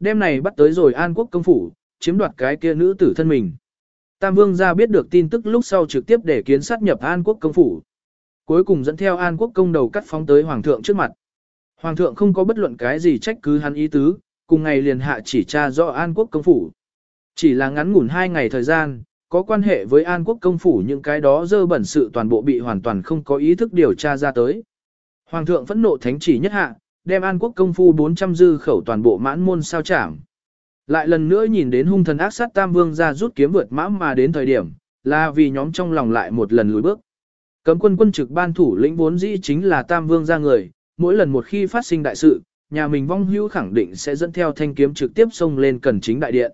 Đêm này bắt tới rồi An Quốc công phủ, chiếm đoạt cái kia nữ tử thân mình. Tam Vương gia biết được tin tức lúc sau trực tiếp để kiến sát nhập An Quốc công phủ. Cuối cùng dẫn theo An Quốc công đầu cắt phóng tới Hoàng thượng trước mặt. Hoàng thượng không có bất luận cái gì trách cứ hắn ý tứ, cùng ngày liền hạ chỉ tra rõ An Quốc công phủ. Chỉ là ngắn ngủn hai ngày thời gian, có quan hệ với An Quốc công phủ những cái đó dơ bẩn sự toàn bộ bị hoàn toàn không có ý thức điều tra ra tới. Hoàng thượng phẫn nộ thánh chỉ nhất hạ, đem An Quốc công phu 400 dư khẩu toàn bộ mãn môn sao chảm. Lại lần nữa nhìn đến hung thần ác sát Tam Vương ra rút kiếm vượt mã mà đến thời điểm, là vì nhóm trong lòng lại một lần lùi bước. Cấm quân quân trực ban thủ lĩnh vốn dĩ chính là Tam Vương ra người, mỗi lần một khi phát sinh đại sự, nhà mình vong hữu khẳng định sẽ dẫn theo thanh kiếm trực tiếp xông lên cần chính đại điện.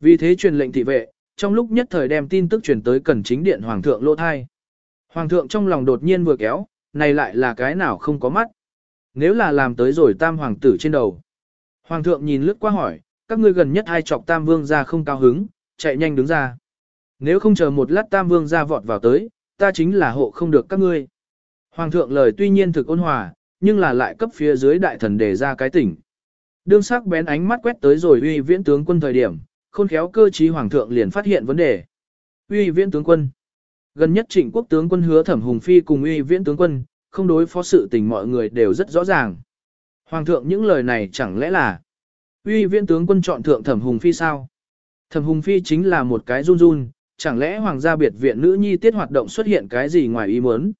Vì thế truyền lệnh thị vệ, trong lúc nhất thời đem tin tức truyền tới cần chính điện Hoàng thượng lô thai. Hoàng thượng trong lòng đột nhiên vừa kéo, này lại là cái nào không có mắt. Nếu là làm tới rồi tam hoàng tử trên đầu. Hoàng thượng nhìn lướt qua hỏi, các ngươi gần nhất hai chọc tam vương ra không cao hứng, chạy nhanh đứng ra. Nếu không chờ một lát tam vương ra vọt vào tới, ta chính là hộ không được các ngươi. Hoàng thượng lời tuy nhiên thực ôn hòa, nhưng là lại cấp phía dưới đại thần đề ra cái tỉnh. Đương sắc bén ánh mắt quét tới rồi uy viễn tướng quân thời điểm, khôn khéo cơ trí hoàng thượng liền phát hiện vấn đề. Uy viễn tướng quân. Gần nhất trịnh quốc tướng quân hứa thẩm hùng phi cùng uy viễn tướng quân, không đối phó sự tình mọi người đều rất rõ ràng. Hoàng thượng những lời này chẳng lẽ là uy viên tướng quân chọn thượng thẩm hùng phi sao? Thẩm hùng phi chính là một cái run run, chẳng lẽ hoàng gia biệt viện nữ nhi tiết hoạt động xuất hiện cái gì ngoài ý muốn?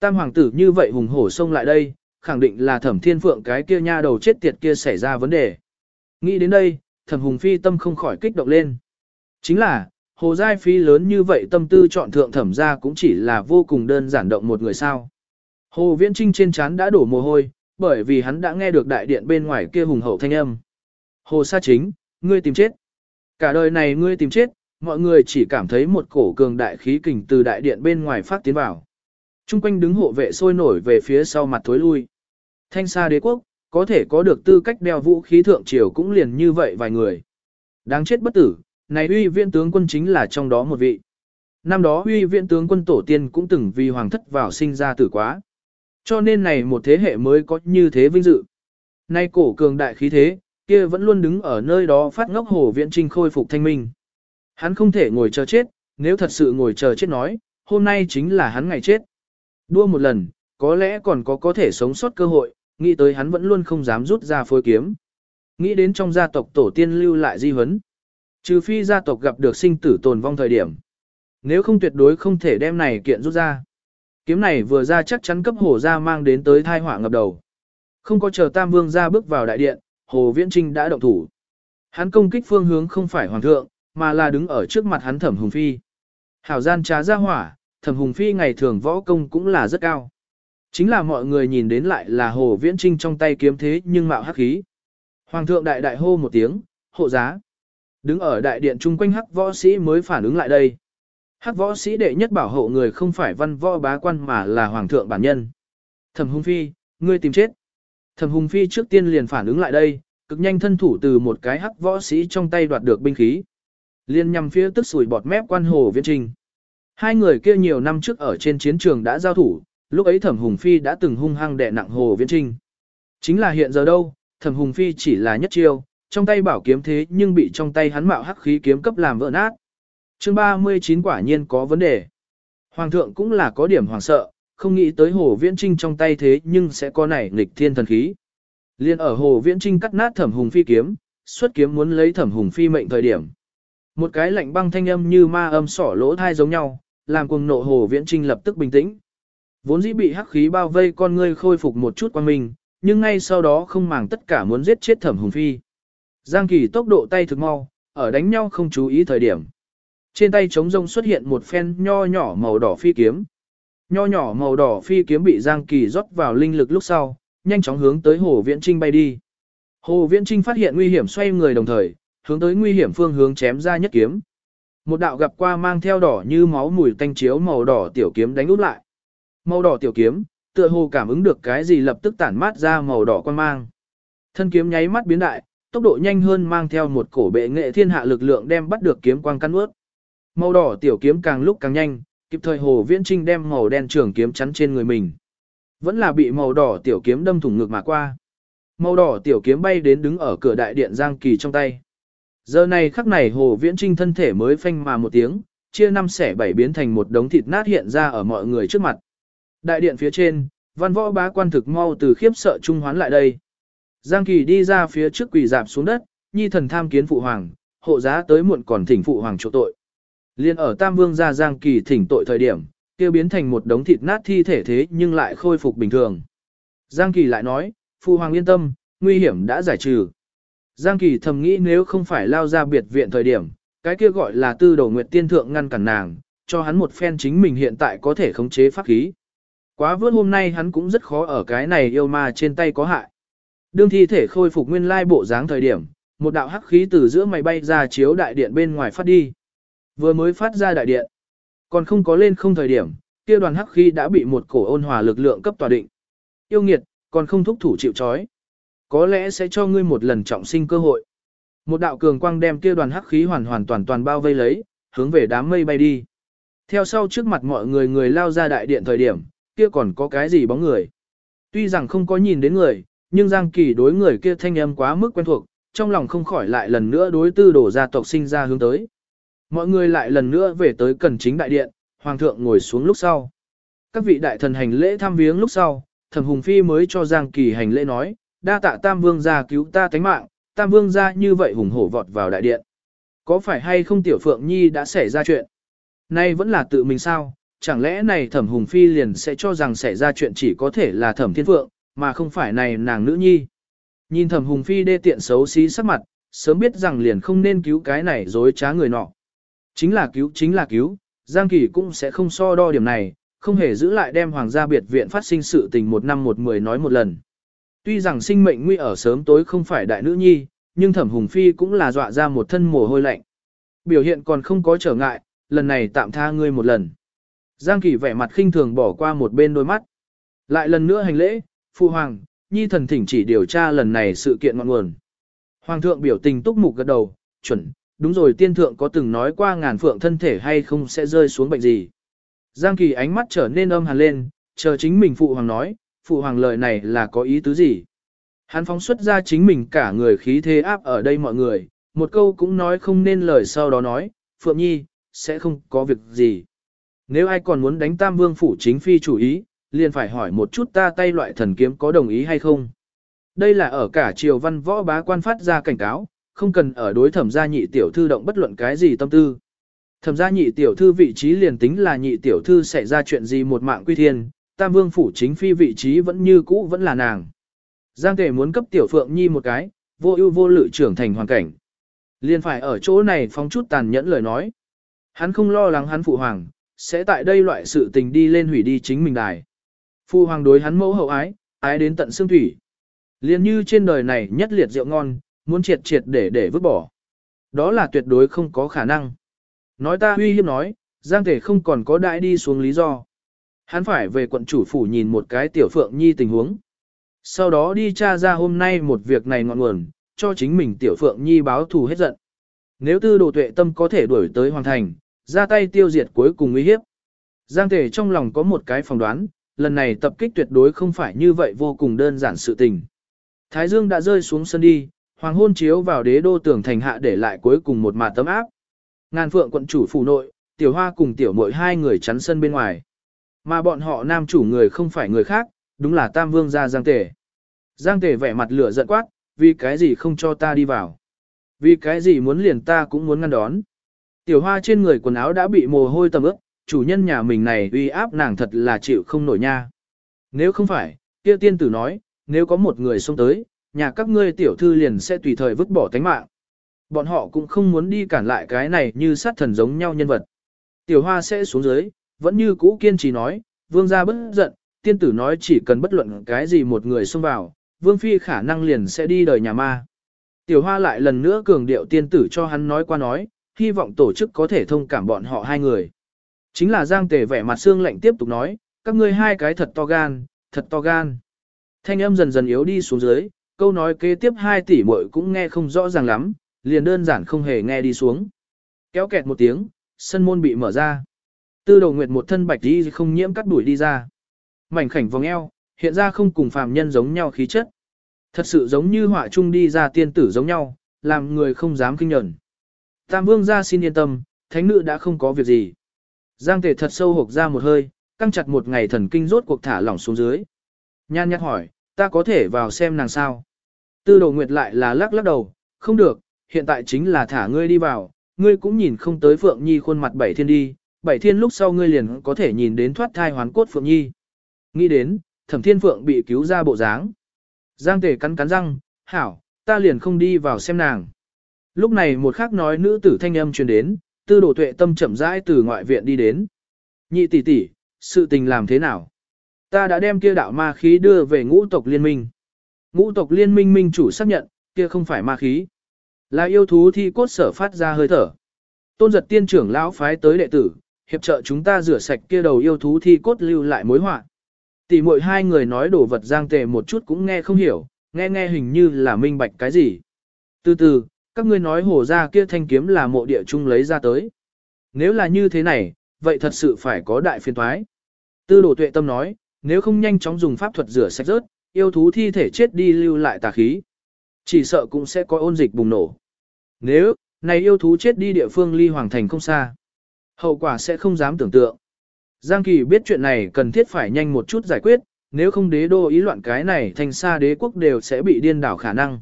Tam hoàng tử như vậy hùng hổ xông lại đây, khẳng định là thẩm thiên phượng cái kia nha đầu chết tiệt kia xảy ra vấn đề. Nghĩ đến đây, thẩm hùng phi tâm không khỏi kích động lên. Chính là, hồ giai phi lớn như vậy tâm tư chọn thượng thẩm ra cũng chỉ là vô cùng đơn giản động một người sao. Hồ viễn trinh trên trán đã đổ mồ hôi, bởi vì hắn đã nghe được đại điện bên ngoài kia hùng hậu thanh âm. Hồ sa chính, ngươi tìm chết. Cả đời này ngươi tìm chết, mọi người chỉ cảm thấy một cổ cường đại khí kình từ đại điện bên ngoài phát tiến vào. Trung quanh đứng hộ vệ sôi nổi về phía sau mặt thối lui. Thanh Sa đế quốc, có thể có được tư cách đeo vũ khí thượng triều cũng liền như vậy vài người. Đáng chết bất tử, này uy viện tướng quân chính là trong đó một vị. Năm đó uy viện tướng quân tổ tiên cũng từng vì hoàng thất vào sinh ra tử quá. Cho nên này một thế hệ mới có như thế vinh dự. Nay cổ cường đại khí thế, kia vẫn luôn đứng ở nơi đó phát ngốc hồ viện trinh khôi phục thanh minh. Hắn không thể ngồi chờ chết, nếu thật sự ngồi chờ chết nói, hôm nay chính là hắn ngày chết. Đua một lần, có lẽ còn có có thể sống sót cơ hội, nghĩ tới hắn vẫn luôn không dám rút ra phôi kiếm. Nghĩ đến trong gia tộc tổ tiên lưu lại di huấn. Trừ phi gia tộc gặp được sinh tử tồn vong thời điểm. Nếu không tuyệt đối không thể đem này kiện rút ra. Kiếm này vừa ra chắc chắn cấp hồ ra mang đến tới thai họa ngập đầu. Không có chờ Tam Vương ra bước vào đại điện, Hồ Viễn Trinh đã động thủ. Hắn công kích phương hướng không phải hoàng thượng, mà là đứng ở trước mặt hắn Thẩm Hùng Phi. Hảo gian trá ra hỏa, Thẩm Hùng Phi ngày thường võ công cũng là rất cao. Chính là mọi người nhìn đến lại là Hồ Viễn Trinh trong tay kiếm thế nhưng mạo hắc khí. Hoàng thượng đại đại hô một tiếng, hộ giá. Đứng ở đại điện chung quanh hắc võ sĩ mới phản ứng lại đây. Hắc võ sĩ đệ nhất bảo hộ người không phải văn võ bá quan mà là hoàng thượng bản nhân. Thẩm Hùng Phi, ngươi tìm chết. Thẩm Hùng Phi trước tiên liền phản ứng lại đây, cực nhanh thân thủ từ một cái hắc võ sĩ trong tay đoạt được binh khí. Liên nhằm phía tức sủi bọt mép quan hồ viễn trình. Hai người kia nhiều năm trước ở trên chiến trường đã giao thủ, lúc ấy Thẩm Hùng Phi đã từng hung hăng đè nặng hồ viễn trình. Chính là hiện giờ đâu, Thẩm Hùng Phi chỉ là nhất chiêu, trong tay bảo kiếm thế nhưng bị trong tay hắn mạo hắc khí kiếm cấp làm vỡ nát. Chương 39 quả nhiên có vấn đề. Hoàng thượng cũng là có điểm hoàng sợ, không nghĩ tới hồ viễn trinh trong tay thế nhưng sẽ có nảy nghịch thiên thần khí. Liên ở hồ viễn trinh cắt nát thẩm hùng phi kiếm, xuất kiếm muốn lấy thẩm hùng phi mệnh thời điểm. Một cái lạnh băng thanh âm như ma âm sỏ lỗ thai giống nhau, làm cuồng nộ hồ viễn trinh lập tức bình tĩnh. Vốn dĩ bị hắc khí bao vây con ngươi khôi phục một chút quang minh, nhưng ngay sau đó không màng tất cả muốn giết chết thẩm hùng phi. Giang kỳ tốc độ tay thực mau, ở đánh nhau không chú ý thời điểm. Trên tay trống rông xuất hiện một phen nho nhỏ màu đỏ phi kiếm. Nho nhỏ màu đỏ phi kiếm bị Giang Kỳ rót vào linh lực lúc sau, nhanh chóng hướng tới Hồ Viễn Trinh bay đi. Hồ Viễn Trinh phát hiện nguy hiểm xoay người đồng thời, hướng tới nguy hiểm phương hướng chém ra nhất kiếm. Một đạo gặp qua mang theo đỏ như máu mùi tanh chiếu màu đỏ tiểu kiếm đánh úp lại. Màu đỏ tiểu kiếm, tựa hồ cảm ứng được cái gì lập tức tản mát ra màu đỏ quan mang. Thân kiếm nháy mắt biến đại, tốc độ nhanh hơn mang theo một cổ bệ nghệ thiên hạ lực lượng đem bắt được kiếm quang căn ướt. Màu đỏ tiểu kiếm càng lúc càng nhanh, kịp thời Hồ Viễn Trinh đem màu đen trường kiếm chắn trên người mình. Vẫn là bị màu đỏ tiểu kiếm đâm thủng ngực mà qua. Màu đỏ tiểu kiếm bay đến đứng ở cửa đại điện Giang Kỳ trong tay. Giờ này khắc này Hồ Viễn Trinh thân thể mới phanh mà một tiếng, chia năm xẻ bảy biến thành một đống thịt nát hiện ra ở mọi người trước mặt. Đại điện phía trên, văn võ bá quan thực mau từ khiếp sợ trung hoán lại đây. Giang Kỳ đi ra phía trước quỳ dạp xuống đất, nhi thần tham kiến phụ hoàng, hộ giá tới muộn còn thỉnh phụ hoàng chỗ tội. Liên ở Tam Vương gia Giang Kỳ thỉnh tội thời điểm, kia biến thành một đống thịt nát thi thể thế nhưng lại khôi phục bình thường. Giang Kỳ lại nói, phu hoàng yên tâm, nguy hiểm đã giải trừ. Giang Kỳ thầm nghĩ nếu không phải lao ra biệt viện thời điểm, cái kia gọi là tư đầu nguyệt tiên thượng ngăn cản nàng, cho hắn một phen chính mình hiện tại có thể khống chế pháp khí. Quá vớt hôm nay hắn cũng rất khó ở cái này yêu ma trên tay có hại. Đương thi thể khôi phục nguyên lai bộ dáng thời điểm, một đạo hắc khí từ giữa mày bay ra chiếu đại điện bên ngoài phát đi. Vừa mới phát ra đại điện, còn không có lên không thời điểm, kia đoàn hắc khí đã bị một cổ ôn hòa lực lượng cấp tòa định. Yêu nghiệt, còn không thúc thủ chịu chói. Có lẽ sẽ cho ngươi một lần trọng sinh cơ hội. Một đạo cường quang đem kia đoàn hắc khí hoàn hoàn toàn toàn bao vây lấy, hướng về đám mây bay đi. Theo sau trước mặt mọi người người lao ra đại điện thời điểm, kia còn có cái gì bóng người. Tuy rằng không có nhìn đến người, nhưng Giang Kỳ đối người kia thanh âm quá mức quen thuộc, trong lòng không khỏi lại lần nữa đối tư đổ gia tộc sinh ra hướng tới. Mọi người lại lần nữa về tới cần chính đại điện, hoàng thượng ngồi xuống lúc sau. Các vị đại thần hành lễ thăm viếng lúc sau, thẩm hùng phi mới cho Giang Kỳ hành lễ nói, đa tạ tam vương gia cứu ta tánh mạng, tam vương gia như vậy hùng hổ vọt vào đại điện. Có phải hay không tiểu phượng nhi đã xảy ra chuyện? Nay vẫn là tự mình sao, chẳng lẽ này thẩm hùng phi liền sẽ cho rằng xảy ra chuyện chỉ có thể là thẩm thiên phượng, mà không phải này nàng nữ nhi. Nhìn thẩm hùng phi đê tiện xấu xí sắc mặt, sớm biết rằng liền không nên cứu cái này dối trá người nọ. Chính là cứu chính là cứu, Giang Kỳ cũng sẽ không so đo điểm này, không hề giữ lại đem hoàng gia biệt viện phát sinh sự tình một năm một mười nói một lần. Tuy rằng sinh mệnh nguy ở sớm tối không phải đại nữ nhi, nhưng thẩm hùng phi cũng là dọa ra một thân mồ hôi lạnh. Biểu hiện còn không có trở ngại, lần này tạm tha ngươi một lần. Giang Kỳ vẻ mặt khinh thường bỏ qua một bên đôi mắt. Lại lần nữa hành lễ, phụ hoàng, nhi thần thỉnh chỉ điều tra lần này sự kiện ngọn nguồn. Hoàng thượng biểu tình túc mục gật đầu, chuẩn, đúng rồi tiên thượng có từng nói qua ngàn phượng thân thể hay không sẽ rơi xuống bệnh gì. Giang Kỳ ánh mắt trở nên âm hàn lên, chờ chính mình phụ hoàng nói, phụ hoàng lời này là có ý tứ gì. Hắn phóng xuất ra chính mình cả người khí thế áp ở đây mọi người, một câu cũng nói không nên lời sau đó nói, Phượng Nhi, sẽ không có việc gì. Nếu ai còn muốn đánh Tam Vương Phủ chính phi chủ ý, liền phải hỏi một chút ta tay loại thần kiếm có đồng ý hay không. Đây là ở cả triều văn võ bá quan phát ra cảnh cáo, không cần ở đối thẩm gia nhị tiểu thư động bất luận cái gì tâm tư. Thẩm gia nhị tiểu thư vị trí liền tính là nhị tiểu thư xảy ra chuyện gì một mạng quy thiên, Tam Vương Phủ chính phi vị trí vẫn như cũ vẫn là nàng. Giang Tề muốn cấp tiểu phượng nhi một cái, vô ưu vô lự trưởng thành hoàn cảnh. Liền phải ở chỗ này phóng chút tàn nhẫn lời nói. Hắn không lo lắng hắn phụ hoàng, sẽ tại đây loại sự tình đi lên hủy đi chính mình đài. Phụ hoàng đối hắn mẫu hậu ái, ái đến tận xương thủy. liền như trên đời này nhất liệt rượu ngon, muốn triệt triệt để để vứt bỏ. Đó là tuyệt đối không có khả năng. Nói ta uy hiếp nói, Giang Thể không còn có đại đi xuống lý do. Hắn phải về quận chủ phủ nhìn một cái tiểu phượng nhi tình huống. Sau đó đi tra ra hôm nay một việc này ngọn nguồn, cho chính mình tiểu phượng nhi báo thù hết giận. Nếu tư đồ tuệ tâm có thể đuổi tới hoàn thành, ra tay tiêu diệt cuối cùng uy hiếp. Giang Thể trong lòng có một cái phỏng đoán, lần này tập kích tuyệt đối không phải như vậy vô cùng đơn giản sự tình. Thái Dương đã rơi xuống sân đi, hoàng hôn chiếu vào đế đô tường thành hạ để lại cuối cùng một mạt tấm áp. Ngàn phượng quận chủ phủ nội, tiểu hoa cùng tiểu muội hai người chắn sân bên ngoài. Mà bọn họ nam chủ người không phải người khác, đúng là Tam Vương gia Giang Tể. Giang Tể vẻ mặt lửa giận quát, vì cái gì không cho ta đi vào. Vì cái gì muốn liền ta cũng muốn ngăn đón. Tiểu hoa trên người quần áo đã bị mồ hôi tầm ướt, chủ nhân nhà mình này uy áp nàng thật là chịu không nổi nha. Nếu không phải, kia tiên tử nói, nếu có một người xông tới, nhà các ngươi tiểu thư liền sẽ tùy thời vứt bỏ tánh mạng. Bọn họ cũng không muốn đi cản lại cái này như sát thần giống nhau nhân vật. Tiểu hoa sẽ xuống dưới, vẫn như cũ kiên trì nói, vương gia bất giận, tiên tử nói chỉ cần bất luận cái gì một người xông vào, vương phi khả năng liền sẽ đi đời nhà ma. Tiểu hoa lại lần nữa cường điệu tiên tử cho hắn nói qua nói, hy vọng tổ chức có thể thông cảm bọn họ hai người. Chính là Giang Tề vẻ mặt xương lạnh tiếp tục nói, các ngươi hai cái thật to gan, thật to gan. Thanh âm dần dần yếu đi xuống dưới, câu nói kế tiếp hai tỷ muội cũng nghe không rõ ràng lắm, liền đơn giản không hề nghe đi xuống. Kéo kẹt một tiếng, sân môn bị mở ra. Tư đầu nguyệt một thân bạch đi không nhiễm cắt đuổi đi ra. Mảnh khảnh vòng eo, hiện ra không cùng phàm nhân giống nhau khí chất. Thật sự giống như họa trung đi ra tiên tử giống nhau, làm người không dám kinh nhận. Tam vương ra xin yên tâm, thánh nữ đã không có việc gì. Giang tề thật sâu hộp ra một hơi, căng chặt một ngày thần kinh rốt cuộc thả lỏng xuống dưới. Nhan nhắc hỏi, ta có thể vào xem nàng sao? Tư đồ nguyệt lại là lắc lắc đầu, không được, hiện tại chính là thả ngươi đi vào, ngươi cũng nhìn không tới Phượng Nhi khuôn mặt bảy thiên đi, bảy thiên lúc sau ngươi liền có thể nhìn đến thoát thai hoán cốt Phượng Nhi. Nghĩ đến, thẩm thiên Phượng bị cứu ra bộ dáng. Giang tề cắn cắn răng, hảo, ta liền không đi vào xem nàng. Lúc này một khắc nói nữ tử thanh âm truyền đến, tư đồ tuệ tâm chậm rãi từ ngoại viện đi đến. Nhị tỷ tỷ, sự tình làm thế nào? Ta đã đem kia đạo ma khí đưa về ngũ tộc liên minh. Ngũ tộc liên minh minh chủ xác nhận, kia không phải ma khí. Là yêu thú thi cốt sở phát ra hơi thở. Tôn giật tiên trưởng lão phái tới đệ tử, hiệp trợ chúng ta rửa sạch kia đầu yêu thú thi cốt lưu lại mối họa. Tỷ muội hai người nói đồ vật giang tề một chút cũng nghe không hiểu, nghe nghe hình như là minh bạch cái gì. Từ từ, các ngươi nói hổ ra kia thanh kiếm là mộ địa trung lấy ra tới. Nếu là như thế này, vậy thật sự phải có đại phiên thoái. Tư đồ tuệ tâm nói, nếu không nhanh chóng dùng pháp thuật rửa sạch rớt, yêu thú thi thể chết đi lưu lại tà khí. Chỉ sợ cũng sẽ có ôn dịch bùng nổ. Nếu, này yêu thú chết đi địa phương ly hoàng thành không xa. Hậu quả sẽ không dám tưởng tượng. Giang Kỳ biết chuyện này cần thiết phải nhanh một chút giải quyết, nếu không đế đô ý loạn cái này thành xa đế quốc đều sẽ bị điên đảo khả năng.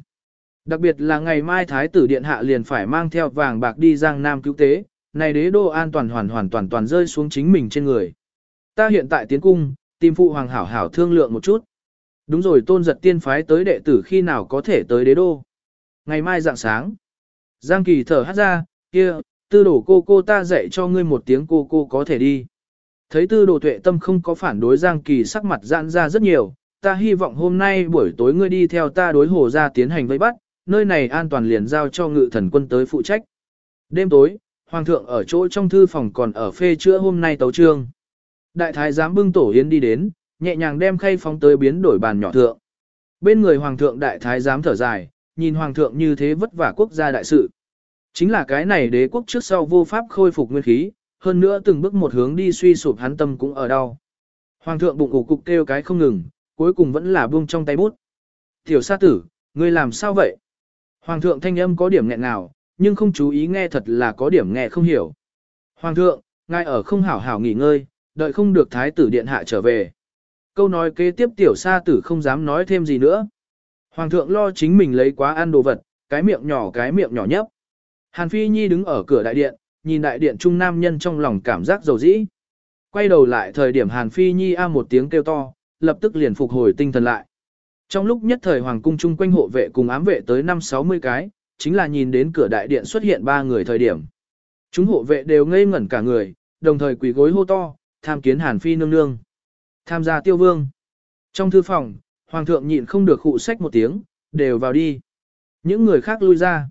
Đặc biệt là ngày mai Thái tử Điện Hạ liền phải mang theo vàng bạc đi Giang Nam cứu tế, này đế đô an toàn hoàn hoàn toàn toàn rơi xuống chính mình trên người. Ta hiện tại tiến cung, tìm phụ hoàng hảo hảo thương lượng một chút. Đúng rồi tôn giật tiên phái tới đệ tử khi nào có thể tới đế đô. Ngày mai dạng sáng. Giang Kỳ thở hát ra, kia, tư đổ cô cô ta dạy cho ngươi một tiếng cô cô có thể đi. Thấy tư đồ tuệ tâm không có phản đối Giang Kỳ sắc mặt giãn ra rất nhiều, ta hy vọng hôm nay buổi tối ngươi đi theo ta đối hồ ra tiến hành vây bắt, nơi này an toàn liền giao cho ngự thần quân tới phụ trách. Đêm tối, Hoàng thượng ở chỗ trong thư phòng còn ở phê chữa hôm nay tấu trương. Đại thái giám bưng tổ yến đi đến, nhẹ nhàng đem khay phóng tới biến đổi bàn nhỏ thượng. Bên người Hoàng thượng đại thái giám thở dài, nhìn Hoàng thượng như thế vất vả quốc gia đại sự. Chính là cái này đế quốc trước sau vô pháp khôi phục nguyên khí, hơn nữa từng bước một hướng đi suy sụp hắn tâm cũng ở đau. Hoàng thượng bụng ủ cục kêu cái không ngừng, cuối cùng vẫn là buông trong tay bút. Tiểu sa tử, ngươi làm sao vậy? Hoàng thượng thanh âm có điểm nghẹn nào, nhưng không chú ý nghe thật là có điểm nghe không hiểu. Hoàng thượng, ngài ở không hảo hảo nghỉ ngơi, đợi không được thái tử điện hạ trở về. Câu nói kế tiếp tiểu sa tử không dám nói thêm gì nữa. Hoàng thượng lo chính mình lấy quá ăn đồ vật, cái miệng nhỏ cái miệng nhỏ nhấp. Hàn Phi Nhi đứng ở cửa đại điện, nhìn đại điện trung nam nhân trong lòng cảm giác dầu dĩ. Quay đầu lại thời điểm Hàn Phi Nhi a một tiếng kêu to, lập tức liền phục hồi tinh thần lại. Trong lúc nhất thời hoàng cung chung quanh hộ vệ cùng ám vệ tới năm 60 cái, chính là nhìn đến cửa đại điện xuất hiện ba người thời điểm. Chúng hộ vệ đều ngây ngẩn cả người, đồng thời quỳ gối hô to, tham kiến Hàn Phi nương nương. Tham gia tiêu vương. Trong thư phòng, hoàng thượng nhịn không được khụ sách một tiếng, đều vào đi. Những người khác lui ra.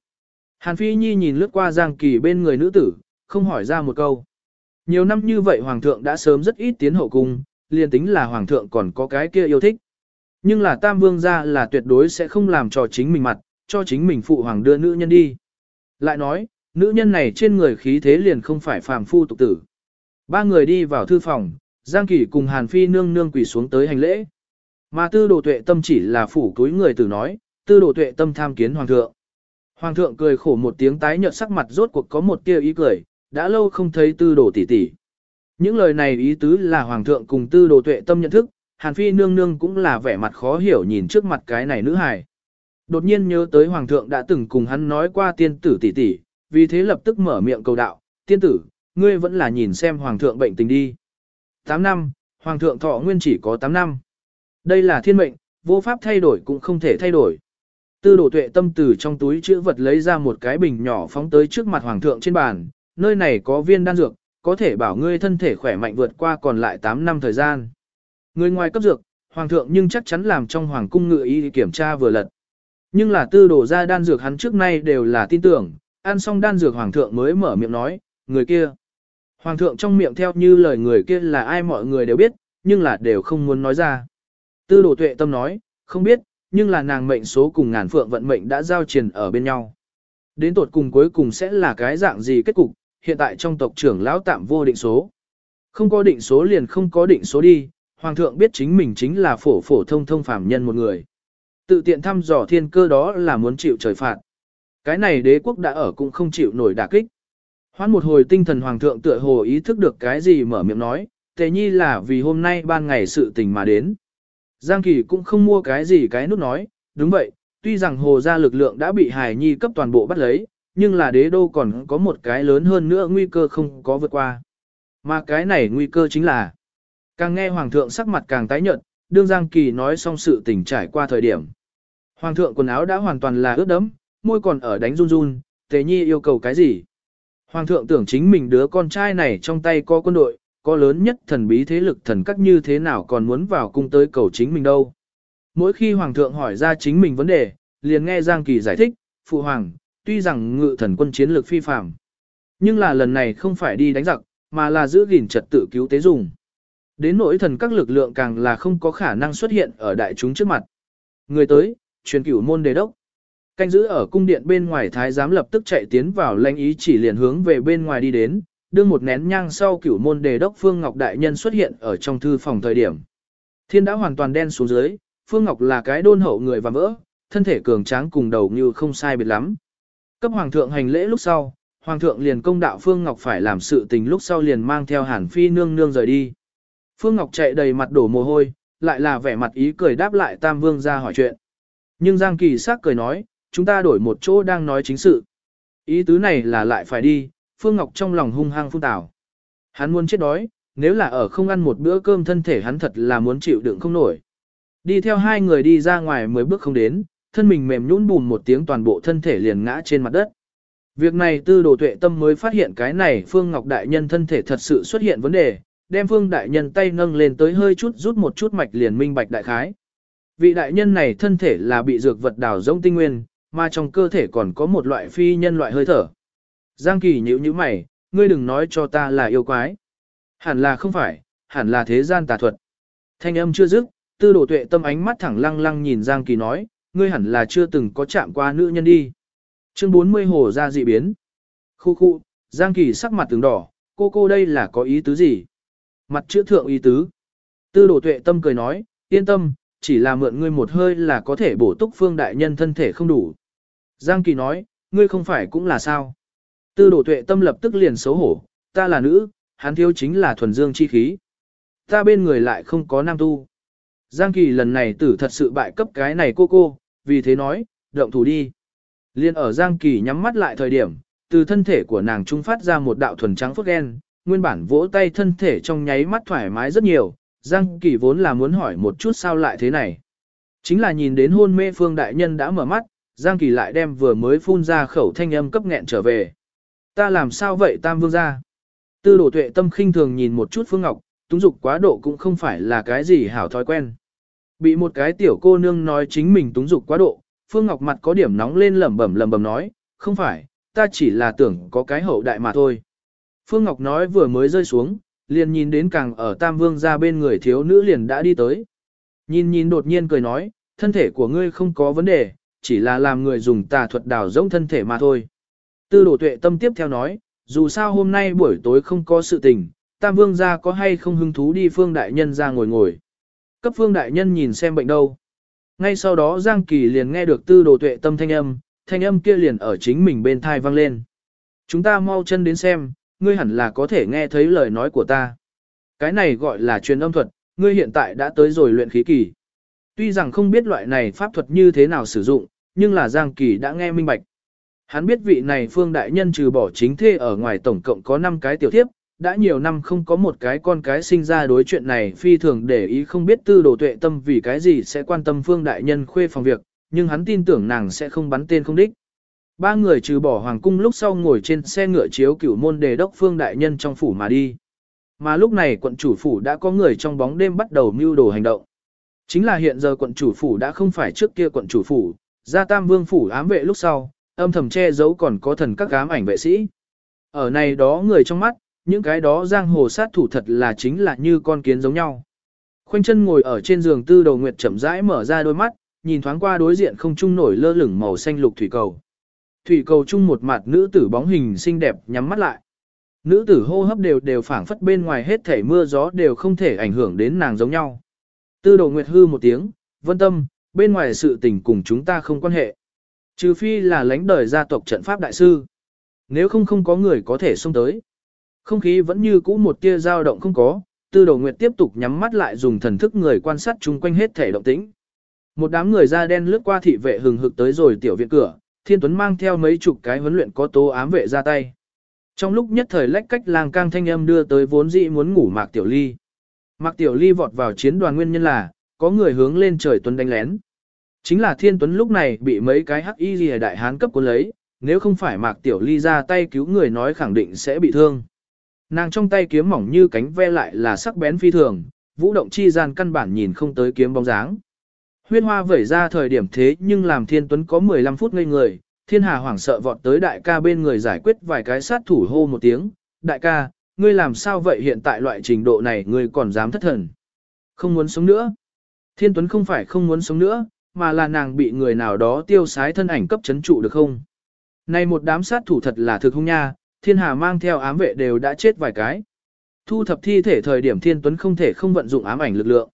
Hàn Phi Nhi nhìn lướt qua Giang Kỳ bên người nữ tử, không hỏi ra một câu. Nhiều năm như vậy Hoàng thượng đã sớm rất ít tiến hậu cung, liền tính là Hoàng thượng còn có cái kia yêu thích. Nhưng là Tam Vương ra là tuyệt đối sẽ không làm cho chính mình mặt, cho chính mình phụ hoàng đưa nữ nhân đi. Lại nói, nữ nhân này trên người khí thế liền không phải phàm phu tục tử. Ba người đi vào thư phòng, Giang Kỳ cùng Hàn Phi nương nương quỳ xuống tới hành lễ. Mà tư đồ tuệ tâm chỉ là phủ túi người tử nói, tư đồ tuệ tâm tham kiến hoàng thượng. Hoàng thượng cười khổ một tiếng tái nhợt sắc mặt rốt cuộc có một tia ý cười, đã lâu không thấy tư đồ tỷ tỷ. Những lời này ý tứ là hoàng thượng cùng tư đồ tuệ tâm nhận thức, Hàn Phi nương nương cũng là vẻ mặt khó hiểu nhìn trước mặt cái này nữ hài. Đột nhiên nhớ tới hoàng thượng đã từng cùng hắn nói qua tiên tử tỷ tỷ, vì thế lập tức mở miệng cầu đạo, tiên tử, ngươi vẫn là nhìn xem hoàng thượng bệnh tình đi. 8 năm, hoàng thượng thọ nguyên chỉ có 8 năm. Đây là thiên mệnh, vô pháp thay đổi cũng không thể thay đổi. Tư đổ tuệ tâm từ trong túi chữ vật lấy ra một cái bình nhỏ phóng tới trước mặt hoàng thượng trên bàn, nơi này có viên đan dược, có thể bảo ngươi thân thể khỏe mạnh vượt qua còn lại 8 năm thời gian. Người ngoài cấp dược, hoàng thượng nhưng chắc chắn làm trong hoàng cung ngự y kiểm tra vừa lật. Nhưng là tư đổ ra đan dược hắn trước nay đều là tin tưởng, ăn xong đan dược hoàng thượng mới mở miệng nói, người kia. Hoàng thượng trong miệng theo như lời người kia là ai mọi người đều biết, nhưng là đều không muốn nói ra. Tư đồ tuệ tâm nói, không biết, nhưng là nàng mệnh số cùng ngàn phượng vận mệnh đã giao triền ở bên nhau. Đến tột cùng cuối cùng sẽ là cái dạng gì kết cục, hiện tại trong tộc trưởng lão tạm vô định số. Không có định số liền không có định số đi, hoàng thượng biết chính mình chính là phổ phổ thông thông phàm nhân một người. Tự tiện thăm dò thiên cơ đó là muốn chịu trời phạt. Cái này đế quốc đã ở cũng không chịu nổi đả kích. Hoan một hồi tinh thần hoàng thượng tựa hồ ý thức được cái gì mở miệng nói, tề nhi là vì hôm nay ban ngày sự tình mà đến. Giang Kỳ cũng không mua cái gì cái nút nói, đúng vậy, tuy rằng hồ gia lực lượng đã bị Hải Nhi cấp toàn bộ bắt lấy, nhưng là đế đô còn có một cái lớn hơn nữa nguy cơ không có vượt qua. Mà cái này nguy cơ chính là, càng nghe Hoàng thượng sắc mặt càng tái nhợt, đương Giang Kỳ nói xong sự tình trải qua thời điểm. Hoàng thượng quần áo đã hoàn toàn là ướt đẫm, môi còn ở đánh run run, Tề Nhi yêu cầu cái gì? Hoàng thượng tưởng chính mình đứa con trai này trong tay có quân đội, có lớn nhất thần bí thế lực thần các như thế nào còn muốn vào cung tới cầu chính mình đâu. Mỗi khi Hoàng thượng hỏi ra chính mình vấn đề, liền nghe Giang Kỳ giải thích, Phụ Hoàng, tuy rằng ngự thần quân chiến lược phi phạm, nhưng là lần này không phải đi đánh giặc, mà là giữ gìn trật tự cứu tế dùng. Đến nỗi thần các lực lượng càng là không có khả năng xuất hiện ở đại chúng trước mặt. Người tới, truyền cửu môn đề đốc. Canh giữ ở cung điện bên ngoài thái giám lập tức chạy tiến vào lãnh ý chỉ liền hướng về bên ngoài đi đến, đưa một nén nhang sau cửu môn đề đốc Phương Ngọc Đại Nhân xuất hiện ở trong thư phòng thời điểm. Thiên đã hoàn toàn đen xuống dưới, Phương Ngọc là cái đôn hậu người và vỡ, thân thể cường tráng cùng đầu như không sai biệt lắm. Cấp Hoàng thượng hành lễ lúc sau, Hoàng thượng liền công đạo Phương Ngọc phải làm sự tình lúc sau liền mang theo Hàn Phi nương nương rời đi. Phương Ngọc chạy đầy mặt đổ mồ hôi, lại là vẻ mặt ý cười đáp lại Tam Vương ra hỏi chuyện. Nhưng Giang Kỳ sắc cười nói, chúng ta đổi một chỗ đang nói chính sự. Ý tứ này là lại phải đi, Phương Ngọc trong lòng hung hăng phun tảo. Hắn muốn chết đói, nếu là ở không ăn một bữa cơm thân thể hắn thật là muốn chịu đựng không nổi. Đi theo hai người đi ra ngoài mới bước không đến, thân mình mềm nhũn bùn một tiếng toàn bộ thân thể liền ngã trên mặt đất. Việc này tư đồ tuệ tâm mới phát hiện cái này Phương Ngọc Đại Nhân thân thể thật sự xuất hiện vấn đề, đem Phương Đại Nhân tay nâng lên tới hơi chút rút một chút mạch liền minh bạch đại khái. Vị đại nhân này thân thể là bị dược vật đào rông tinh nguyên, mà trong cơ thể còn có một loại phi nhân loại hơi thở. Giang Kỳ nhíu nhíu mày, ngươi đừng nói cho ta là yêu quái. Hẳn là không phải, hẳn là thế gian tà thuật. Thanh âm chưa dứt, tư đồ tuệ tâm ánh mắt thẳng lăng lăng nhìn Giang Kỳ nói, ngươi hẳn là chưa từng có chạm qua nữ nhân đi. Chương 40 hồ ra dị biến. Khu khu, Giang Kỳ sắc mặt tướng đỏ, cô cô đây là có ý tứ gì? Mặt chữa thượng ý tứ. Tư đồ tuệ tâm cười nói, yên tâm, chỉ là mượn ngươi một hơi là có thể bổ túc phương đại nhân thân thể không đủ. Giang Kỳ nói, ngươi không phải cũng là sao. Tư đồ tuệ tâm lập tức liền xấu hổ, ta là nữ, hắn thiếu chính là thuần dương chi khí. Ta bên người lại không có nam tu. Giang Kỳ lần này tử thật sự bại cấp cái này cô cô, vì thế nói, động thủ đi. Liên ở Giang Kỳ nhắm mắt lại thời điểm, từ thân thể của nàng trung phát ra một đạo thuần trắng phốt đen, nguyên bản vỗ tay thân thể trong nháy mắt thoải mái rất nhiều, Giang Kỳ vốn là muốn hỏi một chút sao lại thế này. Chính là nhìn đến hôn mê phương đại nhân đã mở mắt, Giang Kỳ lại đem vừa mới phun ra khẩu thanh âm cấp nghẹn trở về. Ta làm sao vậy Tam Vương ra? Tư đổ tuệ tâm khinh thường nhìn một chút Phương Ngọc, túng dục quá độ cũng không phải là cái gì hảo thói quen. Bị một cái tiểu cô nương nói chính mình túng dục quá độ, Phương Ngọc mặt có điểm nóng lên lẩm bẩm lẩm bẩm nói, không phải, ta chỉ là tưởng có cái hậu đại mà thôi. Phương Ngọc nói vừa mới rơi xuống, liền nhìn đến càng ở Tam Vương ra bên người thiếu nữ liền đã đi tới. Nhìn nhìn đột nhiên cười nói, thân thể của ngươi không có vấn đề, chỉ là làm người dùng tà thuật đào rỗng thân thể mà thôi. Tư đổ tuệ tâm tiếp theo nói, dù sao hôm nay buổi tối không có sự tình, Tam Vương ra có hay không hứng thú đi Phương Đại Nhân ra ngồi ngồi. Cấp Phương Đại Nhân nhìn xem bệnh đâu. Ngay sau đó Giang Kỳ liền nghe được tư đồ tuệ tâm thanh âm, thanh âm kia liền ở chính mình bên thai vang lên. Chúng ta mau chân đến xem, ngươi hẳn là có thể nghe thấy lời nói của ta. Cái này gọi là truyền âm thuật, ngươi hiện tại đã tới rồi luyện khí kỳ. Tuy rằng không biết loại này pháp thuật như thế nào sử dụng, nhưng là Giang Kỳ đã nghe minh bạch. Hắn biết vị này Phương Đại Nhân trừ bỏ chính thê ở ngoài tổng cộng có 5 cái tiểu thiếp, đã nhiều năm không có một cái con cái sinh ra đối chuyện này phi thường để ý không biết tư đồ tuệ tâm vì cái gì sẽ quan tâm Phương Đại Nhân khuê phòng việc, nhưng hắn tin tưởng nàng sẽ không bắn tên không đích. Ba người trừ bỏ hoàng cung lúc sau ngồi trên xe ngựa chiếu cửu môn đề đốc Phương Đại Nhân trong phủ mà đi. Mà lúc này quận chủ phủ đã có người trong bóng đêm bắt đầu mưu đồ hành động. Chính là hiện giờ quận chủ phủ đã không phải trước kia quận chủ phủ, ra tam vương phủ ám vệ lúc sau, âm thầm che giấu còn có thần các ám ảnh vệ sĩ. Ở này đó người trong mắt, những cái đó giang hồ sát thủ thật là chính là như con kiến giống nhau. Khoanh chân ngồi ở trên giường tư đầu nguyệt chậm rãi mở ra đôi mắt, nhìn thoáng qua đối diện không trung nổi lơ lửng màu xanh lục thủy cầu. Thủy cầu chung một mặt nữ tử bóng hình xinh đẹp nhắm mắt lại. Nữ tử hô hấp đều đều phảng phất bên ngoài hết thể mưa gió đều không thể ảnh hưởng đến nàng giống nhau. Tư đồ nguyệt hư một tiếng, vân tâm, bên ngoài sự tình cùng chúng ta không quan hệ. Trừ phi là lãnh đời gia tộc trận pháp đại sư. Nếu không không có người có thể xông tới. Không khí vẫn như cũ một tia dao động không có, tư đồ nguyệt tiếp tục nhắm mắt lại dùng thần thức người quan sát chung quanh hết thể động tĩnh. Một đám người da đen lướt qua thị vệ hừng hực tới rồi tiểu viện cửa, thiên tuấn mang theo mấy chục cái huấn luyện có tố ám vệ ra tay. Trong lúc nhất thời lách cách làng cang thanh âm đưa tới vốn dị muốn ngủ Mạc Tiểu Ly. Mạc Tiểu Ly vọt vào chiến đoàn nguyên nhân là, có người hướng lên trời tuấn đánh lén. Chính là thiên tuấn lúc này bị mấy cái hắc y gì đại hán cấp cuốn lấy, nếu không phải Mạc Tiểu Ly ra tay cứu người nói khẳng định sẽ bị thương. Nàng trong tay kiếm mỏng như cánh ve lại là sắc bén phi thường, vũ động chi gian căn bản nhìn không tới kiếm bóng dáng. Huyên hoa vẩy ra thời điểm thế nhưng làm thiên tuấn có 15 phút ngây người, thiên hà hoảng sợ vọt tới đại ca bên người giải quyết vài cái sát thủ hô một tiếng, đại ca, ngươi làm sao vậy hiện tại loại trình độ này ngươi còn dám thất thần. Không muốn sống nữa. Thiên tuấn không phải không muốn sống nữa, mà là nàng bị người nào đó tiêu sái thân ảnh cấp chấn trụ được không. Này một đám sát thủ thật là thực hung nha, thiên hà mang theo ám vệ đều đã chết vài cái. Thu thập thi thể thời điểm thiên tuấn không thể không vận dụng ám ảnh lực lượng.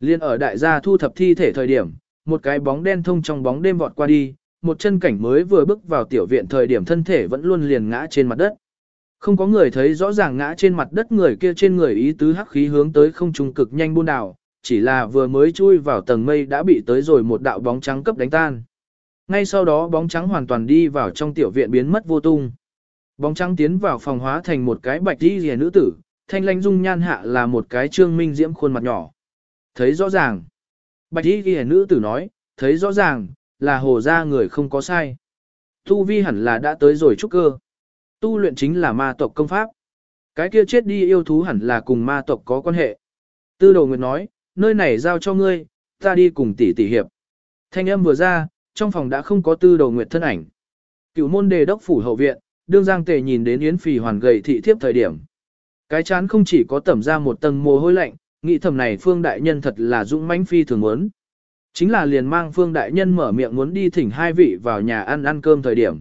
Liên ở đại gia thu thập thi thể thời điểm, một cái bóng đen thông trong bóng đêm vọt qua đi, một chân cảnh mới vừa bước vào tiểu viện thời điểm thân thể vẫn luôn liền ngã trên mặt đất. Không có người thấy rõ ràng ngã trên mặt đất người kia trên người ý tứ hắc khí hướng tới không trung cực nhanh buôn đảo, chỉ là vừa mới chui vào tầng mây đã bị tới rồi một đạo bóng trắng cấp đánh tan. Ngay sau đó bóng trắng hoàn toàn đi vào trong tiểu viện biến mất vô tung. Bóng trắng tiến vào phòng hóa thành một cái bạch đi rìa nữ tử, thanh lãnh dung nhan hạ là một cái trương minh diễm khuôn mặt nhỏ. Thấy rõ ràng. Bạch đi rìa nữ tử nói, thấy rõ ràng, là hồ gia người không có sai. Tu vi hẳn là đã tới rồi trúc cơ. Tu luyện chính là ma tộc công pháp. Cái kia chết đi yêu thú hẳn là cùng ma tộc có quan hệ. Tư đồ nguyệt nói, nơi này giao cho ngươi, ta đi cùng tỷ tỷ hiệp. Thanh âm vừa ra, trong phòng đã không có tư đồ nguyệt thân ảnh. Cựu môn đề đốc phủ hậu viện, đương giang tề nhìn đến yến phì hoàn gầy thị thiếp thời điểm. Cái chán không chỉ có tẩm ra một tầng mồ hôi lạnh, nghĩ thầm này phương đại nhân thật là dũng mãnh phi thường muốn. Chính là liền mang phương đại nhân mở miệng muốn đi thỉnh hai vị vào nhà ăn ăn cơm thời điểm.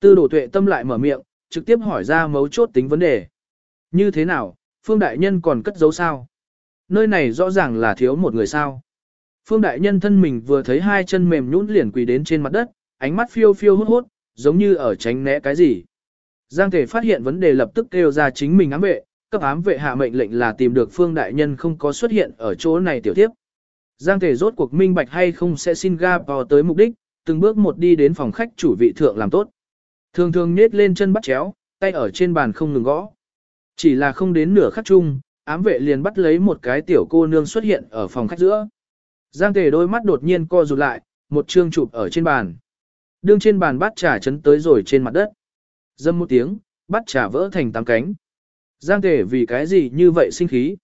Tư đồ tuệ tâm lại mở miệng, trực tiếp hỏi ra mấu chốt tính vấn đề. Như thế nào, phương đại nhân còn cất giấu sao? Nơi này rõ ràng là thiếu một người sao. Phương đại nhân thân mình vừa thấy hai chân mềm nhũn liền quỳ đến trên mặt đất, ánh mắt phiêu phiêu hốt hốt, giống như ở tránh né cái gì. Giang thể phát hiện vấn đề lập tức kêu ra chính mình ám vệ, cấp ám vệ hạ mệnh lệnh là tìm được phương đại nhân không có xuất hiện ở chỗ này tiểu tiếp. Giang thể rốt cuộc minh bạch hay không sẽ xin Singapore tới mục đích, từng bước một đi đến phòng khách chủ vị thượng làm tốt. Thường thường nết lên chân bắt chéo, tay ở trên bàn không ngừng gõ. Chỉ là không đến nửa khắc chung, ám vệ liền bắt lấy một cái tiểu cô nương xuất hiện ở phòng khách giữa. Giang tề đôi mắt đột nhiên co rụt lại, một chương chụp ở trên bàn. Đương trên bàn bát trà chấn tới rồi trên mặt đất. Dâm một tiếng, bát trà vỡ thành tám cánh. Giang tề vì cái gì như vậy sinh khí?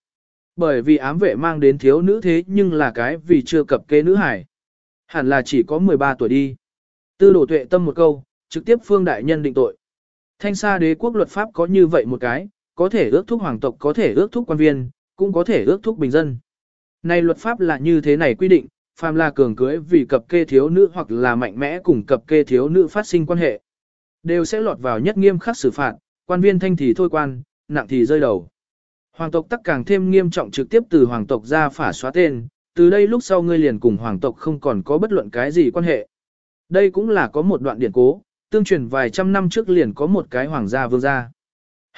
Bởi vì ám vệ mang đến thiếu nữ thế nhưng là cái vì chưa cập kế nữ hải. Hẳn là chỉ có 13 tuổi đi. Tư đổ tuệ tâm một câu, trực tiếp phương đại nhân định tội. Thanh xa đế quốc luật pháp có như vậy một cái, có thể ước thúc hoàng tộc có thể ước thúc quan viên, cũng có thể ước thúc bình dân. Này luật pháp là như thế này quy định, phàm là cường cưới vì cập kê thiếu nữ hoặc là mạnh mẽ cùng cập kê thiếu nữ phát sinh quan hệ, đều sẽ lọt vào nhất nghiêm khắc xử phạt, quan viên thanh thì thôi quan, nặng thì rơi đầu. Hoàng tộc tắc càng thêm nghiêm trọng trực tiếp từ hoàng tộc ra phả xóa tên, từ đây lúc sau ngươi liền cùng hoàng tộc không còn có bất luận cái gì quan hệ. Đây cũng là có một đoạn điển cố, tương truyền vài trăm năm trước liền có một cái hoàng gia vương gia.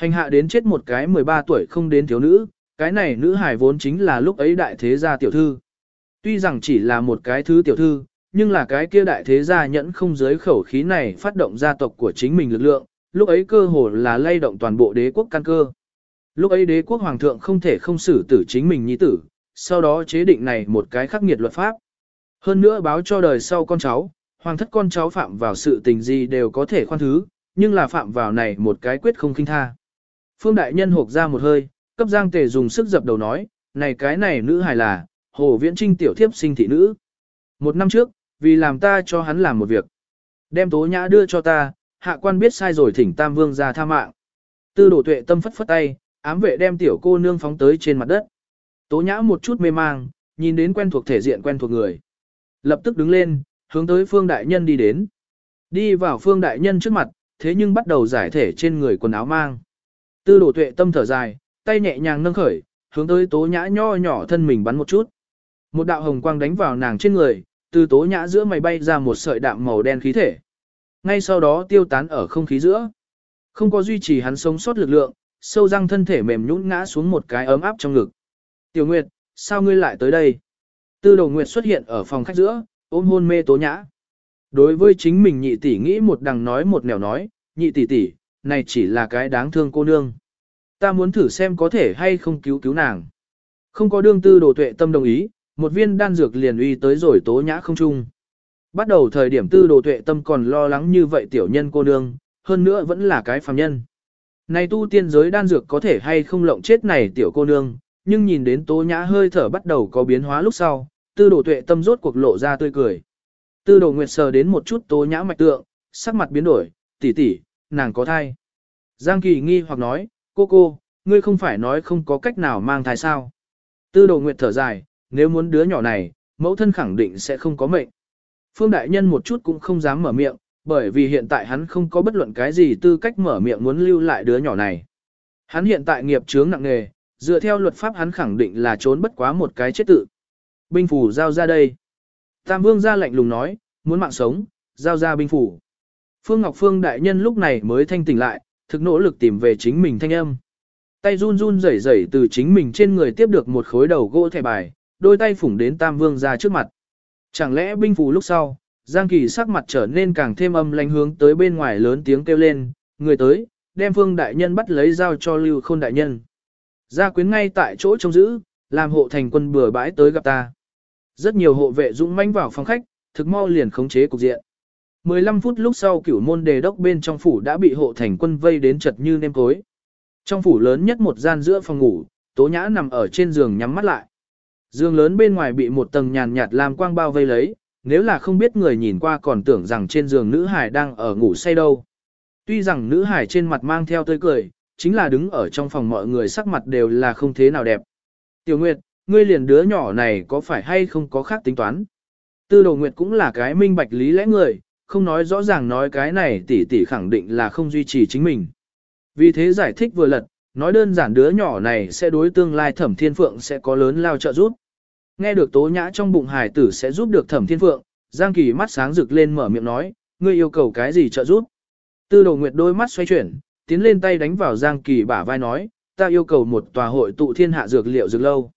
Hành hạ đến chết một cái 13 tuổi không đến thiếu nữ, cái này nữ hải vốn chính là lúc ấy đại thế gia tiểu thư. Tuy rằng chỉ là một cái thứ tiểu thư, nhưng là cái kia đại thế gia nhẫn không giới khẩu khí này phát động gia tộc của chính mình lực lượng, lúc ấy cơ hồ là lay động toàn bộ đế quốc căn cơ. Lúc ấy đế quốc hoàng thượng không thể không xử tử chính mình nhi tử, sau đó chế định này một cái khắc nghiệt luật pháp. Hơn nữa báo cho đời sau con cháu, hoàng thất con cháu phạm vào sự tình gì đều có thể khoan thứ, nhưng là phạm vào này một cái quyết không khinh tha. Phương Đại Nhân hộp ra một hơi, cấp giang tề dùng sức dập đầu nói, này cái này nữ hài là, hồ viễn trinh tiểu thiếp sinh thị nữ. Một năm trước, vì làm ta cho hắn làm một việc. Đem tố nhã đưa cho ta, hạ quan biết sai rồi thỉnh tam vương ra tha mạng. Tư đổ tuệ tâm phất phất tay, ám vệ đem tiểu cô nương phóng tới trên mặt đất. Tố nhã một chút mê mang, nhìn đến quen thuộc thể diện quen thuộc người. Lập tức đứng lên, hướng tới phương đại nhân đi đến. Đi vào phương đại nhân trước mặt, thế nhưng bắt đầu giải thể trên người quần áo mang. Tư đổ tuệ tâm thở dài, tay nhẹ nhàng nâng khởi, hướng tới tố nhã nho nhỏ thân mình bắn một chút. Một đạo hồng quang đánh vào nàng trên người, từ tố nhã giữa mày bay ra một sợi đạm màu đen khí thể. Ngay sau đó tiêu tán ở không khí giữa. Không có duy trì hắn sống sót lực lượng, sâu răng thân thể mềm nhũn ngã xuống một cái ấm áp trong ngực. Tiểu Nguyệt, sao ngươi lại tới đây? Tư đầu Nguyệt xuất hiện ở phòng khách giữa, ôm hôn mê tố nhã. Đối với chính mình nhị tỷ nghĩ một đằng nói một nẻo nói, nhị tỷ tỷ, này chỉ là cái đáng thương cô nương. Ta muốn thử xem có thể hay không cứu cứu nàng. Không có đương tư đồ tuệ tâm đồng ý, một viên đan dược liền uy tới rồi tố nhã không chung. Bắt đầu thời điểm tư đồ tuệ tâm còn lo lắng như vậy tiểu nhân cô nương, hơn nữa vẫn là cái phàm nhân. Này tu tiên giới đan dược có thể hay không lộng chết này tiểu cô nương, nhưng nhìn đến tố nhã hơi thở bắt đầu có biến hóa lúc sau, tư đồ tuệ tâm rốt cuộc lộ ra tươi cười. Tư đồ nguyệt sờ đến một chút tố nhã mạch tượng, sắc mặt biến đổi, tỷ tỷ, nàng có thai. Giang kỳ nghi hoặc nói, cô cô, ngươi không phải nói không có cách nào mang thai sao. Tư đồ nguyệt thở dài, nếu muốn đứa nhỏ này, mẫu thân khẳng định sẽ không có mệnh. Phương Đại Nhân một chút cũng không dám mở miệng, bởi vì hiện tại hắn không có bất luận cái gì tư cách mở miệng muốn lưu lại đứa nhỏ này. Hắn hiện tại nghiệp chướng nặng nề, dựa theo luật pháp hắn khẳng định là trốn bất quá một cái chết tự. Binh phủ giao ra đây. Tam Vương ra lạnh lùng nói, muốn mạng sống, giao ra binh phủ. Phương Ngọc Phương Đại Nhân lúc này mới thanh tỉnh lại, thực nỗ lực tìm về chính mình thanh âm. Tay run run rẩy rẩy từ chính mình trên người tiếp được một khối đầu gỗ thẻ bài, đôi tay phủng đến Tam Vương ra trước mặt. Chẳng lẽ binh phù lúc sau, Giang Kỳ sắc mặt trở nên càng thêm âm lãnh hướng tới bên ngoài lớn tiếng kêu lên, người tới, đem Phương đại nhân bắt lấy giao cho Lưu Khôn đại nhân. Gia quyến ngay tại chỗ trông giữ, làm hộ thành quân bừa bãi tới gặp ta. Rất nhiều hộ vệ dũng mãnh vào phòng khách, thực mau liền khống chế cục diện. 15 phút lúc sau cửu môn đề đốc bên trong phủ đã bị hộ thành quân vây đến chật như nêm cối. Trong phủ lớn nhất một gian giữa phòng ngủ, tố nhã nằm ở trên giường nhắm mắt lại. Dương lớn bên ngoài bị một tầng nhàn nhạt làm quang bao vây lấy, nếu là không biết người nhìn qua còn tưởng rằng trên giường nữ hải đang ở ngủ say đâu. Tuy rằng nữ hải trên mặt mang theo tươi cười, chính là đứng ở trong phòng mọi người sắc mặt đều là không thế nào đẹp. Tiểu Nguyệt, ngươi liền đứa nhỏ này có phải hay không có khác tính toán? Tư đồ Nguyệt cũng là cái minh bạch lý lẽ người, không nói rõ ràng nói cái này tỷ tỷ khẳng định là không duy trì chính mình. Vì thế giải thích vừa lật, nói đơn giản đứa nhỏ này sẽ đối tương lai thẩm thiên phượng sẽ có lớn lao trợ giúp. Nghe được tố nhã trong bụng hải tử sẽ giúp được thẩm thiên phượng, Giang Kỳ mắt sáng rực lên mở miệng nói, ngươi yêu cầu cái gì trợ giúp. Tư đồ nguyệt đôi mắt xoay chuyển, tiến lên tay đánh vào Giang Kỳ bả vai nói, ta yêu cầu một tòa hội tụ thiên hạ dược liệu dược lâu.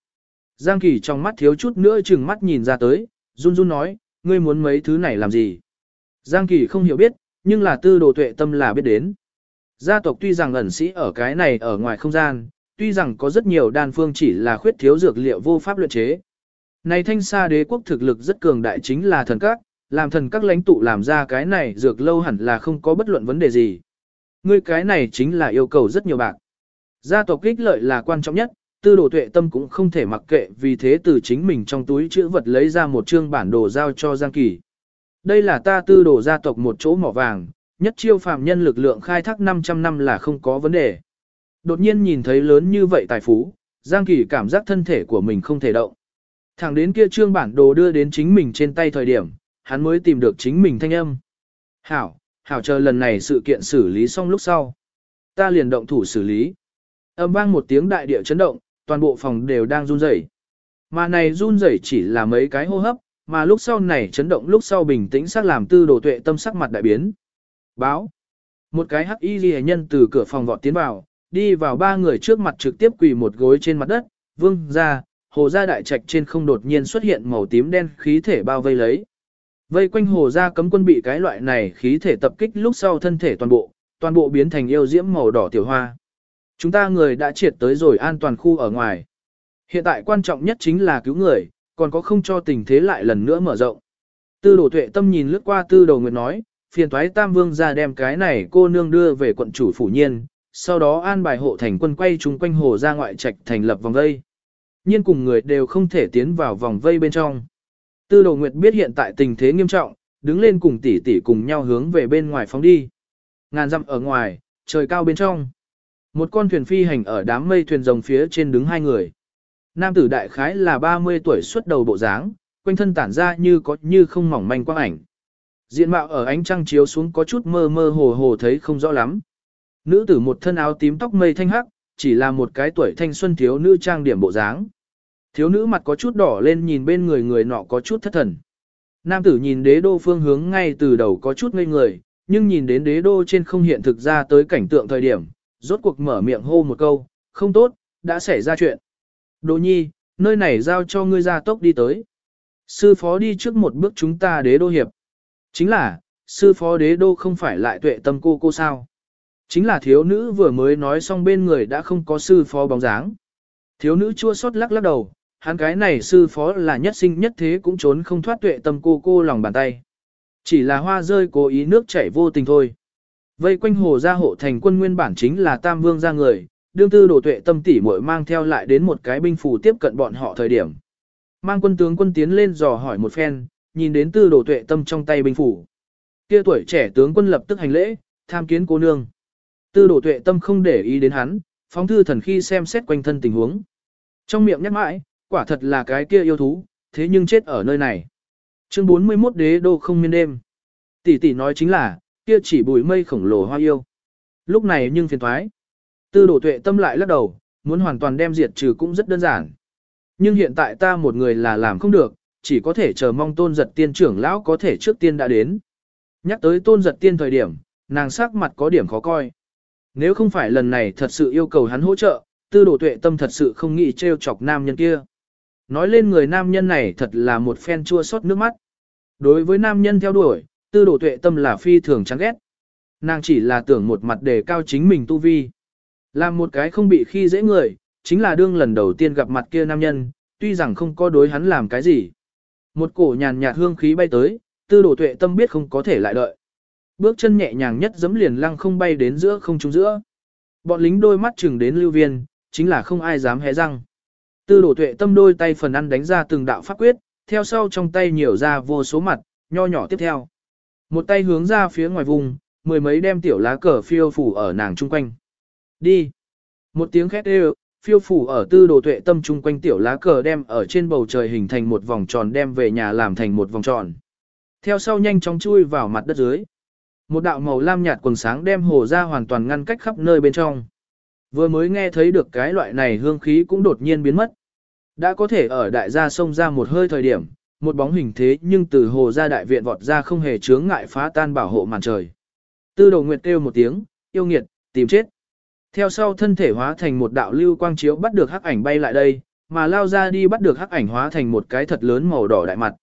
Giang Kỳ trong mắt thiếu chút nữa chừng mắt nhìn ra tới, run run nói, ngươi muốn mấy thứ này làm gì. Giang Kỳ không hiểu biết, nhưng là tư đồ tuệ tâm là biết đến. Gia tộc tuy rằng ẩn sĩ ở cái này ở ngoài không gian, tuy rằng có rất nhiều đan phương chỉ là khuyết thiếu dược liệu vô pháp luyện chế. Này thanh xa đế quốc thực lực rất cường đại chính là thần các, làm thần các lãnh tụ làm ra cái này dược lâu hẳn là không có bất luận vấn đề gì. Ngươi cái này chính là yêu cầu rất nhiều bạc. Gia tộc kích lợi là quan trọng nhất, tư đồ tuệ tâm cũng không thể mặc kệ vì thế từ chính mình trong túi chữ vật lấy ra một chương bản đồ giao cho Giang Kỳ. Đây là ta tư đổ gia tộc một chỗ mỏ vàng, nhất chiêu phàm nhân lực lượng khai thác 500 năm là không có vấn đề. Đột nhiên nhìn thấy lớn như vậy tài phú, Giang Kỳ cảm giác thân thể của mình không thể động. Thẳng đến kia trương bản đồ đưa đến chính mình trên tay thời điểm, hắn mới tìm được chính mình thanh âm. Hảo, hảo chờ lần này sự kiện xử lý xong lúc sau. Ta liền động thủ xử lý. Âm vang một tiếng đại địa chấn động, toàn bộ phòng đều đang run rẩy. Mà này run rẩy chỉ là mấy cái hô hấp, mà lúc sau này chấn động lúc sau bình tĩnh sắc làm tư đồ tuệ tâm sắc mặt đại biến. Báo. Một cái hắc y ghi nhân từ cửa phòng vọt tiến vào, đi vào ba người trước mặt trực tiếp quỳ một gối trên mặt đất, vương ra, hồ gia đại trạch trên không đột nhiên xuất hiện màu tím đen khí thể bao vây lấy. Vây quanh hồ gia cấm quân bị cái loại này khí thể tập kích lúc sau thân thể toàn bộ, toàn bộ biến thành yêu diễm màu đỏ tiểu hoa. Chúng ta người đã triệt tới rồi an toàn khu ở ngoài. Hiện tại quan trọng nhất chính là cứu người, còn có không cho tình thế lại lần nữa mở rộng. Tư đồ tuệ tâm nhìn lướt qua tư đồ nguyệt nói, phiền thoái tam vương ra đem cái này cô nương đưa về quận chủ phủ nhiên, sau đó an bài hộ thành quân quay chung quanh hồ ra ngoại trạch thành lập vòng vây. Nhiên cùng người đều không thể tiến vào vòng vây bên trong. Tư đồ nguyệt biết hiện tại tình thế nghiêm trọng, đứng lên cùng tỷ tỷ cùng nhau hướng về bên ngoài phóng đi. Ngàn dặm ở ngoài, trời cao bên trong. Một con thuyền phi hành ở đám mây thuyền rồng phía trên đứng hai người. Nam tử đại khái là 30 tuổi xuất đầu bộ dáng, quanh thân tản ra như có như không mỏng manh quang ảnh. Diện mạo ở ánh trăng chiếu xuống có chút mơ mơ hồ hồ thấy không rõ lắm. Nữ tử một thân áo tím tóc mây thanh hắc, chỉ là một cái tuổi thanh xuân thiếu nữ trang điểm bộ dáng. Thiếu nữ mặt có chút đỏ lên nhìn bên người người nọ có chút thất thần. Nam tử nhìn đế đô phương hướng ngay từ đầu có chút ngây người, nhưng nhìn đến đế đô trên không hiện thực ra tới cảnh tượng thời điểm, rốt cuộc mở miệng hô một câu, không tốt, đã xảy ra chuyện. Đỗ nhi, nơi này giao cho ngươi ra tốc đi tới. Sư phó đi trước một bước chúng ta đế đô hiệp. Chính là, sư phó đế đô không phải lại tuệ tâm cô cô sao. Chính là thiếu nữ vừa mới nói xong bên người đã không có sư phó bóng dáng. Thiếu nữ chua xót lắc lắc đầu, hắn cái này sư phó là nhất sinh nhất thế cũng trốn không thoát tuệ tâm cô cô lòng bàn tay. Chỉ là hoa rơi cố ý nước chảy vô tình thôi. Vây quanh hồ gia hộ thành quân nguyên bản chính là tam vương ra người, đương tư đổ tuệ tâm tỉ muội mang theo lại đến một cái binh phủ tiếp cận bọn họ thời điểm. Mang quân tướng quân tiến lên dò hỏi một phen, nhìn đến tư đổ tuệ tâm trong tay binh phủ. Kia tuổi trẻ tướng quân lập tức hành lễ, tham kiến cô nương. Tư đổ tuệ tâm không để ý đến hắn, phóng thư thần khi xem xét quanh thân tình huống. Trong miệng nhắc mãi, quả thật là cái kia yêu thú, thế nhưng chết ở nơi này. Chương 41 đế đô không miên đêm. Tỷ tỷ nói chính là, kia chỉ bụi mây khổng lồ hoa yêu. Lúc này nhưng phiền thoái. Tư đổ tuệ tâm lại lắc đầu, muốn hoàn toàn đem diệt trừ cũng rất đơn giản. Nhưng hiện tại ta một người là làm không được, chỉ có thể chờ mong tôn giật tiên trưởng lão có thể trước tiên đã đến. Nhắc tới tôn giật tiên thời điểm, nàng sắc mặt có điểm khó coi. Nếu không phải lần này thật sự yêu cầu hắn hỗ trợ, tư đồ tuệ tâm thật sự không nghĩ trêu chọc nam nhân kia. Nói lên người nam nhân này thật là một phen chua xót nước mắt. Đối với nam nhân theo đuổi, tư đồ tuệ tâm là phi thường chán ghét. Nàng chỉ là tưởng một mặt đề cao chính mình tu vi. Làm một cái không bị khi dễ người, chính là đương lần đầu tiên gặp mặt kia nam nhân, tuy rằng không có đối hắn làm cái gì. Một cổ nhàn nhạt hương khí bay tới, tư đồ tuệ tâm biết không có thể lại đợi. Bước chân nhẹ nhàng nhất giấm liền lăng không bay đến giữa không trung giữa. Bọn lính đôi mắt chừng đến lưu viên, chính là không ai dám hé răng. Tư đổ tuệ tâm đôi tay phần ăn đánh ra từng đạo pháp quyết, theo sau trong tay nhiều ra vô số mặt, nho nhỏ tiếp theo. Một tay hướng ra phía ngoài vùng, mười mấy đem tiểu lá cờ phiêu phủ ở nàng chung quanh. Đi! Một tiếng khét đều, phiêu phủ ở tư đồ tuệ tâm trung quanh tiểu lá cờ đem ở trên bầu trời hình thành một vòng tròn đem về nhà làm thành một vòng tròn. Theo sau nhanh chóng chui vào mặt đất dưới. Một đạo màu lam nhạt quần sáng đem hồ ra hoàn toàn ngăn cách khắp nơi bên trong. Vừa mới nghe thấy được cái loại này hương khí cũng đột nhiên biến mất. Đã có thể ở đại gia sông ra một hơi thời điểm, một bóng hình thế nhưng từ hồ ra đại viện vọt ra không hề chướng ngại phá tan bảo hộ màn trời. Tư đầu nguyệt kêu một tiếng, yêu nghiệt, tìm chết. Theo sau thân thể hóa thành một đạo lưu quang chiếu bắt được hắc ảnh bay lại đây, mà lao ra đi bắt được hắc ảnh hóa thành một cái thật lớn màu đỏ đại mặt.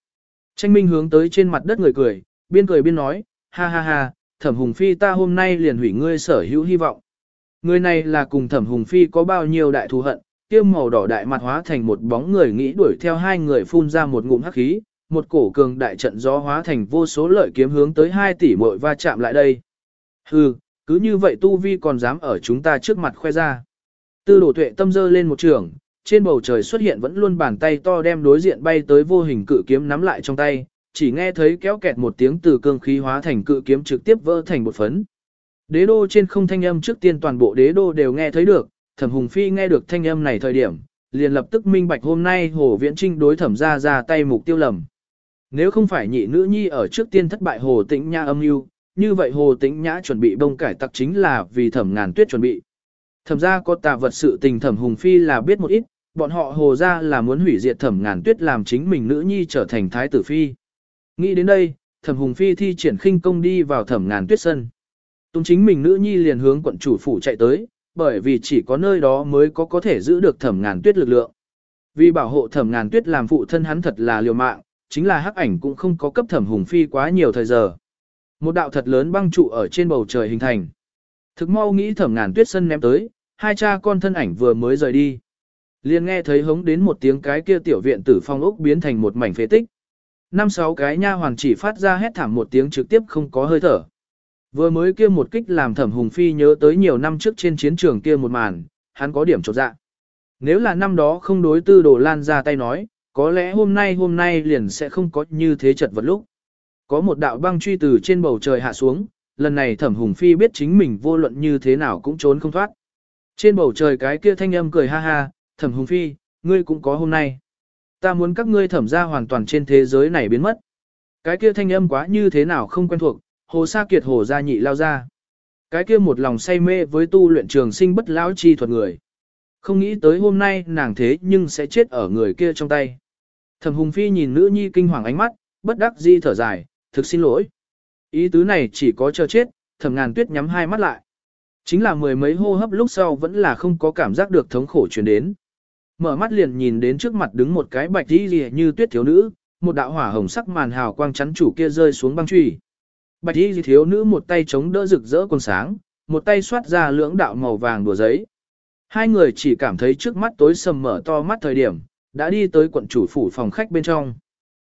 Tranh minh hướng tới trên mặt đất người cười, biên cười biên nói, ha ha ha, thẩm hùng phi ta hôm nay liền hủy ngươi sở hữu hy vọng. Người này là cùng thẩm hùng phi có bao nhiêu đại thù hận, kia màu đỏ đại mặt hóa thành một bóng người nghĩ đuổi theo hai người phun ra một ngụm hắc khí, một cổ cường đại trận gió hóa thành vô số lợi kiếm hướng tới hai tỷ muội va chạm lại đây. Hừ, cứ như vậy tu vi còn dám ở chúng ta trước mặt khoe ra. Tư đổ tuệ tâm dơ lên một trường, trên bầu trời xuất hiện vẫn luôn bàn tay to đem đối diện bay tới vô hình cự kiếm nắm lại trong tay, chỉ nghe thấy kéo kẹt một tiếng từ cương khí hóa thành cự kiếm trực tiếp vỡ thành một phấn. Đế đô trên không thanh âm trước tiên toàn bộ đế đô đều nghe thấy được, thẩm hùng phi nghe được thanh âm này thời điểm, liền lập tức minh bạch hôm nay hồ viễn trinh đối thẩm ra ra tay mục tiêu lầm. Nếu không phải nhị nữ nhi ở trước tiên thất bại hồ tĩnh nha âm mưu như vậy hồ tĩnh nhã chuẩn bị bông cải tặc chính là vì thẩm ngàn tuyết chuẩn bị. Thẩm ra có tà vật sự tình thẩm hùng phi là biết một ít, bọn họ hồ ra là muốn hủy diệt thẩm ngàn tuyết làm chính mình nữ nhi trở thành thái tử phi. Nghĩ đến đây, thẩm hùng phi thi triển khinh công đi vào thẩm ngàn tuyết sân. Tùng chính mình nữ nhi liền hướng quận chủ phủ chạy tới, bởi vì chỉ có nơi đó mới có có thể giữ được thẩm ngàn tuyết lực lượng. Vì bảo hộ thẩm ngàn tuyết làm phụ thân hắn thật là liều mạng, chính là hắc ảnh cũng không có cấp thẩm hùng phi quá nhiều thời giờ. Một đạo thật lớn băng trụ ở trên bầu trời hình thành. Thực mau nghĩ thẩm ngàn tuyết sân ném tới, hai cha con thân ảnh vừa mới rời đi. liền nghe thấy hống đến một tiếng cái kia tiểu viện tử phong ốc biến thành một mảnh phế tích. Năm sáu cái nha hoàng chỉ phát ra hét thảm một tiếng trực tiếp không có hơi thở. Vừa mới kia một kích làm thẩm hùng phi nhớ tới nhiều năm trước trên chiến trường kia một màn, hắn có điểm trột dạ. Nếu là năm đó không đối tư đồ lan ra tay nói, có lẽ hôm nay hôm nay liền sẽ không có như thế chật vật lúc. Có một đạo băng truy từ trên bầu trời hạ xuống, lần này thẩm hùng phi biết chính mình vô luận như thế nào cũng trốn không thoát. Trên bầu trời cái kia thanh âm cười ha ha, thẩm hùng phi, ngươi cũng có hôm nay. Ta muốn các ngươi thẩm ra hoàn toàn trên thế giới này biến mất. Cái kia thanh âm quá như thế nào không quen thuộc, hồ sa kiệt hồ gia nhị lao ra. Cái kia một lòng say mê với tu luyện trường sinh bất lão chi thuật người. Không nghĩ tới hôm nay nàng thế nhưng sẽ chết ở người kia trong tay. Thẩm Hùng Phi nhìn nữ nhi kinh hoàng ánh mắt, bất đắc di thở dài, thực xin lỗi. Ý tứ này chỉ có chờ chết, thẩm ngàn tuyết nhắm hai mắt lại. Chính là mười mấy hô hấp lúc sau vẫn là không có cảm giác được thống khổ truyền đến. Mở mắt liền nhìn đến trước mặt đứng một cái bạch đi rìa như tuyết thiếu nữ, một đạo hỏa hồng sắc màn hào quang chắn chủ kia rơi xuống băng trùy. Bạch y thiếu nữ một tay chống đỡ rực rỡ quần sáng, một tay xoát ra lưỡng đạo màu vàng đùa giấy. Hai người chỉ cảm thấy trước mắt tối sầm mở to mắt thời điểm, đã đi tới quận chủ phủ phòng khách bên trong.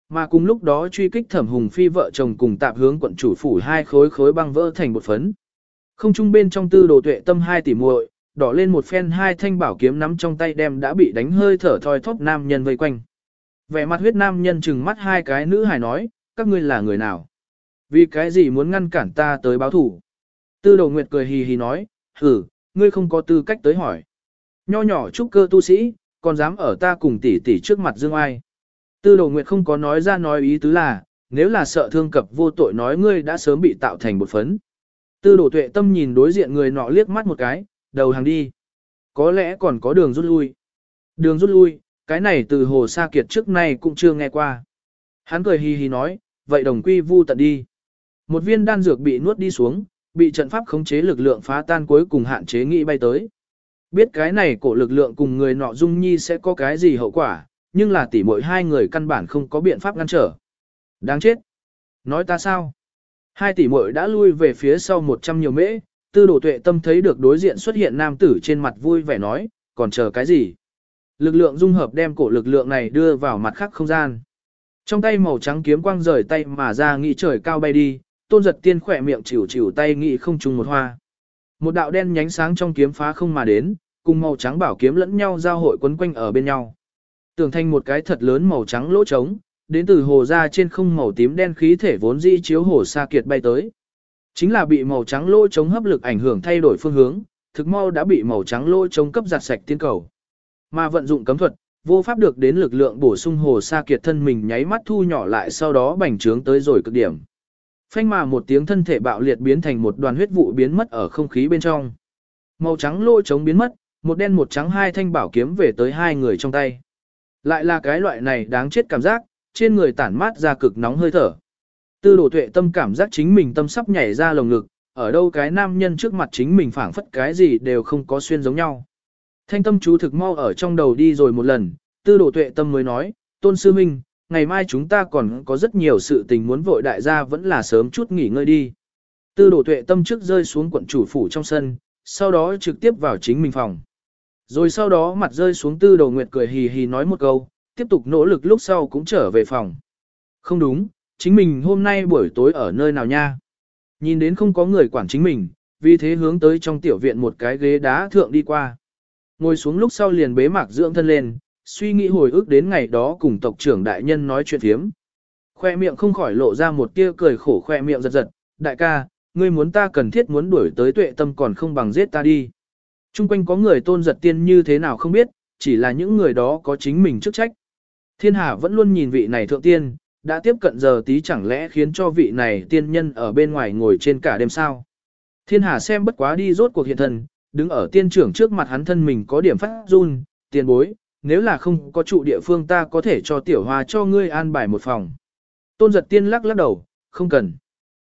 Mà cùng lúc đó truy kích thẩm hùng phi vợ chồng cùng tạp hướng quận chủ phủ hai khối khối băng vỡ thành một phấn. Không trung bên trong tư đồ tuệ tâm hai tỷ muội, đỏ lên một phen hai thanh bảo kiếm nắm trong tay đem đã bị đánh hơi thở thoi thóp nam nhân vây quanh. Vẻ mặt huyết nam nhân chừng mắt hai cái nữ hài nói, các ngươi là người nào? Vì cái gì muốn ngăn cản ta tới báo thủ? Tư đồ nguyệt cười hì hì nói, hử, ngươi không có tư cách tới hỏi. Nho nhỏ trúc cơ tu sĩ, còn dám ở ta cùng tỷ tỷ trước mặt dương ai. Tư đồ nguyệt không có nói ra nói ý tứ là, nếu là sợ thương cập vô tội nói ngươi đã sớm bị tạo thành một phấn. Tư đồ tuệ tâm nhìn đối diện người nọ liếc mắt một cái, đầu hàng đi. Có lẽ còn có đường rút lui. Đường rút lui, cái này từ hồ sa kiệt trước nay cũng chưa nghe qua. Hắn cười hì hì nói, vậy đồng quy vu tận đi. Một viên đan dược bị nuốt đi xuống, bị trận pháp khống chế lực lượng phá tan cuối cùng hạn chế nghĩ bay tới. Biết cái này cổ lực lượng cùng người nọ dung nhi sẽ có cái gì hậu quả, nhưng là tỉ mỗi hai người căn bản không có biện pháp ngăn trở. Đáng chết. Nói ta sao? Hai tỷ muội đã lui về phía sau một trăm nhiều mễ, tư đồ tuệ tâm thấy được đối diện xuất hiện nam tử trên mặt vui vẻ nói, còn chờ cái gì? Lực lượng dung hợp đem cổ lực lượng này đưa vào mặt khác không gian. Trong tay màu trắng kiếm quang rời tay mà ra nghĩ trời cao bay đi, tôn giật tiên khỏe miệng chịu chịu tay nghĩ không trùng một hoa. Một đạo đen nhánh sáng trong kiếm phá không mà đến, cùng màu trắng bảo kiếm lẫn nhau giao hội quấn quanh ở bên nhau. Tưởng thành một cái thật lớn màu trắng lỗ trống, đến từ hồ ra trên không màu tím đen khí thể vốn dĩ chiếu hồ sa kiệt bay tới. Chính là bị màu trắng lỗ trống hấp lực ảnh hưởng thay đổi phương hướng, thực mau đã bị màu trắng lỗ trống cấp giặt sạch tiên cầu. Mà vận dụng cấm thuật, vô pháp được đến lực lượng bổ sung hồ sa kiệt thân mình nháy mắt thu nhỏ lại sau đó bành trướng tới rồi cực điểm. Phanh mà một tiếng thân thể bạo liệt biến thành một đoàn huyết vụ biến mất ở không khí bên trong. Màu trắng lỗ trống biến mất, một đen một trắng hai thanh bảo kiếm về tới hai người trong tay. Lại là cái loại này đáng chết cảm giác, trên người tản mát ra cực nóng hơi thở. Tư đồ tuệ tâm cảm giác chính mình tâm sắp nhảy ra lồng ngực, ở đâu cái nam nhân trước mặt chính mình phảng phất cái gì đều không có xuyên giống nhau. Thanh tâm chú thực mau ở trong đầu đi rồi một lần, tư đồ tuệ tâm mới nói, tôn sư minh, ngày mai chúng ta còn có rất nhiều sự tình muốn vội đại gia vẫn là sớm chút nghỉ ngơi đi. Tư đồ tuệ tâm trước rơi xuống quận chủ phủ trong sân, sau đó trực tiếp vào chính mình phòng. Rồi sau đó mặt rơi xuống tư đầu nguyệt cười hì hì nói một câu, tiếp tục nỗ lực lúc sau cũng trở về phòng. Không đúng, chính mình hôm nay buổi tối ở nơi nào nha? Nhìn đến không có người quản chính mình, vì thế hướng tới trong tiểu viện một cái ghế đá thượng đi qua. Ngồi xuống lúc sau liền bế mạc dưỡng thân lên, suy nghĩ hồi ức đến ngày đó cùng tộc trưởng đại nhân nói chuyện thiếm. Khoe miệng không khỏi lộ ra một tia cười khổ khoe miệng giật giật, đại ca, ngươi muốn ta cần thiết muốn đuổi tới tuệ tâm còn không bằng giết ta đi. Trung quanh có người tôn giật tiên như thế nào không biết, chỉ là những người đó có chính mình chức trách. Thiên Hà vẫn luôn nhìn vị này thượng tiên, đã tiếp cận giờ tí chẳng lẽ khiến cho vị này tiên nhân ở bên ngoài ngồi trên cả đêm sao. Thiên Hà xem bất quá đi rốt cuộc hiện thần, đứng ở tiên trưởng trước mặt hắn thân mình có điểm phát run, tiền bối, nếu là không có trụ địa phương ta có thể cho tiểu hoa cho ngươi an bài một phòng. Tôn giật tiên lắc lắc đầu, không cần.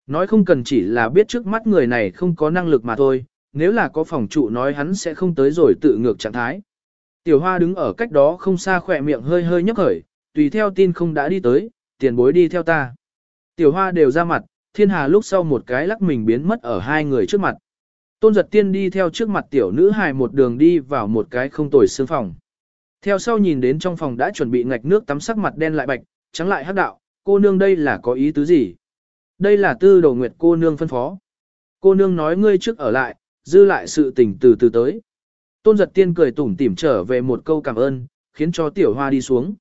Nói không cần chỉ là biết trước mắt người này không có năng lực mà thôi, nếu là có phòng trụ nói hắn sẽ không tới rồi tự ngược trạng thái. Tiểu hoa đứng ở cách đó không xa khỏe miệng hơi hơi nhấp khởi, tùy theo tin không đã đi tới, tiền bối đi theo ta. Tiểu hoa đều ra mặt, thiên hà lúc sau một cái lắc mình biến mất ở hai người trước mặt. Tôn giật tiên đi theo trước mặt tiểu nữ hài một đường đi vào một cái không tồi xương phòng. Theo sau nhìn đến trong phòng đã chuẩn bị ngạch nước tắm sắc mặt đen lại bạch, trắng lại hắc đạo, cô nương đây là có ý tứ gì? Đây là tư đồ nguyệt cô nương phân phó. Cô nương nói ngươi trước ở lại, dư lại sự tình từ từ tới. Tôn giật tiên cười tủm tỉm trở về một câu cảm ơn, khiến cho tiểu hoa đi xuống.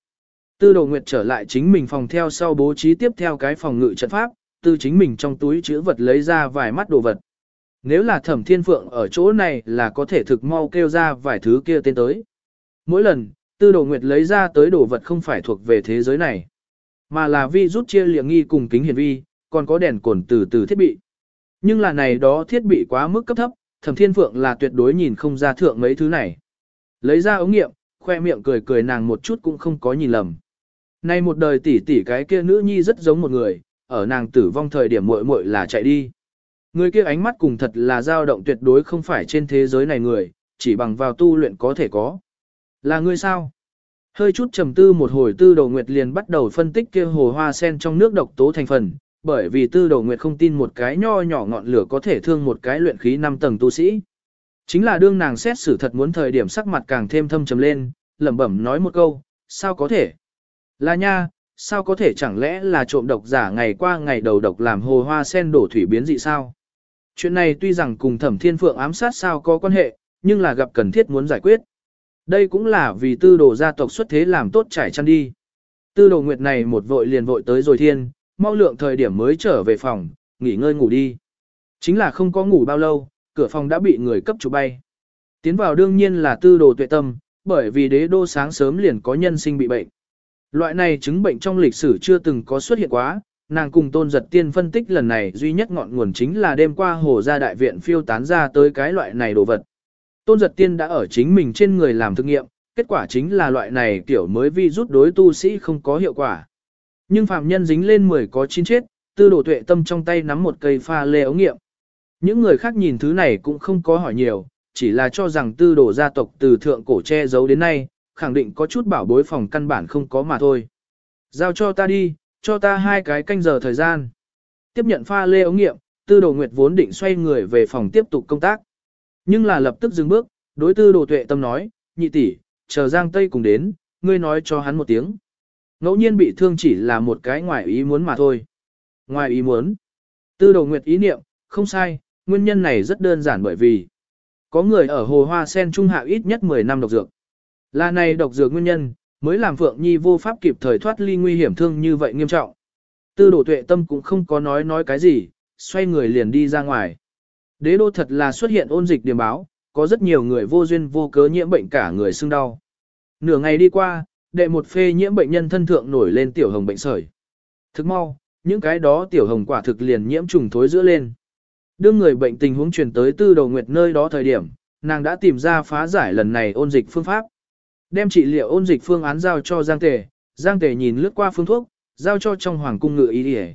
Tư đồ nguyệt trở lại chính mình phòng theo sau bố trí tiếp theo cái phòng ngự trận pháp, từ chính mình trong túi chữ vật lấy ra vài mắt đồ vật. Nếu là thẩm thiên phượng ở chỗ này là có thể thực mau kêu ra vài thứ kia tên tới. Mỗi lần, tư đồ nguyệt lấy ra tới đồ vật không phải thuộc về thế giới này, mà là vi rút chia liệng nghi cùng kính hiển vi, còn có đèn cồn từ từ thiết bị. Nhưng là này đó thiết bị quá mức cấp thấp, thẩm thiên phượng là tuyệt đối nhìn không ra thượng mấy thứ này. Lấy ra ống nghiệm, khoe miệng cười cười nàng một chút cũng không có nhìn lầm. Nay một đời tỷ tỷ cái kia nữ nhi rất giống một người, ở nàng tử vong thời điểm muội muội là chạy đi. Người kia ánh mắt cùng thật là dao động tuyệt đối không phải trên thế giới này người, chỉ bằng vào tu luyện có thể có. Là ngươi sao? Hơi chút trầm tư một hồi tư đầu nguyệt liền bắt đầu phân tích kia hồ hoa sen trong nước độc tố thành phần, bởi vì tư đầu nguyệt không tin một cái nho nhỏ ngọn lửa có thể thương một cái luyện khí 5 tầng tu sĩ. Chính là đương nàng xét xử thật muốn thời điểm sắc mặt càng thêm thâm trầm lên, lẩm bẩm nói một câu, sao có thể? Là nha, sao có thể chẳng lẽ là trộm độc giả ngày qua ngày đầu độc làm hồ hoa sen đổ thủy biến dị sao? Chuyện này tuy rằng cùng thẩm thiên phượng ám sát sao có quan hệ, nhưng là gặp cần thiết muốn giải quyết. Đây cũng là vì tư đồ gia tộc xuất thế làm tốt trải chăn đi. Tư đồ nguyệt này một vội liền vội tới rồi thiên, mau lượng thời điểm mới trở về phòng, nghỉ ngơi ngủ đi. Chính là không có ngủ bao lâu, cửa phòng đã bị người cấp chủ bay. Tiến vào đương nhiên là tư đồ tuệ tâm, bởi vì đế đô sáng sớm liền có nhân sinh bị bệnh. Loại này chứng bệnh trong lịch sử chưa từng có xuất hiện quá, nàng cùng tôn giật tiên phân tích lần này duy nhất ngọn nguồn chính là đêm qua hồ gia đại viện phiêu tán ra tới cái loại này đồ vật. Tôn giật tiên đã ở chính mình trên người làm thực nghiệm, kết quả chính là loại này kiểu mới vi rút đối tu sĩ không có hiệu quả. Nhưng phạm nhân dính lên 10 có chín chết, tư đồ tuệ tâm trong tay nắm một cây pha lê ống nghiệm. Những người khác nhìn thứ này cũng không có hỏi nhiều, chỉ là cho rằng tư đồ gia tộc từ thượng cổ che giấu đến nay, khẳng định có chút bảo bối phòng căn bản không có mà thôi. Giao cho ta đi, cho ta hai cái canh giờ thời gian. Tiếp nhận pha lê ống nghiệm, tư đồ nguyệt vốn định xoay người về phòng tiếp tục công tác. Nhưng là lập tức dừng bước, đối tư đồ tuệ tâm nói, nhị tỷ, chờ Giang Tây cùng đến, ngươi nói cho hắn một tiếng. Ngẫu nhiên bị thương chỉ là một cái ngoài ý muốn mà thôi. Ngoài ý muốn. Tư đồ nguyệt ý niệm, không sai, nguyên nhân này rất đơn giản bởi vì có người ở hồ hoa sen trung hạ ít nhất 10 năm độc dược. Là này độc dược nguyên nhân, mới làm Phượng Nhi vô pháp kịp thời thoát ly nguy hiểm thương như vậy nghiêm trọng. Tư đồ tuệ tâm cũng không có nói nói cái gì, xoay người liền đi ra ngoài. Đế đô thật là xuất hiện ôn dịch điểm báo, có rất nhiều người vô duyên vô cớ nhiễm bệnh cả người sưng đau. Nửa ngày đi qua, đệ một phê nhiễm bệnh nhân thân thượng nổi lên tiểu hồng bệnh sởi. Thức mau, những cái đó tiểu hồng quả thực liền nhiễm trùng thối giữa lên. Đương người bệnh tình huống truyền tới tư đầu nguyệt nơi đó thời điểm, nàng đã tìm ra phá giải lần này ôn dịch phương pháp. Đem trị liệu ôn dịch phương án giao cho Giang Tề, Giang Tề nhìn lướt qua phương thuốc, giao cho trong hoàng cung ngự ý đi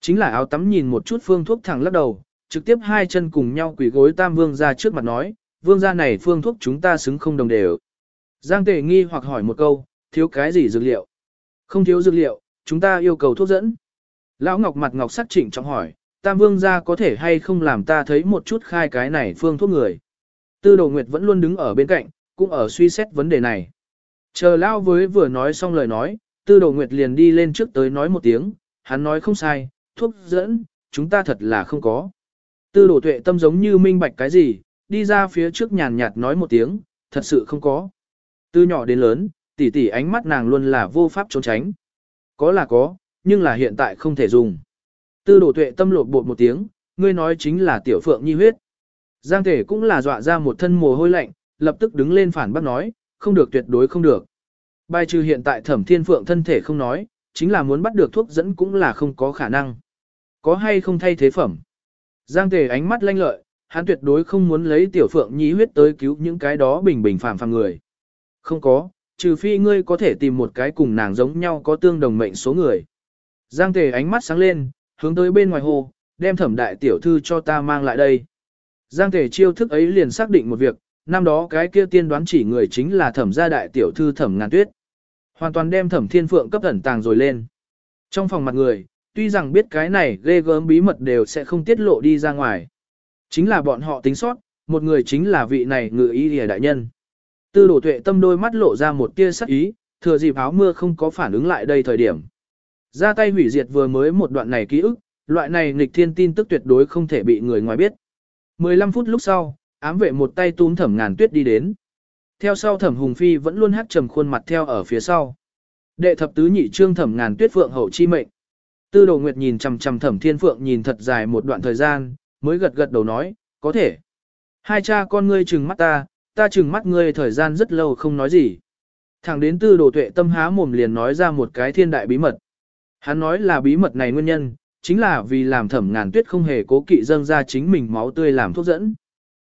Chính là áo tắm nhìn một chút phương thuốc thẳng lắc đầu, trực tiếp hai chân cùng nhau quỳ gối tam vương ra trước mặt nói, vương gia này phương thuốc chúng ta xứng không đồng đều. Giang Tề nghi hoặc hỏi một câu, thiếu cái gì dược liệu? Không thiếu dược liệu, chúng ta yêu cầu thuốc dẫn. Lão Ngọc mặt Ngọc sắc chỉnh trọng hỏi, Tam Vương gia có thể hay không làm ta thấy một chút khai cái này phương thuốc người. Tư Đồ Nguyệt vẫn luôn đứng ở bên cạnh, cũng ở suy xét vấn đề này. Chờ Lão với vừa nói xong lời nói, Tư Đồ Nguyệt liền đi lên trước tới nói một tiếng, hắn nói không sai, thuốc dẫn, chúng ta thật là không có. Tư Đồ Tuệ tâm giống như minh bạch cái gì, đi ra phía trước nhàn nhạt nói một tiếng, thật sự không có. Từ nhỏ đến lớn, tỷ tỷ ánh mắt nàng luôn là vô pháp trốn tránh. Có là có, nhưng là hiện tại không thể dùng. Tư đổ tuệ tâm lột bột một tiếng, ngươi nói chính là tiểu phượng nhi huyết. Giang thể cũng là dọa ra một thân mồ hôi lạnh, lập tức đứng lên phản bác nói, không được tuyệt đối không được. Bài trừ hiện tại thẩm thiên phượng thân thể không nói, chính là muốn bắt được thuốc dẫn cũng là không có khả năng. Có hay không thay thế phẩm. Giang thể ánh mắt lanh lợi, hắn tuyệt đối không muốn lấy tiểu phượng nhi huyết tới cứu những cái đó bình bình phàm phàm người. Không có, trừ phi ngươi có thể tìm một cái cùng nàng giống nhau có tương đồng mệnh số người. Giang tề ánh mắt sáng lên, hướng tới bên ngoài hồ, đem thẩm đại tiểu thư cho ta mang lại đây. Giang tề chiêu thức ấy liền xác định một việc, năm đó cái kia tiên đoán chỉ người chính là thẩm gia đại tiểu thư thẩm ngàn tuyết. Hoàn toàn đem thẩm thiên phượng cấp ẩn tàng rồi lên. Trong phòng mặt người, tuy rằng biết cái này ghê gớm bí mật đều sẽ không tiết lộ đi ra ngoài. Chính là bọn họ tính sót, một người chính là vị này ngự y lìa đại nhân. Tư đổ tuệ tâm đôi mắt lộ ra một tia sắc ý, thừa dịp áo mưa không có phản ứng lại đây thời điểm. Ra tay hủy diệt vừa mới một đoạn này ký ức, loại này nghịch thiên tin tức tuyệt đối không thể bị người ngoài biết. 15 phút lúc sau, ám vệ một tay túm thẩm ngàn tuyết đi đến. Theo sau thẩm hùng phi vẫn luôn hát trầm khuôn mặt theo ở phía sau. Đệ thập tứ nhị trương thẩm ngàn tuyết phượng hậu chi mệnh. Tư đồ nguyệt nhìn chằm chằm thẩm thiên phượng nhìn thật dài một đoạn thời gian, mới gật gật đầu nói, có thể. Hai cha con ngươi trừng mắt ta, ta chừng mắt ngươi thời gian rất lâu không nói gì. Thẳng đến tư đồ tuệ tâm há mồm liền nói ra một cái thiên đại bí mật. Hắn nói là bí mật này nguyên nhân, chính là vì làm thẩm ngàn tuyết không hề cố kỵ dâng ra chính mình máu tươi làm thuốc dẫn.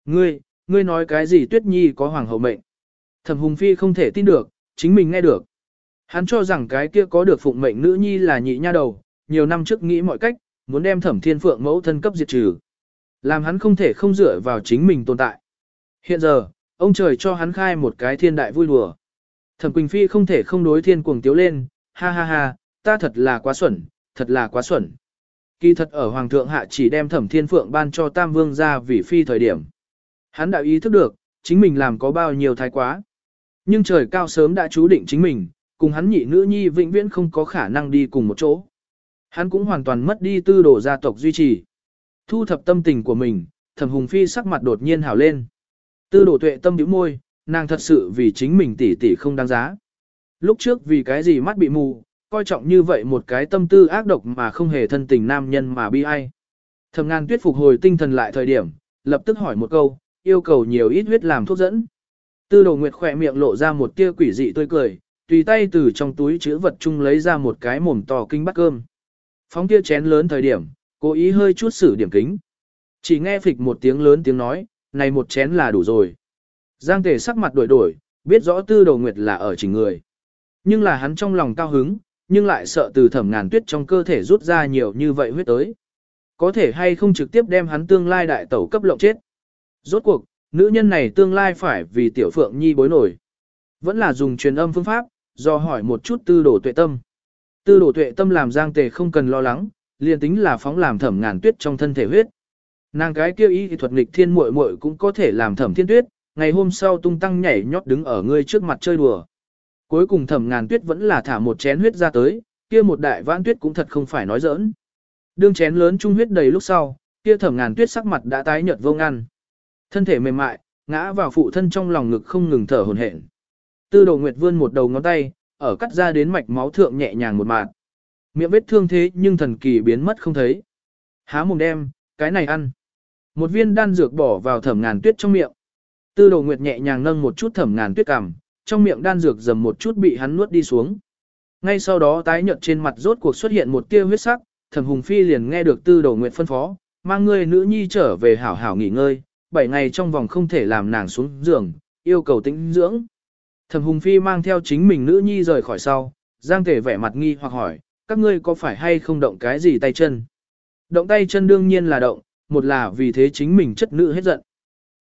Ngươi, ngươi nói cái gì tuyết nhi có hoàng hậu mệnh. Thẩm hùng phi không thể tin được, chính mình nghe được. Hắn cho rằng cái kia có được phụng mệnh nữ nhi là nhị nha đầu, nhiều năm trước nghĩ mọi cách, muốn đem thẩm thiên phượng mẫu thân cấp diệt trừ. Làm hắn không thể không dựa vào chính mình tồn tại. Hiện giờ, ông trời cho hắn khai một cái thiên đại vui đùa. Thẩm Quỳnh Phi không thể không đối thiên cuồng tiếu lên, ha ha ha, ta thật là quá xuẩn, thật là quá xuẩn. Kỳ thật ở Hoàng thượng hạ chỉ đem thẩm thiên phượng ban cho Tam Vương ra vì phi thời điểm. Hắn đã ý thức được, chính mình làm có bao nhiêu thái quá. Nhưng trời cao sớm đã chú định chính mình, cùng hắn nhị nữ nhi vĩnh viễn không có khả năng đi cùng một chỗ. Hắn cũng hoàn toàn mất đi tư đồ gia tộc duy trì. Thu thập tâm tình của mình, thẩm hùng phi sắc mặt đột nhiên hào lên. Tư đồ tuệ tâm nhíu môi, nàng thật sự vì chính mình tỷ tỷ không đáng giá. Lúc trước vì cái gì mắt bị mù, coi trọng như vậy một cái tâm tư ác độc mà không hề thân tình nam nhân mà bi ai. Thẩm ngàn tuyết phục hồi tinh thần lại thời điểm, lập tức hỏi một câu, yêu cầu nhiều ít huyết làm thuốc dẫn. Tư đồ nguyệt khỏe miệng lộ ra một tia quỷ dị tươi cười, tùy tay từ trong túi chữ vật chung lấy ra một cái mồm to kinh bắt cơm. Phóng tia chén lớn thời điểm, cố ý hơi chút xử điểm kính. Chỉ nghe phịch một tiếng lớn tiếng nói, này một chén là đủ rồi. Giang tề sắc mặt đổi đổi, biết rõ tư Đầu nguyệt là ở chỉnh người. Nhưng là hắn trong lòng cao hứng, nhưng lại sợ từ thẩm ngàn tuyết trong cơ thể rút ra nhiều như vậy huyết tới. Có thể hay không trực tiếp đem hắn tương lai đại tẩu cấp lộng chết. Rốt cuộc, nữ nhân này tương lai phải vì tiểu phượng nhi bối nổi. Vẫn là dùng truyền âm phương pháp, do hỏi một chút tư đồ tuệ tâm. Tư đồ tuệ tâm làm giang tề không cần lo lắng, liền tính là phóng làm thẩm ngàn tuyết trong thân thể huyết. Nàng cái kia y thuật nghịch thiên muội muội cũng có thể làm thẩm thiên tuyết, ngày hôm sau tung tăng nhảy nhót đứng ở ngươi trước mặt chơi đùa. Cuối cùng thẩm ngàn tuyết vẫn là thả một chén huyết ra tới, kia một đại vãn tuyết cũng thật không phải nói giỡn. Đương chén lớn trung huyết đầy lúc sau, kia thẩm ngàn tuyết sắc mặt đã tái nhợt vô ngăn. Thân thể mềm mại, ngã vào phụ thân trong lòng ngực không ngừng thở hổn hển. Tư đồ nguyệt vươn một đầu ngón tay, ở cắt ra đến mạch máu thượng nhẹ nhàng một mạt. Miệng vết thương thế nhưng thần kỳ biến mất không thấy. Há mồm đem, cái này ăn. Một viên đan dược bỏ vào thẩm ngàn tuyết trong miệng. Tư đồ nguyệt nhẹ nhàng nâng một chút thẩm ngàn tuyết cằm, trong miệng đan dược dầm một chút bị hắn nuốt đi xuống. Ngay sau đó tái nhợt trên mặt rốt cuộc xuất hiện một tia huyết sắc, thẩm hùng phi liền nghe được tư đồ nguyệt phân phó, mang người nữ nhi trở về hảo hảo nghỉ ngơi, bảy ngày trong vòng không thể làm nàng xuống giường, yêu cầu tĩnh dưỡng. Thẩm hùng phi mang theo chính mình nữ nhi rời khỏi sau, giang thể vẻ mặt nghi hoặc hỏi, các ngươi có phải hay không động cái gì tay chân? Động tay chân đương nhiên là động, một là vì thế chính mình chất nữ hết giận.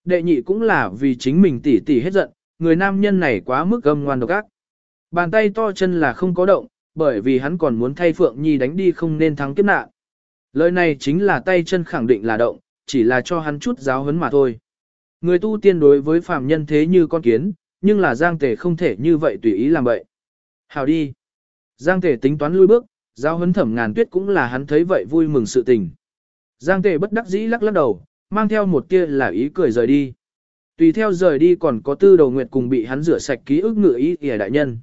Đệ nhị cũng là vì chính mình tỉ tỉ hết giận, người nam nhân này quá mức gâm ngoan độc ác. Bàn tay to chân là không có động, bởi vì hắn còn muốn thay Phượng Nhi đánh đi không nên thắng kiếp nạn. Lời này chính là tay chân khẳng định là động, chỉ là cho hắn chút giáo huấn mà thôi. Người tu tiên đối với phàm nhân thế như con kiến, nhưng là Giang Tề không thể như vậy tùy ý làm vậy. Hào đi. Giang Tề tính toán lui bước, giáo huấn thẩm ngàn tuyết cũng là hắn thấy vậy vui mừng sự tình. Giang Tề bất đắc dĩ lắc lắc đầu, mang theo một tia là ý cười rời đi. Tùy theo rời đi còn có tư đầu nguyệt cùng bị hắn rửa sạch ký ức ngự ý kìa đại nhân.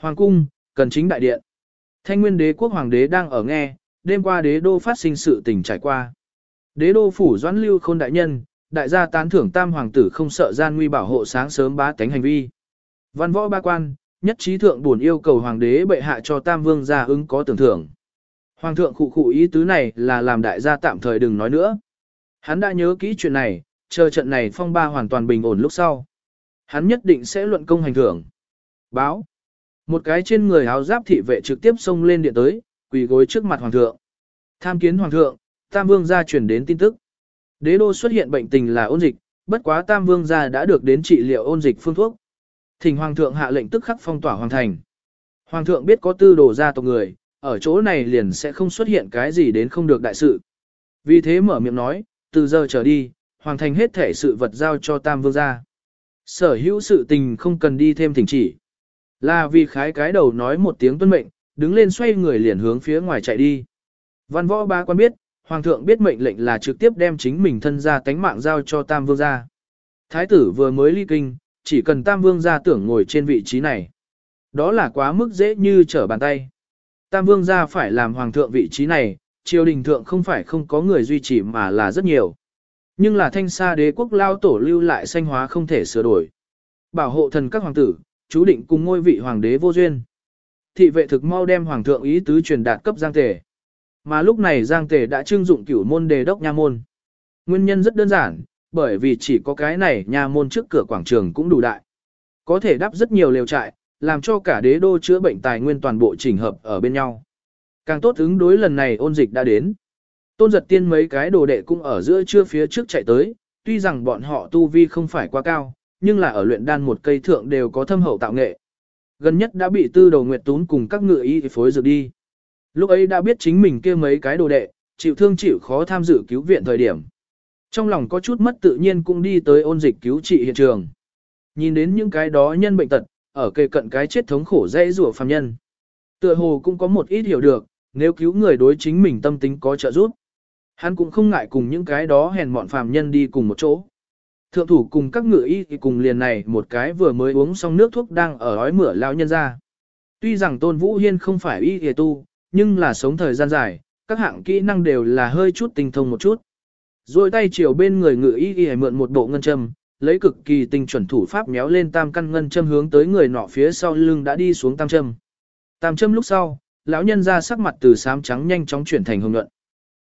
Hoàng cung, cần chính đại điện. Thanh nguyên đế quốc hoàng đế đang ở nghe, đêm qua đế đô phát sinh sự tình trải qua. Đế đô phủ doãn lưu khôn đại nhân, đại gia tán thưởng tam hoàng tử không sợ gian nguy bảo hộ sáng sớm bá tánh hành vi. Văn võ ba quan, nhất trí thượng buồn yêu cầu hoàng đế bệ hạ cho tam vương gia ứng có tưởng thưởng. Hoàng thượng khụ khụ ý tứ này là làm đại gia tạm thời đừng nói nữa. Hắn đã nhớ kỹ chuyện này, chờ trận này phong ba hoàn toàn bình ổn lúc sau. Hắn nhất định sẽ luận công hành thưởng. Báo. Một cái trên người áo giáp thị vệ trực tiếp xông lên điện tới, quỳ gối trước mặt hoàng thượng. Tham kiến hoàng thượng, Tam Vương gia truyền đến tin tức. Đế đô xuất hiện bệnh tình là ôn dịch, bất quá Tam Vương gia đã được đến trị liệu ôn dịch phương thuốc. Thỉnh hoàng thượng hạ lệnh tức khắc phong tỏa hoàng thành. Hoàng thượng biết có tư đồ gia tộc người, ở chỗ này liền sẽ không xuất hiện cái gì đến không được đại sự. Vì thế mở miệng nói, từ giờ trở đi, hoàn thành hết thể sự vật giao cho Tam Vương gia. Sở hữu sự tình không cần đi thêm thỉnh chỉ. Là vì khái cái đầu nói một tiếng tuân mệnh, đứng lên xoay người liền hướng phía ngoài chạy đi. Văn võ ba quan biết, hoàng thượng biết mệnh lệnh là trực tiếp đem chính mình thân ra tánh mạng giao cho Tam Vương gia. Thái tử vừa mới ly kinh, chỉ cần Tam Vương gia tưởng ngồi trên vị trí này. Đó là quá mức dễ như trở bàn tay. Tam Vương gia phải làm hoàng thượng vị trí này, triều đình thượng không phải không có người duy trì mà là rất nhiều. Nhưng là thanh xa đế quốc lao tổ lưu lại sanh hóa không thể sửa đổi. Bảo hộ thần các hoàng tử, chú định cùng ngôi vị hoàng đế vô duyên. Thị vệ thực mau đem hoàng thượng ý tứ truyền đạt cấp Giang Tề. Mà lúc này Giang Tề đã trưng dụng cửu môn đề đốc nha môn. Nguyên nhân rất đơn giản, bởi vì chỉ có cái này nha môn trước cửa quảng trường cũng đủ đại. Có thể đắp rất nhiều lều trại, làm cho cả đế đô chữa bệnh tài nguyên toàn bộ chỉnh hợp ở bên nhau. Càng tốt ứng đối lần này ôn dịch đã đến. Tôn giật tiên mấy cái đồ đệ cũng ở giữa trưa phía trước chạy tới, tuy rằng bọn họ tu vi không phải quá cao, nhưng là ở luyện đan một cây thượng đều có thâm hậu tạo nghệ. Gần nhất đã bị tư đầu nguyệt tún cùng các ngựa y phối dược đi. Lúc ấy đã biết chính mình kia mấy cái đồ đệ, chịu thương chịu khó tham dự cứu viện thời điểm. Trong lòng có chút mất tự nhiên cũng đi tới ôn dịch cứu trị hiện trường. Nhìn đến những cái đó nhân bệnh tật, ở kề cận cái chết thống khổ dễ rủa phàm nhân. Tựa hồ cũng có một ít hiểu được, nếu cứu người đối chính mình tâm tính có trợ giúp. Hắn cũng không ngại cùng những cái đó hèn mọn phàm nhân đi cùng một chỗ. Thượng thủ cùng các ngựa y thì cùng liền này một cái vừa mới uống xong nước thuốc đang ở ói mửa lao nhân ra. Tuy rằng Tôn Vũ Hiên không phải y y tu, nhưng là sống thời gian dài, các hạng kỹ năng đều là hơi chút tinh thông một chút. Rồi tay chiều bên người ngựa y y mượn một bộ ngân châm, lấy cực kỳ tinh chuẩn thủ pháp méo lên tam căn ngân châm hướng tới người nọ phía sau lưng đã đi xuống tam châm. Tam châm lúc sau, lão nhân ra sắc mặt từ xám trắng nhanh chóng chuyển thành hồng nhuận.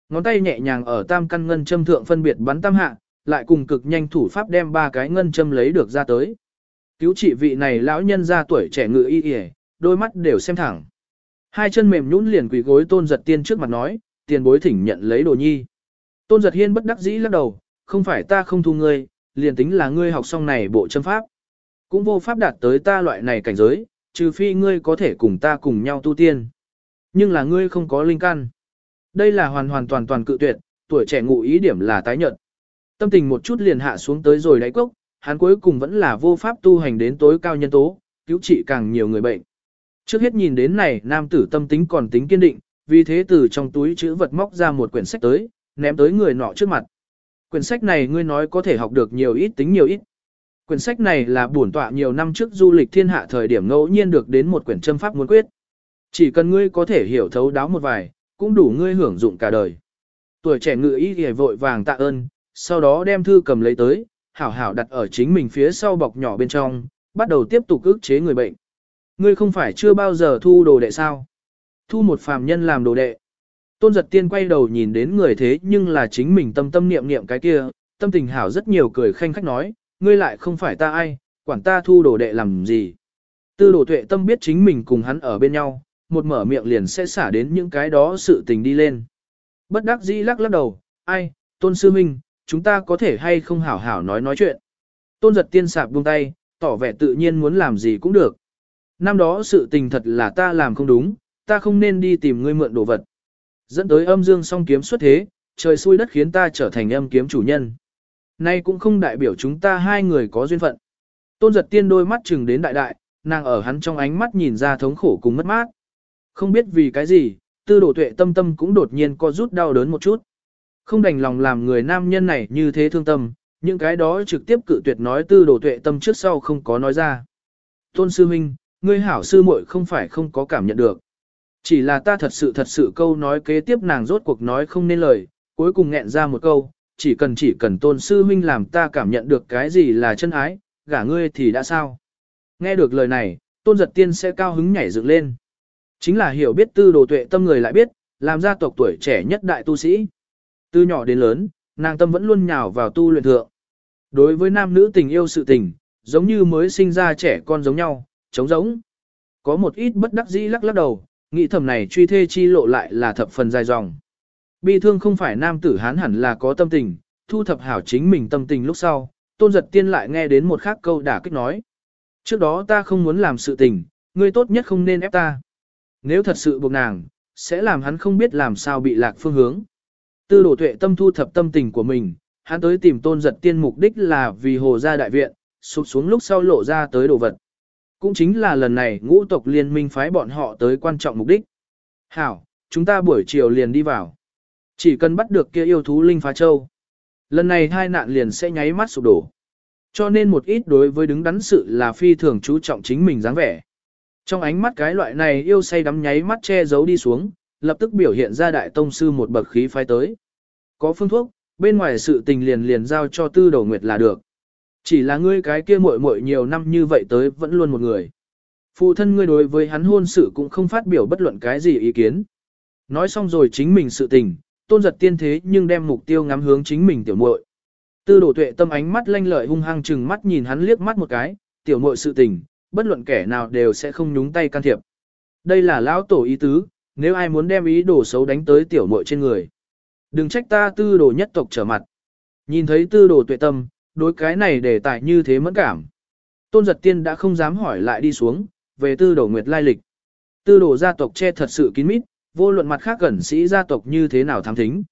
Ngón tay nhẹ nhàng ở tam căn ngân châm thượng phân biệt bắn tam hạ, lại cùng cực nhanh thủ pháp đem ba cái ngân châm lấy được ra tới. Cứu trị vị này lão nhân ra tuổi trẻ ngự y y, đôi mắt đều xem thẳng. Hai chân mềm nhũn liền quỳ gối tôn giật tiên trước mặt nói, tiền bối thỉnh nhận lấy đồ nhi. Tôn giật hiên bất đắc dĩ lắc đầu, không phải ta không thu ngươi, liền tính là ngươi học xong này bộ châm pháp. Cũng vô pháp đạt tới ta loại này cảnh giới, trừ phi ngươi có thể cùng ta cùng nhau tu tiên. Nhưng là ngươi không có linh căn. Đây là hoàn hoàn toàn toàn cự tuyệt, tuổi trẻ ngụ ý điểm là tái nhận. Tâm tình một chút liền hạ xuống tới rồi đáy cốc, hắn cuối cùng vẫn là vô pháp tu hành đến tối cao nhân tố, cứu trị càng nhiều người bệnh. Trước hết nhìn đến này, nam tử tâm tính còn tính kiên định, vì thế từ trong túi chữ vật móc ra một quyển sách tới, ném tới người nọ trước mặt. Quyển sách này ngươi nói có thể học được nhiều ít tính nhiều ít. Quyển sách này là bổn tọa nhiều năm trước du lịch thiên hạ thời điểm ngẫu nhiên được đến một quyển châm pháp muốn quyết. Chỉ cần ngươi có thể hiểu thấu đáo một vài, cũng đủ ngươi hưởng dụng cả đời. Tuổi trẻ ngự ý thì vội vàng tạ ơn, sau đó đem thư cầm lấy tới, hảo hảo đặt ở chính mình phía sau bọc nhỏ bên trong, bắt đầu tiếp tục ức chế người bệnh. Ngươi không phải chưa bao giờ thu đồ đệ sao? Thu một phàm nhân làm đồ đệ. Tôn giật tiên quay đầu nhìn đến người thế nhưng là chính mình tâm tâm niệm niệm cái kia, tâm tình hảo rất nhiều cười khanh khách nói, ngươi lại không phải ta ai, quản ta thu đồ đệ làm gì. Tư đồ tuệ tâm biết chính mình cùng hắn ở bên nhau, một mở miệng liền sẽ xả đến những cái đó sự tình đi lên. Bất đắc dĩ lắc lắc đầu, ai, tôn sư minh, chúng ta có thể hay không hảo hảo nói nói chuyện. Tôn giật tiên sạp buông tay, tỏ vẻ tự nhiên muốn làm gì cũng được. Năm đó sự tình thật là ta làm không đúng, ta không nên đi tìm ngươi mượn đồ vật. Dẫn tới âm dương song kiếm xuất thế, trời xui đất khiến ta trở thành âm kiếm chủ nhân. Nay cũng không đại biểu chúng ta hai người có duyên phận. Tôn giật tiên đôi mắt chừng đến đại đại, nàng ở hắn trong ánh mắt nhìn ra thống khổ cùng mất mát. Không biết vì cái gì, tư đổ tuệ tâm tâm cũng đột nhiên có rút đau đớn một chút. Không đành lòng làm người nam nhân này như thế thương tâm, những cái đó trực tiếp cự tuyệt nói tư đổ tuệ tâm trước sau không có nói ra. Tôn sư huynh ngươi hảo sư muội không phải không có cảm nhận được. Chỉ là ta thật sự thật sự câu nói kế tiếp nàng rốt cuộc nói không nên lời, cuối cùng nghẹn ra một câu, chỉ cần chỉ cần tôn sư huynh làm ta cảm nhận được cái gì là chân ái, gả ngươi thì đã sao. Nghe được lời này, tôn giật tiên sẽ cao hứng nhảy dựng lên. Chính là hiểu biết tư đồ tuệ tâm người lại biết, làm gia tộc tuổi trẻ nhất đại tu sĩ. Từ nhỏ đến lớn, nàng tâm vẫn luôn nhào vào tu luyện thượng. Đối với nam nữ tình yêu sự tình, giống như mới sinh ra trẻ con giống nhau, trống giống. Có một ít bất đắc dĩ lắc lắc đầu, nghĩ thầm này truy thê chi lộ lại là thập phần dài dòng. Bi thương không phải nam tử hán hẳn là có tâm tình, thu thập hảo chính mình tâm tình lúc sau, tôn giật tiên lại nghe đến một khác câu đả kích nói. Trước đó ta không muốn làm sự tình, ngươi tốt nhất không nên ép ta. Nếu thật sự buộc nàng, sẽ làm hắn không biết làm sao bị lạc phương hướng. Tư đổ tuệ tâm thu thập tâm tình của mình, hắn tới tìm tôn giật tiên mục đích là vì hồ gia đại viện, sụp xuống lúc sau lộ ra tới đồ vật. Cũng chính là lần này ngũ tộc liên minh phái bọn họ tới quan trọng mục đích. Hảo, chúng ta buổi chiều liền đi vào. Chỉ cần bắt được kia yêu thú linh phá châu. Lần này hai nạn liền sẽ nháy mắt sụp đổ. Cho nên một ít đối với đứng đắn sự là phi thường chú trọng chính mình dáng vẻ. Trong ánh mắt cái loại này yêu say đắm nháy mắt che giấu đi xuống, lập tức biểu hiện ra đại tông sư một bậc khí phái tới. Có phương thuốc, bên ngoài sự tình liền liền giao cho tư đầu nguyệt là được. Chỉ là ngươi cái kia muội muội nhiều năm như vậy tới vẫn luôn một người. Phụ thân ngươi đối với hắn hôn sự cũng không phát biểu bất luận cái gì ý kiến. Nói xong rồi chính mình sự tình, tôn giật tiên thế nhưng đem mục tiêu ngắm hướng chính mình tiểu muội. Tư đổ tuệ tâm ánh mắt lanh lợi hung hăng chừng mắt nhìn hắn liếc mắt một cái, tiểu muội sự tình, bất luận kẻ nào đều sẽ không nhúng tay can thiệp. Đây là lão tổ ý tứ, nếu ai muốn đem ý đồ xấu đánh tới tiểu muội trên người. Đừng trách ta tư đồ nhất tộc trở mặt. Nhìn thấy tư đồ tuệ tâm, đối cái này để tại như thế mẫn cảm. Tôn giật tiên đã không dám hỏi lại đi xuống, về tư đồ nguyệt lai lịch. Tư đồ gia tộc che thật sự kín mít, vô luận mặt khác gần sĩ gia tộc như thế nào tham thính.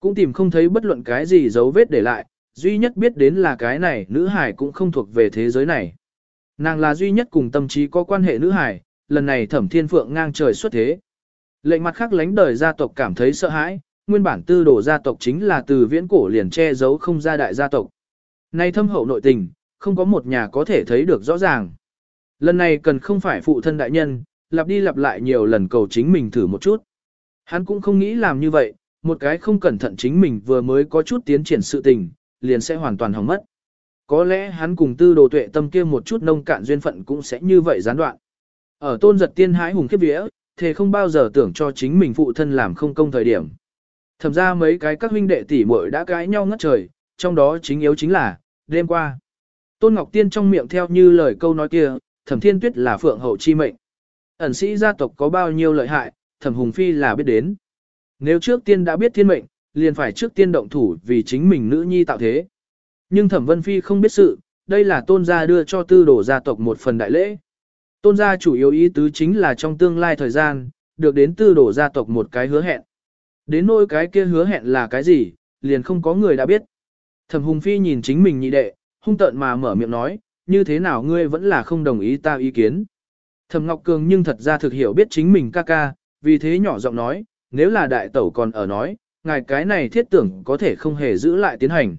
Cũng tìm không thấy bất luận cái gì dấu vết để lại, duy nhất biết đến là cái này nữ hải cũng không thuộc về thế giới này. Nàng là duy nhất cùng tâm trí có quan hệ nữ hải, lần này thẩm thiên phượng ngang trời xuất thế. Lệnh mặt khác lánh đời gia tộc cảm thấy sợ hãi, nguyên bản tư đồ gia tộc chính là từ viễn cổ liền che giấu không ra đại gia tộc. Nay thâm hậu nội tình, không có một nhà có thể thấy được rõ ràng. Lần này cần không phải phụ thân đại nhân, lặp đi lặp lại nhiều lần cầu chính mình thử một chút. Hắn cũng không nghĩ làm như vậy, một cái không cẩn thận chính mình vừa mới có chút tiến triển sự tình, liền sẽ hoàn toàn hỏng mất. Có lẽ hắn cùng tư đồ tuệ tâm kia một chút nông cạn duyên phận cũng sẽ như vậy gián đoạn. Ở tôn giật tiên hãi hùng khiếp vía, thề không bao giờ tưởng cho chính mình phụ thân làm không công thời điểm. Thẩm ra mấy cái các huynh đệ tỷ muội đã cãi nhau ngất trời, trong đó chính yếu chính là, đêm qua. Tôn Ngọc Tiên trong miệng theo như lời câu nói kia, thẩm thiên tuyết là phượng hậu chi mệnh. Ẩn sĩ gia tộc có bao nhiêu lợi hại, thẩm hùng phi là biết đến. Nếu trước tiên đã biết thiên mệnh, liền phải trước tiên động thủ vì chính mình nữ nhi tạo thế. Nhưng thẩm vân phi không biết sự, đây là tôn gia đưa cho tư đồ gia tộc một phần đại lễ. Tôn gia chủ yếu ý tứ chính là trong tương lai thời gian, được đến tư đồ gia tộc một cái hứa hẹn. Đến nỗi cái kia hứa hẹn là cái gì, liền không có người đã biết. Thẩm Hùng Phi nhìn chính mình nhị đệ, hung tợn mà mở miệng nói, như thế nào ngươi vẫn là không đồng ý ta ý kiến. Thẩm Ngọc Cường nhưng thật ra thực hiểu biết chính mình ca ca, vì thế nhỏ giọng nói, nếu là đại tẩu còn ở nói, ngài cái này thiết tưởng có thể không hề giữ lại tiến hành.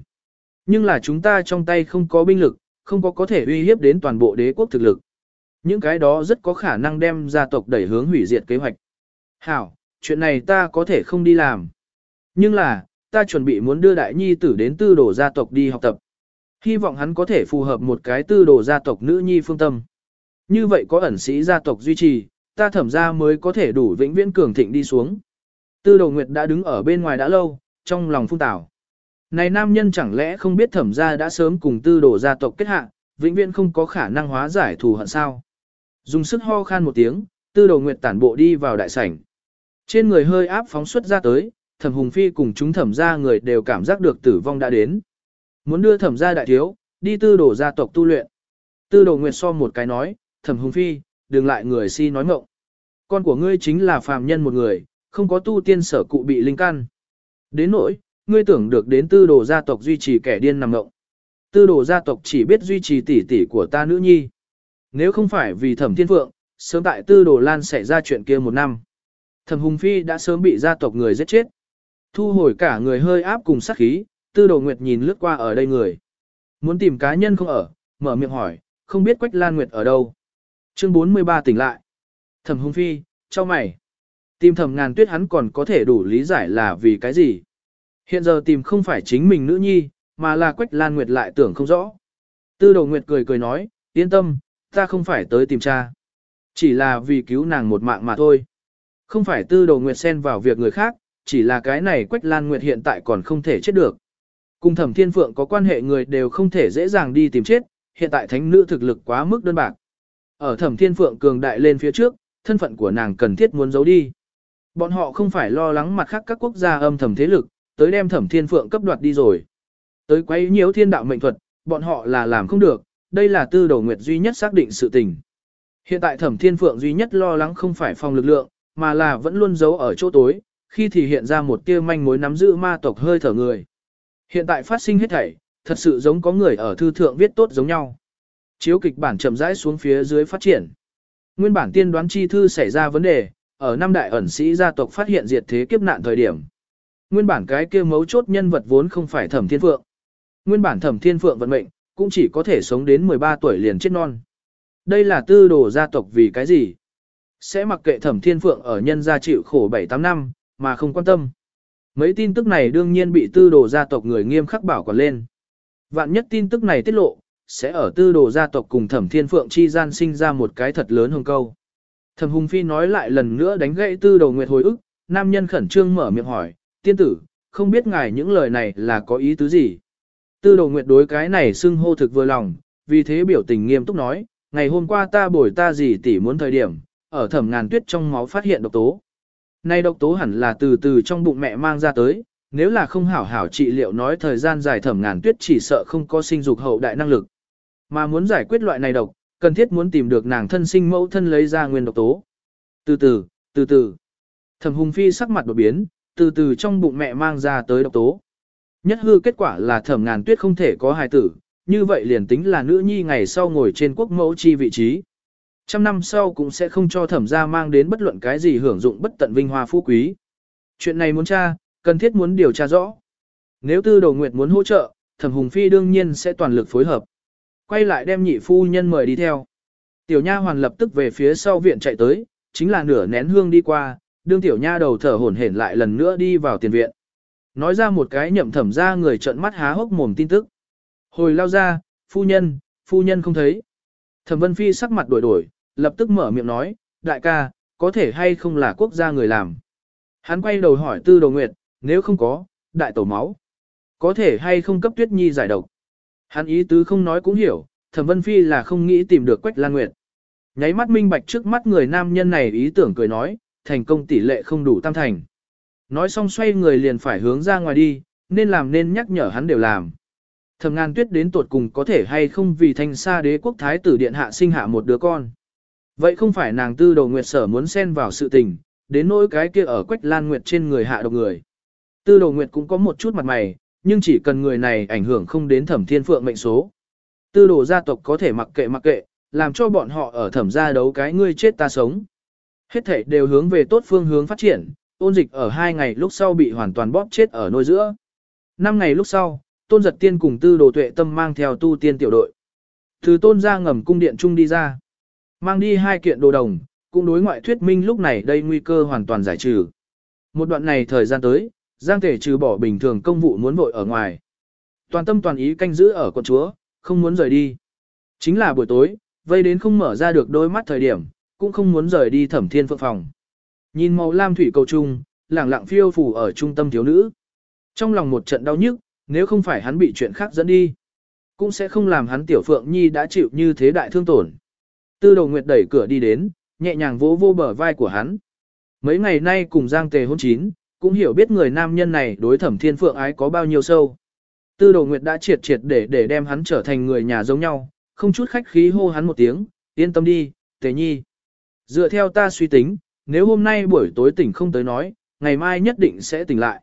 Nhưng là chúng ta trong tay không có binh lực, không có có thể uy hiếp đến toàn bộ đế quốc thực lực. Những cái đó rất có khả năng đem gia tộc đẩy hướng hủy diệt kế hoạch. Hảo, chuyện này ta có thể không đi làm. Nhưng là, ta chuẩn bị muốn đưa đại nhi tử đến tư đồ gia tộc đi học tập. Hy vọng hắn có thể phù hợp một cái tư đồ gia tộc nữ nhi phương tâm. Như vậy có ẩn sĩ gia tộc duy trì, ta thẩm ra mới có thể đủ vĩnh viễn cường thịnh đi xuống. Tư đồ nguyệt đã đứng ở bên ngoài đã lâu, trong lòng phung tảo. Này nam nhân chẳng lẽ không biết thẩm ra đã sớm cùng tư đồ gia tộc kết hạ, vĩnh viễn không có khả năng hóa giải thù hận sao. Dùng sức ho khan một tiếng, tư đồ nguyệt tản bộ đi vào đại sảnh. Trên người hơi áp phóng xuất ra tới, thẩm hùng phi cùng chúng thẩm ra người đều cảm giác được tử vong đã đến. Muốn đưa thẩm ra đại thiếu, đi tư đồ gia tộc tu luyện. Tư đồ nguyệt so một cái nói, thẩm hùng phi, đừng lại người si nói mộng. Con của ngươi chính là phàm nhân một người, không có tu tiên sở cụ bị linh căn. Đến nỗi, ngươi tưởng được đến tư đồ gia tộc duy trì kẻ điên nằm ngộng. Tư đồ gia tộc chỉ biết duy trì tỷ tỷ của ta nữ nhi. Nếu không phải vì thẩm thiên phượng, sớm tại tư đồ lan xảy ra chuyện kia một năm. Thẩm Hùng Phi đã sớm bị gia tộc người giết chết. Thu hồi cả người hơi áp cùng sát khí, tư đồ nguyệt nhìn lướt qua ở đây người. Muốn tìm cá nhân không ở, mở miệng hỏi, không biết Quách Lan Nguyệt ở đâu. Chương 43 tỉnh lại. Thẩm Hùng Phi, cho mày. Tìm thẩm ngàn tuyết hắn còn có thể đủ lý giải là vì cái gì. Hiện giờ tìm không phải chính mình nữ nhi, mà là Quách Lan Nguyệt lại tưởng không rõ. Tư đồ Nguyệt cười cười nói, yên tâm, ta không phải tới tìm cha. Chỉ là vì cứu nàng một mạng mà thôi. Không phải tư đồ Nguyệt xen vào việc người khác, chỉ là cái này Quách Lan Nguyệt hiện tại còn không thể chết được. Cùng thẩm thiên phượng có quan hệ người đều không thể dễ dàng đi tìm chết, hiện tại thánh nữ thực lực quá mức đơn bạc. Ở thẩm thiên phượng cường đại lên phía trước, thân phận của nàng cần thiết muốn giấu đi. Bọn họ không phải lo lắng mặt khác các quốc gia âm thầm thế lực, tới đem thẩm thiên phượng cấp đoạt đi rồi. Tới quấy nhiễu thiên đạo mệnh thuật, bọn họ là làm không được, đây là tư đầu nguyệt duy nhất xác định sự tình. Hiện tại thẩm thiên phượng duy nhất lo lắng không phải phòng lực lượng, mà là vẫn luôn giấu ở chỗ tối, khi thì hiện ra một tia manh mối nắm giữ ma tộc hơi thở người. Hiện tại phát sinh hết thảy, thật sự giống có người ở thư thượng viết tốt giống nhau. Chiếu kịch bản chậm rãi xuống phía dưới phát triển. Nguyên bản tiên đoán chi thư xảy ra vấn đề, ở năm đại ẩn sĩ gia tộc phát hiện diệt thế kiếp nạn thời điểm. Nguyên bản cái kia mấu chốt nhân vật vốn không phải Thẩm Thiên Phượng. Nguyên bản Thẩm Thiên Phượng vận mệnh, cũng chỉ có thể sống đến 13 tuổi liền chết non. Đây là tư đồ gia tộc vì cái gì? Sẽ mặc kệ Thẩm Thiên Phượng ở nhân gia chịu khổ 7-8 năm, mà không quan tâm. Mấy tin tức này đương nhiên bị tư đồ gia tộc người nghiêm khắc bảo quản lên. Vạn nhất tin tức này tiết lộ, sẽ ở tư đồ gia tộc cùng Thẩm Thiên Phượng chi gian sinh ra một cái thật lớn hồng câu. Thẩm Hùng Phi nói lại lần nữa đánh gãy tư đồ nguyệt hồi ức, nam nhân khẩn trương mở miệng hỏi, tiên tử, không biết ngài những lời này là có ý tứ gì. Tư đồ nguyệt đối cái này xưng hô thực vừa lòng, vì thế biểu tình nghiêm túc nói, ngày hôm qua ta bồi ta gì tỷ muốn thời điểm, ở thẩm ngàn tuyết trong máu phát hiện độc tố. Nay độc tố hẳn là từ từ trong bụng mẹ mang ra tới, nếu là không hảo hảo trị liệu nói thời gian dài thẩm ngàn tuyết chỉ sợ không có sinh dục hậu đại năng lực. Mà muốn giải quyết loại này độc, cần thiết muốn tìm được nàng thân sinh mẫu thân lấy ra nguyên độc tố. Từ từ, từ từ. Thẩm Hùng Phi sắc mặt đột biến, từ từ trong bụng mẹ mang ra tới độc tố. Nhất hư kết quả là thẩm ngàn tuyết không thể có hài tử, như vậy liền tính là nữ nhi ngày sau ngồi trên quốc mẫu chi vị trí. Trăm năm sau cũng sẽ không cho thẩm gia mang đến bất luận cái gì hưởng dụng bất tận vinh hoa phú quý. Chuyện này muốn tra, cần thiết muốn điều tra rõ. Nếu tư đầu nguyệt muốn hỗ trợ, thẩm hùng phi đương nhiên sẽ toàn lực phối hợp. Quay lại đem nhị phu nhân mời đi theo. Tiểu nha hoàn lập tức về phía sau viện chạy tới, chính là nửa nén hương đi qua, đương tiểu nha đầu thở hổn hển lại lần nữa đi vào tiền viện. Nói ra một cái nhậm thẩm ra người trợn mắt há hốc mồm tin tức. Hồi lao ra, phu nhân, phu nhân không thấy. Thẩm Vân Phi sắc mặt đổi đổi, lập tức mở miệng nói, đại ca, có thể hay không là quốc gia người làm. Hắn quay đầu hỏi tư đồ nguyệt, nếu không có, đại tổ máu. Có thể hay không cấp tuyết nhi giải độc. Hắn ý tứ không nói cũng hiểu, thẩm vân phi là không nghĩ tìm được quách lan nguyệt. Nháy mắt minh bạch trước mắt người nam nhân này ý tưởng cười nói, thành công tỷ lệ không đủ tam thành. Nói xong xoay người liền phải hướng ra ngoài đi, nên làm nên nhắc nhở hắn đều làm. Thẩm ngàn tuyết đến tuột cùng có thể hay không vì thanh xa đế quốc thái tử điện hạ sinh hạ một đứa con. Vậy không phải nàng tư đầu nguyệt sở muốn xen vào sự tình, đến nỗi cái kia ở quách lan nguyệt trên người hạ độc người. Tư đầu nguyệt cũng có một chút mặt mày, nhưng chỉ cần người này ảnh hưởng không đến thẩm thiên phượng mệnh số. Tư đồ gia tộc có thể mặc kệ mặc kệ, làm cho bọn họ ở thẩm gia đấu cái ngươi chết ta sống. Hết thể đều hướng về tốt phương hướng phát triển, ôn dịch ở hai ngày lúc sau bị hoàn toàn bóp chết ở nôi giữa. Năm ngày lúc sau, tôn giật tiên cùng tư đồ tuệ tâm mang theo tu tiên tiểu đội. Từ tôn ra ngầm cung điện trung đi ra. Mang đi hai kiện đồ đồng, cũng đối ngoại thuyết minh lúc này đây nguy cơ hoàn toàn giải trừ. Một đoạn này thời gian tới, Giang Thể trừ bỏ bình thường công vụ muốn vội ở ngoài. Toàn tâm toàn ý canh giữ ở con chúa, không muốn rời đi. Chính là buổi tối, vây đến không mở ra được đôi mắt thời điểm, cũng không muốn rời đi thẩm thiên phượng phòng. Nhìn màu lam thủy cầu trung, lẳng lặng phiêu phù ở trung tâm thiếu nữ. Trong lòng một trận đau nhức, nếu không phải hắn bị chuyện khác dẫn đi, cũng sẽ không làm hắn tiểu phượng nhi đã chịu như thế đại thương tổn. Tư đầu nguyệt đẩy cửa đi đến, nhẹ nhàng vỗ vô bờ vai của hắn. Mấy ngày nay cùng Giang Tề hôn chín, cũng hiểu biết người nam nhân này đối thẩm thiên phượng ái có bao nhiêu sâu. Tư đồ nguyệt đã triệt triệt để để đem hắn trở thành người nhà giống nhau, không chút khách khí hô hắn một tiếng, yên tâm đi, tề nhi. Dựa theo ta suy tính, nếu hôm nay buổi tối tỉnh không tới nói, ngày mai nhất định sẽ tỉnh lại.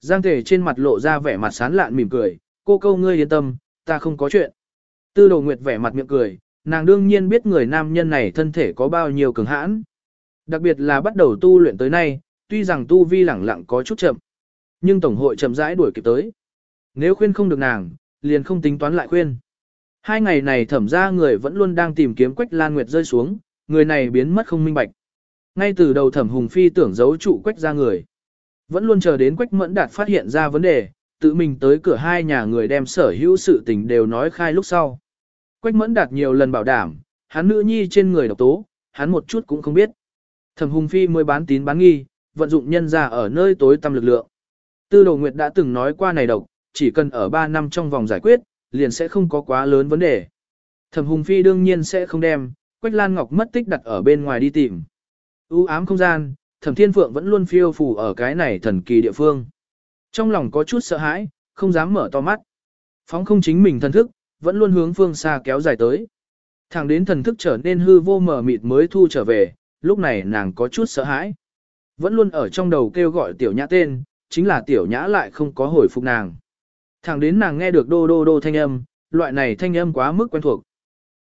Giang tề trên mặt lộ ra vẻ mặt sán lạn mỉm cười, cô câu ngươi yên tâm, ta không có chuyện. Tư đồ nguyệt vẻ mặt miệng cười, nàng đương nhiên biết người nam nhân này thân thể có bao nhiêu cường hãn. Đặc biệt là bắt đầu tu luyện tới nay, tuy rằng tu vi lẳng lặng có chút chậm, nhưng tổng hội chậm rãi đuổi kịp tới. Nếu khuyên không được nàng, liền không tính toán lại khuyên. Hai ngày này thẩm ra người vẫn luôn đang tìm kiếm Quách Lan Nguyệt rơi xuống, người này biến mất không minh bạch. Ngay từ đầu thẩm hùng phi tưởng giấu trụ Quách ra người. Vẫn luôn chờ đến Quách Mẫn Đạt phát hiện ra vấn đề, tự mình tới cửa hai nhà người đem sở hữu sự tình đều nói khai lúc sau. Quách Mẫn Đạt nhiều lần bảo đảm, hắn nữ nhi trên người độc tố, hắn một chút cũng không biết. Thẩm hùng phi mới bán tín bán nghi, vận dụng nhân ra ở nơi tối tâm lực lượng. Tư đồ Nguyệt đã từng nói qua này độc, chỉ cần ở 3 năm trong vòng giải quyết, liền sẽ không có quá lớn vấn đề. Thẩm Hùng Phi đương nhiên sẽ không đem, Quách Lan Ngọc mất tích đặt ở bên ngoài đi tìm. U ám không gian, Thẩm Thiên Phượng vẫn luôn phiêu phù ở cái này thần kỳ địa phương. Trong lòng có chút sợ hãi, không dám mở to mắt. Phóng không chính mình thân thức, vẫn luôn hướng phương xa kéo dài tới. Thẳng đến thần thức trở nên hư vô mờ mịt mới thu trở về, lúc này nàng có chút sợ hãi. Vẫn luôn ở trong đầu kêu gọi tiểu nhã tên, chính là tiểu nhã lại không có hồi phục nàng. Thẳng đến nàng nghe được đô đô đô thanh âm, loại này thanh âm quá mức quen thuộc.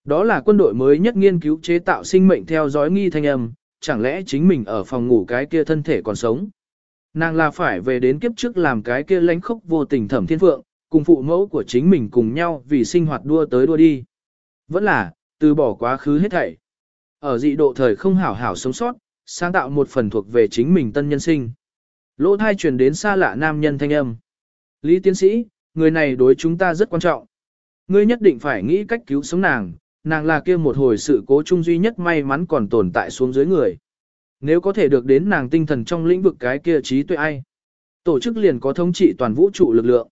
Đó là quân đội mới nhất nghiên cứu chế tạo sinh mệnh theo dõi nghi thanh âm, chẳng lẽ chính mình ở phòng ngủ cái kia thân thể còn sống. Nàng là phải về đến kiếp trước làm cái kia lánh khốc vô tình thẩm thiên phượng, cùng phụ mẫu của chính mình cùng nhau vì sinh hoạt đua tới đua đi. Vẫn là, từ bỏ quá khứ hết thảy. Ở dị độ thời không hảo hảo sống sót, sáng tạo một phần thuộc về chính mình tân nhân sinh. Lỗ thai truyền đến xa lạ nam nhân thanh âm. Lý tiến sĩ, người này đối chúng ta rất quan trọng. Ngươi nhất định phải nghĩ cách cứu sống nàng, nàng là kia một hồi sự cố chung duy nhất may mắn còn tồn tại xuống dưới người. Nếu có thể được đến nàng tinh thần trong lĩnh vực cái kia trí tuệ ai, tổ chức liền có thống trị toàn vũ trụ lực lượng.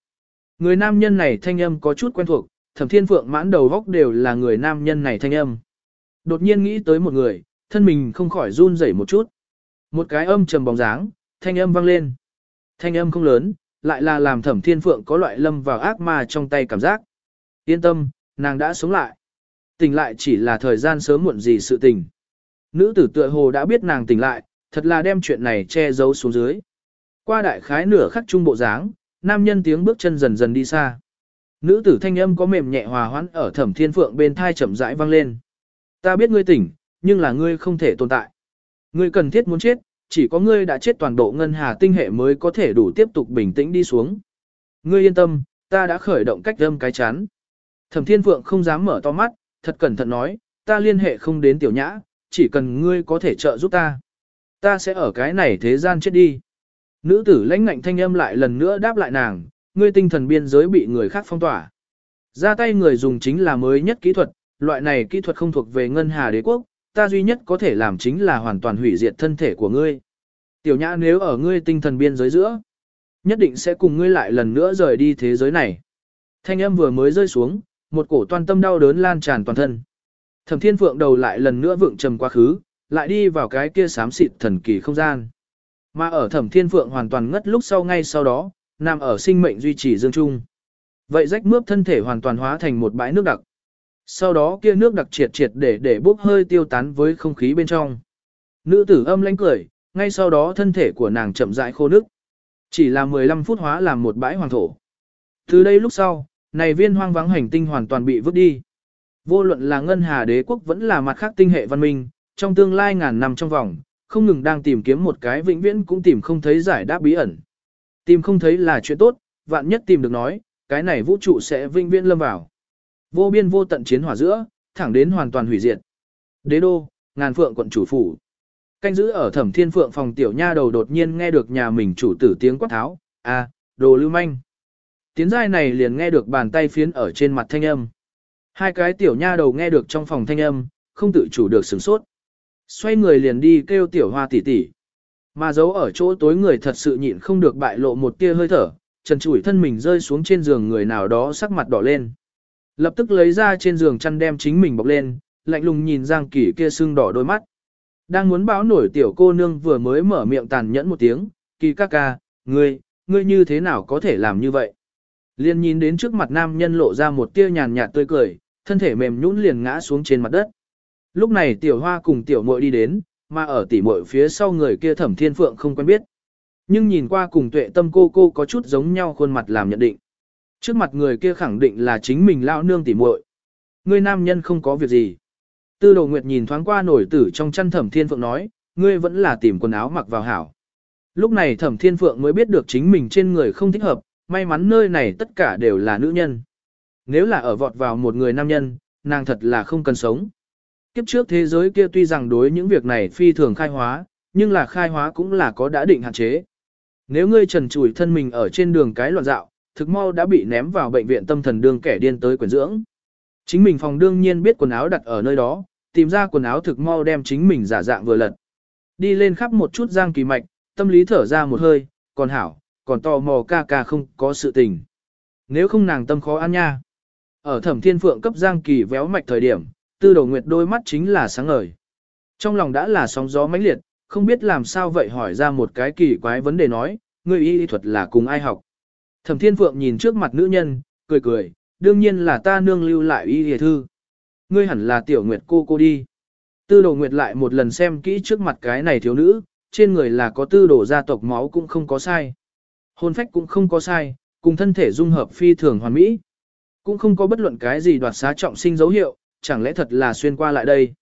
Người nam nhân này thanh âm có chút quen thuộc, thẩm thiên phượng mãn đầu góc đều là người nam nhân này thanh âm. Đột nhiên nghĩ tới một người, thân mình không khỏi run rẩy một chút. Một cái âm trầm bóng dáng, thanh âm vang lên. Thanh âm không lớn, lại là làm thẩm thiên phượng có loại lâm vào ác ma trong tay cảm giác. Yên tâm, nàng đã sống lại. Tỉnh lại chỉ là thời gian sớm muộn gì sự tình. Nữ tử tựa hồ đã biết nàng tỉnh lại, thật là đem chuyện này che giấu xuống dưới. Qua đại khái nửa khắc trung bộ dáng, nam nhân tiếng bước chân dần dần đi xa. Nữ tử thanh âm có mềm nhẹ hòa hoãn ở thẩm thiên phượng bên thai chậm rãi vang lên. Ta biết ngươi tỉnh, nhưng là ngươi không thể tồn tại. Ngươi cần thiết muốn chết, chỉ có ngươi đã chết toàn bộ ngân hà tinh hệ mới có thể đủ tiếp tục bình tĩnh đi xuống. Ngươi yên tâm, ta đã khởi động cách âm cái chán. Thẩm Thiên Phượng không dám mở to mắt, thật cẩn thận nói, ta liên hệ không đến tiểu nhã, chỉ cần ngươi có thể trợ giúp ta. Ta sẽ ở cái này thế gian chết đi. Nữ tử lãnh ngạnh thanh âm lại lần nữa đáp lại nàng, ngươi tinh thần biên giới bị người khác phong tỏa. Ra tay người dùng chính là mới nhất kỹ thuật, loại này kỹ thuật không thuộc về ngân hà đế quốc, ta duy nhất có thể làm chính là hoàn toàn hủy diệt thân thể của ngươi. Tiểu nhã nếu ở ngươi tinh thần biên giới giữa, nhất định sẽ cùng ngươi lại lần nữa rời đi thế giới này. Thanh âm vừa mới rơi xuống, một cổ toàn tâm đau đớn lan tràn toàn thân. Thẩm Thiên Phượng đầu lại lần nữa vượng trầm quá khứ, lại đi vào cái kia xám xịt thần kỳ không gian. Mà ở Thẩm Thiên Phượng hoàn toàn ngất lúc sau ngay sau đó, nằm ở sinh mệnh duy trì dương trung. Vậy rách mướp thân thể hoàn toàn hóa thành một bãi nước đặc. Sau đó kia nước đặc triệt triệt để để bốc hơi tiêu tán với không khí bên trong. Nữ tử âm lãnh cười, ngay sau đó thân thể của nàng chậm rãi khô nước. Chỉ là 15 phút hóa làm một bãi hoàng thổ. Từ đây lúc sau, này viên hoang vắng hành tinh hoàn toàn bị vứt đi. Vô luận là ngân hà đế quốc vẫn là mặt khác tinh hệ văn minh, trong tương lai ngàn năm trong vòng, không ngừng đang tìm kiếm một cái vĩnh viễn cũng tìm không thấy giải đáp bí ẩn. Tìm không thấy là chuyện tốt, vạn nhất tìm được nói, cái này vũ trụ sẽ vĩnh viễn lâm vào. Vô biên vô tận chiến hỏa giữa, thẳng đến hoàn toàn hủy diệt. Đế đô, ngàn phượng quận chủ phủ. Canh giữ ở thẩm thiên phượng phòng tiểu nha đầu đột nhiên nghe được nhà mình chủ tử tiếng quát tháo, à, đồ lưu manh. Tiến giai này liền nghe được bàn tay phiến ở trên mặt thanh âm. Hai cái tiểu nha đầu nghe được trong phòng thanh âm, không tự chủ được sửng sốt. Xoay người liền đi kêu tiểu hoa tỷ tỷ. Mà giấu ở chỗ tối người thật sự nhịn không được bại lộ một tia hơi thở, trần trụi thân mình rơi xuống trên giường người nào đó sắc mặt đỏ lên. Lập tức lấy ra trên giường chăn đem chính mình bọc lên, lạnh lùng nhìn Giang Kỳ kia sưng đỏ đôi mắt. Đang muốn báo nổi tiểu cô nương vừa mới mở miệng tàn nhẫn một tiếng, Kỳ ca ca, ngươi, ngươi như thế nào có thể làm như vậy? Liên nhìn đến trước mặt nam nhân lộ ra một tia nhàn nhạt tươi cười, thân thể mềm nhũn liền ngã xuống trên mặt đất. Lúc này tiểu hoa cùng tiểu muội đi đến, mà ở tỉ muội phía sau người kia thẩm thiên phượng không quen biết. Nhưng nhìn qua cùng tuệ tâm cô cô có chút giống nhau khuôn mặt làm nhận định. Trước mặt người kia khẳng định là chính mình lão nương tỉ muội. Ngươi nam nhân không có việc gì. Tư đồ nguyệt nhìn thoáng qua nổi tử trong chăn thẩm thiên phượng nói, ngươi vẫn là tìm quần áo mặc vào hảo. Lúc này thẩm thiên phượng mới biết được chính mình trên người không thích hợp, may mắn nơi này tất cả đều là nữ nhân. Nếu là ở vọt vào một người nam nhân, nàng thật là không cần sống. Kiếp trước thế giới kia tuy rằng đối những việc này phi thường khai hóa, nhưng là khai hóa cũng là có đã định hạn chế. Nếu ngươi trần trùi thân mình ở trên đường cái loạn dạo, thực mau đã bị ném vào bệnh viện tâm thần đương kẻ điên tới quyền dưỡng. Chính mình phòng đương nhiên biết quần áo đặt ở nơi đó, tìm ra quần áo thực mau đem chính mình giả dạng vừa lật. Đi lên khắp một chút giang kỳ mạch, tâm lý thở ra một hơi, còn hảo, còn tò mò ca ca không có sự tình. Nếu không nàng tâm khó ăn nha. Ở thẩm thiên phượng cấp giang kỳ véo mạch thời điểm, tư đầu nguyệt đôi mắt chính là sáng ngời. Trong lòng đã là sóng gió mãnh liệt, không biết làm sao vậy hỏi ra một cái kỳ quái vấn đề nói, ngươi y y thuật là cùng ai học. Thẩm thiên phượng nhìn trước mặt nữ nhân, cười cười, đương nhiên là ta nương lưu lại y y thư. Ngươi hẳn là tiểu nguyệt cô cô đi. Tư đồ nguyệt lại một lần xem kỹ trước mặt cái này thiếu nữ, trên người là có tư đồ gia tộc máu cũng không có sai. Hôn phách cũng không có sai, cùng thân thể dung hợp phi thường hoàn mỹ. Cũng không có bất luận cái gì đoạt xá trọng sinh dấu hiệu, chẳng lẽ thật là xuyên qua lại đây.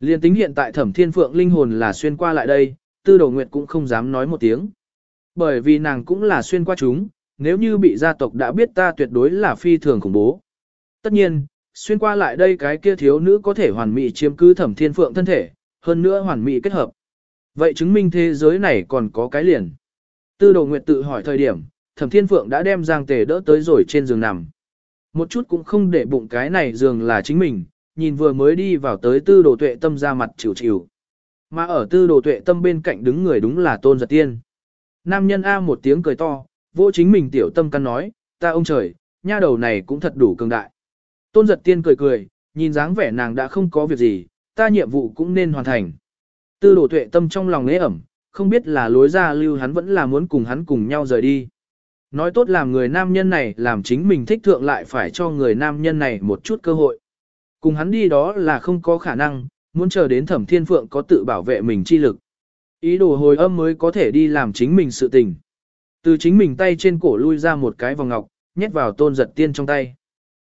Liên tính hiện tại thẩm thiên phượng linh hồn là xuyên qua lại đây, tư đồ nguyệt cũng không dám nói một tiếng. Bởi vì nàng cũng là xuyên qua chúng, nếu như bị gia tộc đã biết ta tuyệt đối là phi thường khủng bố. Tất nhiên, xuyên qua lại đây cái kia thiếu nữ có thể hoàn mỹ chiếm cứ thẩm thiên phượng thân thể, hơn nữa hoàn mỹ kết hợp. Vậy chứng minh thế giới này còn có cái liền. Tư đồ nguyệt tự hỏi thời điểm, thẩm thiên phượng đã đem giang tề đỡ tới rồi trên giường nằm. Một chút cũng không để bụng cái này giường là chính mình, nhìn vừa mới đi vào tới tư đồ tuệ tâm ra mặt chịu chịu. Mà ở tư đồ tuệ tâm bên cạnh đứng người đúng là tôn giật tiên. Nam nhân A một tiếng cười to, vô chính mình tiểu tâm căn nói, ta ông trời, nha đầu này cũng thật đủ cường đại. Tôn giật tiên cười cười, nhìn dáng vẻ nàng đã không có việc gì, ta nhiệm vụ cũng nên hoàn thành. Tư đồ tuệ tâm trong lòng nế ẩm, không biết là lối ra lưu hắn vẫn là muốn cùng hắn cùng nhau rời đi. Nói tốt làm người nam nhân này làm chính mình thích thượng lại phải cho người nam nhân này một chút cơ hội. Cùng hắn đi đó là không có khả năng, muốn chờ đến thẩm thiên phượng có tự bảo vệ mình chi lực. Ý đồ hồi âm mới có thể đi làm chính mình sự tình. Từ chính mình tay trên cổ lui ra một cái vòng ngọc, nhét vào tôn giật tiên trong tay.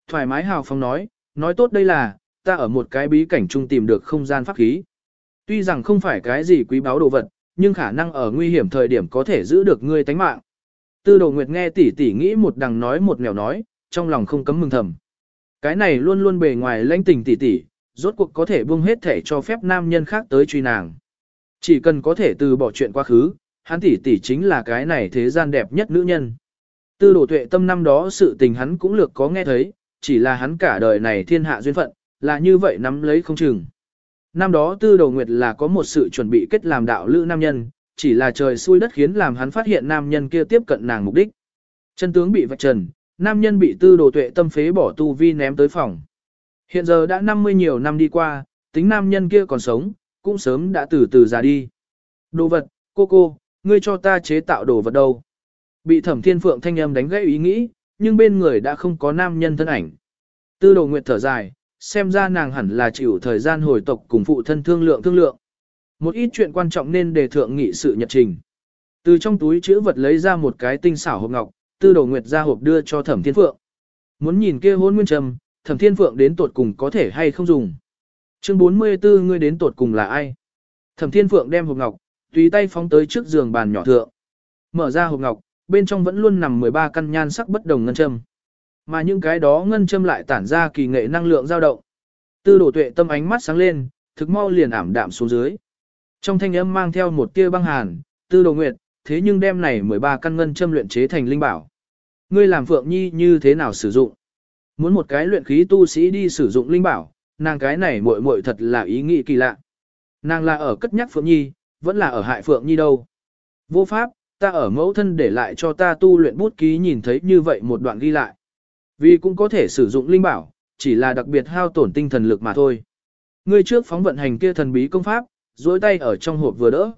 Thoải mái hào phóng nói, nói tốt đây là, ta ở một cái bí cảnh trung tìm được không gian pháp khí. Tuy rằng không phải cái gì quý báu đồ vật, nhưng khả năng ở nguy hiểm thời điểm có thể giữ được ngươi tánh mạng. Tư đồ nguyệt nghe tỷ tỷ nghĩ một đằng nói một nẻo nói, trong lòng không cấm mừng thầm. Cái này luôn luôn bề ngoài lãnh tình tỉ tỉ, rốt cuộc có thể buông hết thể cho phép nam nhân khác tới truy nàng. Chỉ cần có thể từ bỏ chuyện quá khứ, hắn tỷ tỷ chính là cái này thế gian đẹp nhất nữ nhân. Tư đổ tuệ tâm năm đó sự tình hắn cũng lược có nghe thấy, chỉ là hắn cả đời này thiên hạ duyên phận, là như vậy nắm lấy không chừng. Năm đó tư đầu nguyệt là có một sự chuẩn bị kết làm đạo lữ nam nhân, chỉ là trời xui đất khiến làm hắn phát hiện nam nhân kia tiếp cận nàng mục đích. Chân tướng bị vạch trần, nam nhân bị tư đồ tuệ tâm phế bỏ tu vi ném tới phòng. Hiện giờ đã 50 nhiều năm đi qua, tính nam nhân kia còn sống, cũng sớm đã từ từ già đi. Đồ vật, cô cô, ngươi cho ta chế tạo đồ vật đâu. Bị thẩm thiên phượng thanh âm đánh gãy ý nghĩ, nhưng bên người đã không có nam nhân thân ảnh. Tư đồ nguyệt thở dài, xem ra nàng hẳn là chịu thời gian hồi tộc cùng phụ thân thương lượng thương lượng. Một ít chuyện quan trọng nên đề thượng nghị sự nhật trình. Từ trong túi chữ vật lấy ra một cái tinh xảo hộp ngọc, tư đồ nguyệt ra hộp đưa cho thẩm thiên phượng. Muốn nhìn kia hôn nguyên trầm, thẩm thiên phượng đến tột cùng có thể hay không dùng. Chương 44 ngươi đến tột cùng là ai? Thẩm thiên phượng đem hộp ngọc, tùy tay phóng tới trước giường bàn nhỏ thượng. Mở ra hộp ngọc, bên trong vẫn luôn nằm 13 căn nhan sắc bất đồng ngân châm. Mà những cái đó ngân châm lại tản ra kỳ nghệ năng lượng dao động. Tư đồ tuệ tâm ánh mắt sáng lên, thực mau liền ảm đạm xuống dưới. Trong thanh âm mang theo một tia băng hàn, tư đồ nguyệt, thế nhưng đem này 13 căn ngân châm luyện chế thành linh bảo. Ngươi làm phượng nhi như thế nào sử dụng? Muốn một cái luyện khí tu sĩ đi sử dụng linh bảo, nàng cái này muội muội thật là ý nghĩ kỳ lạ. Nàng là ở cất nhắc phượng nhi, vẫn là ở hại phượng nhi đâu. Vô pháp, ta ở mẫu thân để lại cho ta tu luyện bút ký nhìn thấy như vậy một đoạn ghi lại. Vì cũng có thể sử dụng linh bảo, chỉ là đặc biệt hao tổn tinh thần lực mà thôi. Ngươi trước phóng vận hành kia thần bí công pháp, duỗi tay ở trong hộp vừa đỡ.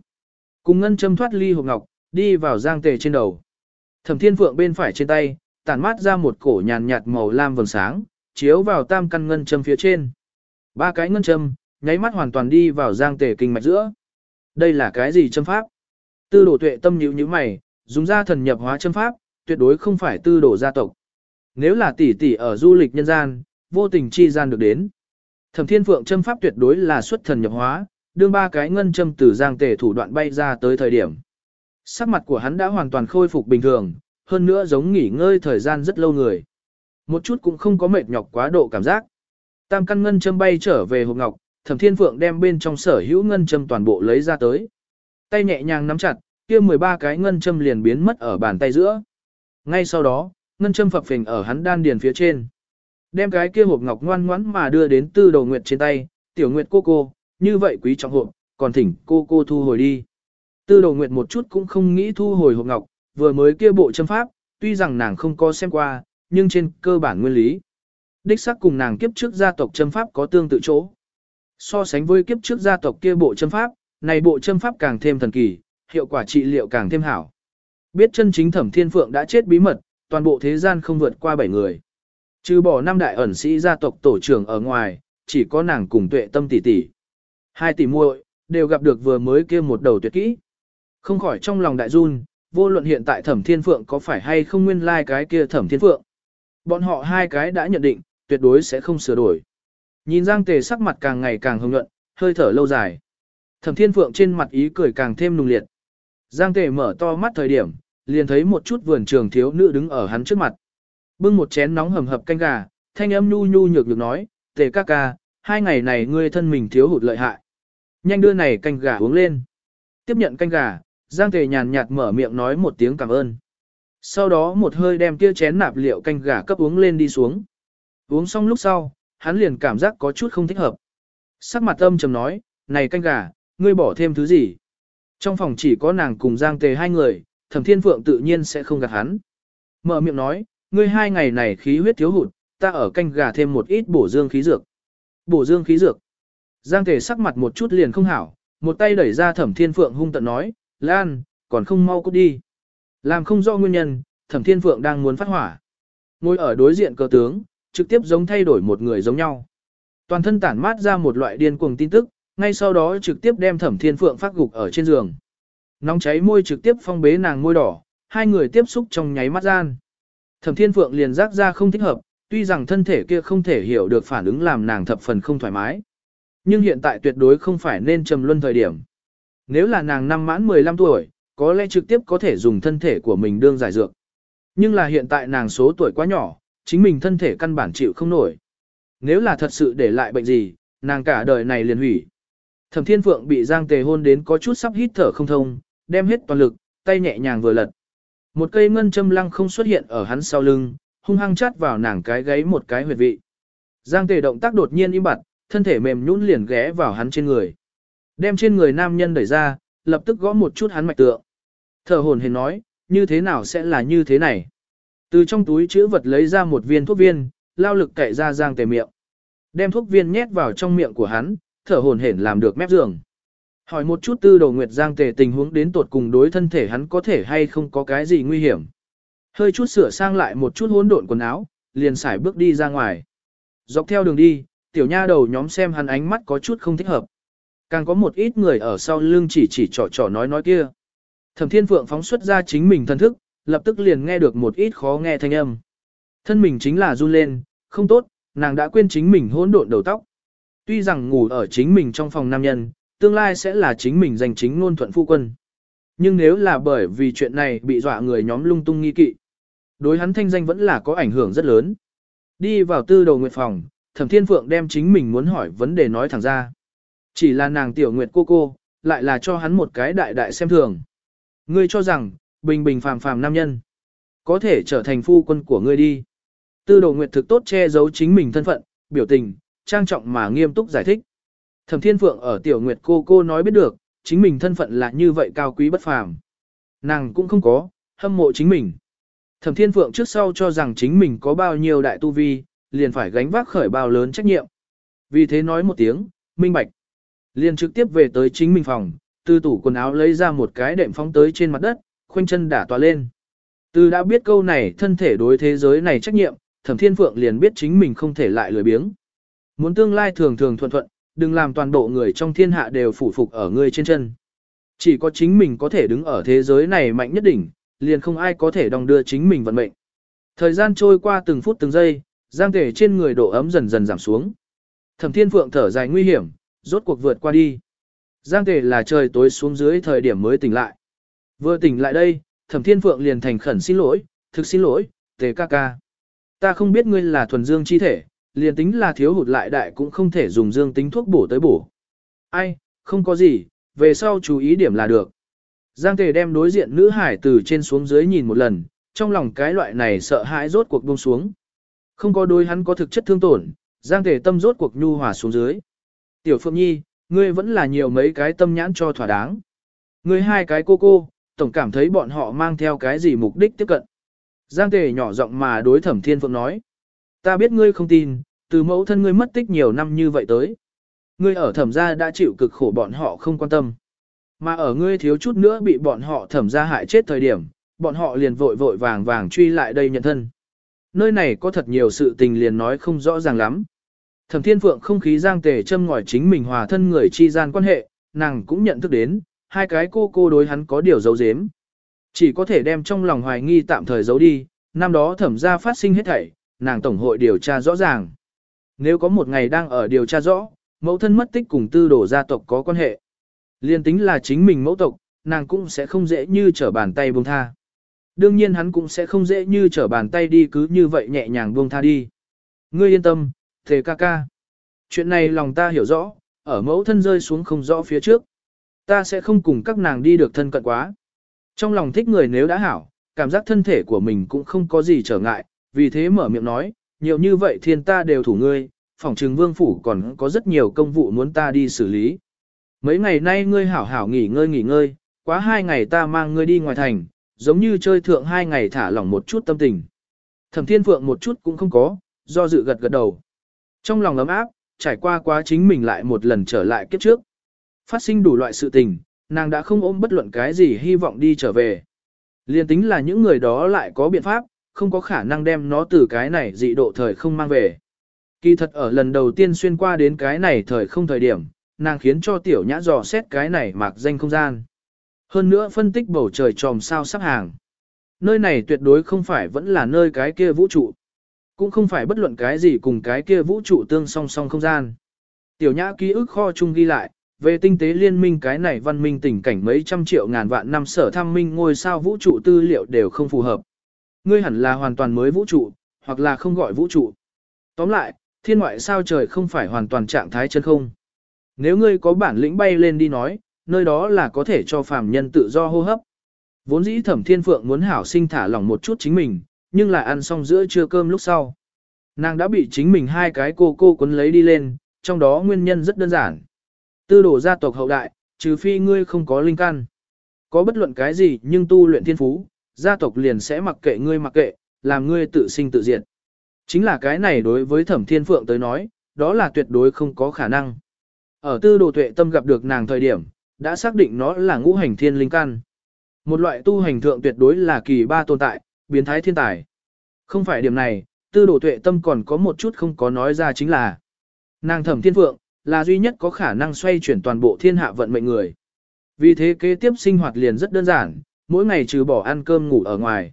Cùng ngân châm thoát ly hộp ngọc, đi vào giang tề trên đầu. Thẩm thiên phượng bên phải trên tay, tản mát ra một cổ nhàn nhạt màu lam vầng sáng, chiếu vào tam căn ngân châm phía trên. Ba cái ngân châm, nháy mắt hoàn toàn đi vào giang tề kinh mạch giữa. Đây là cái gì châm pháp? Tư đổ tuệ tâm nhíu như mày, dùng ra thần nhập hóa châm pháp, tuyệt đối không phải tư đổ gia tộc. Nếu là tỷ tỷ ở du lịch nhân gian, vô tình chi gian được đến. Thẩm Thiên Phượng châm pháp tuyệt đối là xuất thần nhập hóa, đương ba cái ngân châm từ giang tề thủ đoạn bay ra tới thời điểm. Sắc mặt của hắn đã hoàn toàn khôi phục bình thường, hơn nữa giống nghỉ ngơi thời gian rất lâu người. Một chút cũng không có mệt nhọc quá độ cảm giác. Tam căn ngân châm bay trở về hộp ngọc, Thẩm Thiên Phượng đem bên trong sở hữu ngân châm toàn bộ lấy ra tới. Tay nhẹ nhàng nắm chặt, kia 13 cái ngân châm liền biến mất ở bàn tay giữa. Ngay sau đó, ngân châm phập phình ở hắn đan điền phía trên. Đem cái kia hộp ngọc ngoan ngoãn mà đưa đến tư đầu nguyệt trên tay, tiểu nguyệt cô cô, như vậy quý trọng hộp, còn thỉnh cô cô thu hồi đi. Tư đồ nguyệt một chút cũng không nghĩ thu hồi hộp ngọc, vừa mới kia bộ châm pháp, tuy rằng nàng không có xem qua, nhưng trên cơ bản nguyên lý. Đích sắc cùng nàng kiếp trước gia tộc châm pháp có tương tự chỗ. So sánh với kiếp trước gia tộc kia bộ châm pháp, này bộ châm pháp càng thêm thần kỳ, hiệu quả trị liệu càng thêm hảo. Biết chân chính thẩm thiên phượng đã chết bí mật, toàn bộ thế gian không vượt qua 7 người. Trừ bỏ năm đại ẩn sĩ gia tộc tổ trưởng ở ngoài, chỉ có nàng cùng tuệ tâm tỷ tỷ. Hai tỷ muội đều gặp được vừa mới kia một đầu tuyệt kỹ. Không khỏi trong lòng đại run, vô luận hiện tại thẩm thiên phượng có phải hay không nguyên lai like cái kia thẩm thiên phượng. Bọn họ hai cái đã nhận định, tuyệt đối sẽ không sửa đổi. Nhìn Giang Tề sắc mặt càng ngày càng hồng nhuận, hơi thở lâu dài. Thẩm Thiên Phượng trên mặt ý cười càng thêm nùng liệt. Giang Tề mở to mắt thời điểm, liền thấy một chút vườn trường thiếu nữ đứng ở hắn trước mặt. Bưng một chén nóng hầm hập canh gà, thanh âm nhu nhu nhược nhược nói, Tề ca ca, hai ngày này ngươi thân mình thiếu hụt lợi hại. Nhanh đưa này canh gà uống lên. Tiếp nhận canh gà, Giang Tề nhàn nhạt mở miệng nói một tiếng cảm ơn. Sau đó một hơi đem kia chén nạp liệu canh gà cấp uống lên đi xuống. Uống xong lúc sau, hắn liền cảm giác có chút không thích hợp. Sắc mặt âm trầm nói, này canh gà, ngươi bỏ thêm thứ gì? Trong phòng chỉ có nàng cùng Giang Tề hai người, Thẩm Thiên Phượng tự nhiên sẽ không gạt hắn. Mở miệng nói, ngươi hai ngày này khí huyết thiếu hụt, ta ở canh gà thêm một ít bổ dương khí dược. Bổ dương khí dược. Giang Tề sắc mặt một chút liền không hảo, một tay đẩy ra Thẩm Thiên Phượng hung tận nói, Lan, còn không mau cút đi. Làm không rõ nguyên nhân, Thẩm Thiên Phượng đang muốn phát hỏa. Ngồi ở đối diện cờ tướng, trực tiếp giống thay đổi một người giống nhau. Toàn thân tản mát ra một loại điên cuồng tin tức, ngay sau đó trực tiếp đem Thẩm Thiên Phượng phát gục ở trên giường. Nóng cháy môi trực tiếp phong bế nàng môi đỏ, hai người tiếp xúc trong nháy mắt gian. Thẩm Thiên Phượng liền giác ra không thích hợp, tuy rằng thân thể kia không thể hiểu được phản ứng làm nàng thập phần không thoải mái. Nhưng hiện tại tuyệt đối không phải nên trầm luân thời điểm. Nếu là nàng năm mãn 15 tuổi, có lẽ trực tiếp có thể dùng thân thể của mình đương giải dược. Nhưng là hiện tại nàng số tuổi quá nhỏ, chính mình thân thể căn bản chịu không nổi. Nếu là thật sự để lại bệnh gì, nàng cả đời này liền hủy. Thẩm Thiên Phượng bị Giang Tề hôn đến có chút sắp hít thở không thông, đem hết toàn lực, tay nhẹ nhàng vừa lật. Một cây ngân châm lăng không xuất hiện ở hắn sau lưng, hung hăng chát vào nàng cái gáy một cái huyệt vị. Giang Tề động tác đột nhiên im bặt, thân thể mềm nhũn liền ghé vào hắn trên người. Đem trên người nam nhân đẩy ra, lập tức gõ một chút hắn mạch tượng. Thở hồn hển nói, như thế nào sẽ là như thế này? Từ trong túi chữ vật lấy ra một viên thuốc viên, lao lực cậy ra Giang Tề miệng. Đem thuốc viên nhét vào trong miệng của hắn, thở hồn hển làm được mép giường. Hỏi một chút tư đầu nguyệt Giang Tề tình huống đến tột cùng đối thân thể hắn có thể hay không có cái gì nguy hiểm. Hơi chút sửa sang lại một chút hỗn độn quần áo, liền xài bước đi ra ngoài. Dọc theo đường đi, tiểu nha đầu nhóm xem hắn ánh mắt có chút không thích hợp. Càng có một ít người ở sau lưng chỉ chỉ trò trò nói nói kia. Thẩm Thiên Phượng phóng xuất ra chính mình thân thức, lập tức liền nghe được một ít khó nghe thanh âm. Thân mình chính là run lên, không tốt, nàng đã quên chính mình hỗn độn đầu tóc. Tuy rằng ngủ ở chính mình trong phòng nam nhân, tương lai sẽ là chính mình giành chính ngôn thuận phu quân. Nhưng nếu là bởi vì chuyện này bị dọa người nhóm lung tung nghi kỵ, đối hắn thanh danh vẫn là có ảnh hưởng rất lớn. Đi vào tư đầu nguyệt phòng, thẩm thiên phượng đem chính mình muốn hỏi vấn đề nói thẳng ra. Chỉ là nàng tiểu nguyệt cô cô, lại là cho hắn một cái đại đại xem thường. Ngươi cho rằng, bình bình phàm phàm nam nhân, có thể trở thành phu quân của ngươi đi. Tư đồ nguyệt thực tốt che giấu chính mình thân phận, biểu tình, trang trọng mà nghiêm túc giải thích. Thẩm Thiên Phượng ở tiểu nguyệt cô cô nói biết được, chính mình thân phận là như vậy cao quý bất phàm. Nàng cũng không có, hâm mộ chính mình. Thẩm Thiên Phượng trước sau cho rằng chính mình có bao nhiêu đại tu vi, liền phải gánh vác khởi bao lớn trách nhiệm. Vì thế nói một tiếng, minh bạch. Liền trực tiếp về tới chính mình phòng, từ tủ quần áo lấy ra một cái đệm phóng tới trên mặt đất, khoanh chân đả tòa lên. Từ đã biết câu này thân thể đối thế giới này trách nhiệm, Thẩm Thiên Phượng liền biết chính mình không thể lại lười biếng. Muốn tương lai thường thường thuận thuận, đừng làm toàn bộ người trong thiên hạ đều phủ phục ở người trên chân. Chỉ có chính mình có thể đứng ở thế giới này mạnh nhất đỉnh, liền không ai có thể đồng đưa chính mình vận mệnh. Thời gian trôi qua từng phút từng giây, giang thể trên người độ ấm dần dần giảm xuống. Thẩm Thiên Phượng thở dài nguy hiểm, rốt cuộc vượt qua đi. Giang thể là trời tối xuống dưới thời điểm mới tỉnh lại. Vừa tỉnh lại đây, Thẩm Thiên Phượng liền thành khẩn xin lỗi, thực xin lỗi, tề ca ca. Ta không biết ngươi là thuần dương chi thể, liền tính là thiếu hụt lại đại cũng không thể dùng dương tính thuốc bổ tới bổ. Ai, không có gì, về sau chú ý điểm là được. Giang tề đem đối diện nữ hải từ trên xuống dưới nhìn một lần, trong lòng cái loại này sợ hãi rốt cuộc buông xuống. Không có đối hắn có thực chất thương tổn, Giang tề tâm rốt cuộc nhu hòa xuống dưới. Tiểu Phượng Nhi, ngươi vẫn là nhiều mấy cái tâm nhãn cho thỏa đáng. Ngươi hai cái cô cô, tổng cảm thấy bọn họ mang theo cái gì mục đích tiếp cận. Giang tề nhỏ giọng mà đối thẩm thiên phượng nói. Ta biết ngươi không tin, từ mẫu thân ngươi mất tích nhiều năm như vậy tới. Ngươi ở thẩm gia đã chịu cực khổ bọn họ không quan tâm. Mà ở ngươi thiếu chút nữa bị bọn họ thẩm gia hại chết thời điểm, bọn họ liền vội vội vàng vàng truy lại đây nhận thân. Nơi này có thật nhiều sự tình liền nói không rõ ràng lắm. Thẩm Thiên Phượng không khí giang tề châm ngòi chính mình hòa thân người chi gian quan hệ, nàng cũng nhận thức đến, hai cái cô cô đối hắn có điều giấu giếm. Chỉ có thể đem trong lòng hoài nghi tạm thời giấu đi, năm đó thẩm gia phát sinh hết thảy, nàng tổng hội điều tra rõ ràng. Nếu có một ngày đang ở điều tra rõ, mẫu thân mất tích cùng tư đổ gia tộc có quan hệ. Liên tính là chính mình mẫu tộc, nàng cũng sẽ không dễ như trở bàn tay buông tha. Đương nhiên hắn cũng sẽ không dễ như trở bàn tay đi cứ như vậy nhẹ nhàng buông tha đi. Ngươi yên tâm, thề ca ca. Chuyện này lòng ta hiểu rõ, ở mẫu thân rơi xuống không rõ phía trước. Ta sẽ không cùng các nàng đi được thân cận quá. Trong lòng thích người nếu đã hảo, cảm giác thân thể của mình cũng không có gì trở ngại, vì thế mở miệng nói, nhiều như vậy thiên ta đều thủ ngươi, phòng trừng vương phủ còn có rất nhiều công vụ muốn ta đi xử lý. Mấy ngày nay ngươi hảo hảo nghỉ ngơi nghỉ ngơi, quá hai ngày ta mang ngươi đi ngoài thành, giống như chơi thượng hai ngày thả lỏng một chút tâm tình. Thẩm thiên phượng một chút cũng không có, do dự gật gật đầu. Trong lòng ấm áp, trải qua quá chính mình lại một lần trở lại kiếp trước. Phát sinh đủ loại sự tình, nàng đã không ôm bất luận cái gì hy vọng đi trở về. Liên tính là những người đó lại có biện pháp, không có khả năng đem nó từ cái này dị độ thời không mang về. Kỳ thật ở lần đầu tiên xuyên qua đến cái này thời không thời điểm, nàng khiến cho tiểu nhã dò xét cái này mạc danh không gian. Hơn nữa phân tích bầu trời tròm sao sắp hàng. Nơi này tuyệt đối không phải vẫn là nơi cái kia vũ trụ. Cũng không phải bất luận cái gì cùng cái kia vũ trụ tương song song không gian. Tiểu nhã ký ức kho chung ghi lại, về tinh tế liên minh cái này văn minh tình cảnh mấy trăm triệu ngàn vạn năm sở thăm minh ngôi sao vũ trụ tư liệu đều không phù hợp. Ngươi hẳn là hoàn toàn mới vũ trụ, hoặc là không gọi vũ trụ. Tóm lại, thiên ngoại sao trời không phải hoàn toàn trạng thái chân không. Nếu ngươi có bản lĩnh bay lên đi nói, nơi đó là có thể cho phàm nhân tự do hô hấp. Vốn dĩ thẩm thiên phượng muốn hảo sinh thả lỏng một chút chính mình, nhưng lại ăn xong giữa trưa cơm lúc sau. Nàng đã bị chính mình hai cái cô cô cuốn lấy đi lên, trong đó nguyên nhân rất đơn giản. Tư đổ gia tộc hậu đại, trừ phi ngươi không có linh căn. Có bất luận cái gì nhưng tu luyện thiên phú, gia tộc liền sẽ mặc kệ ngươi mặc kệ, làm ngươi tự sinh tự diệt. Chính là cái này đối với thẩm thiên phượng tới nói, đó là tuyệt đối không có khả năng. Ở tư đồ tuệ tâm gặp được nàng thời điểm, đã xác định nó là ngũ hành thiên linh căn. Một loại tu hành thượng tuyệt đối là kỳ ba tồn tại, biến thái thiên tài. Không phải điểm này, tư đồ tuệ tâm còn có một chút không có nói ra chính là nàng thẩm thiên phượng, là duy nhất có khả năng xoay chuyển toàn bộ thiên hạ vận mệnh người. Vì thế kế tiếp sinh hoạt liền rất đơn giản, mỗi ngày trừ bỏ ăn cơm ngủ ở ngoài.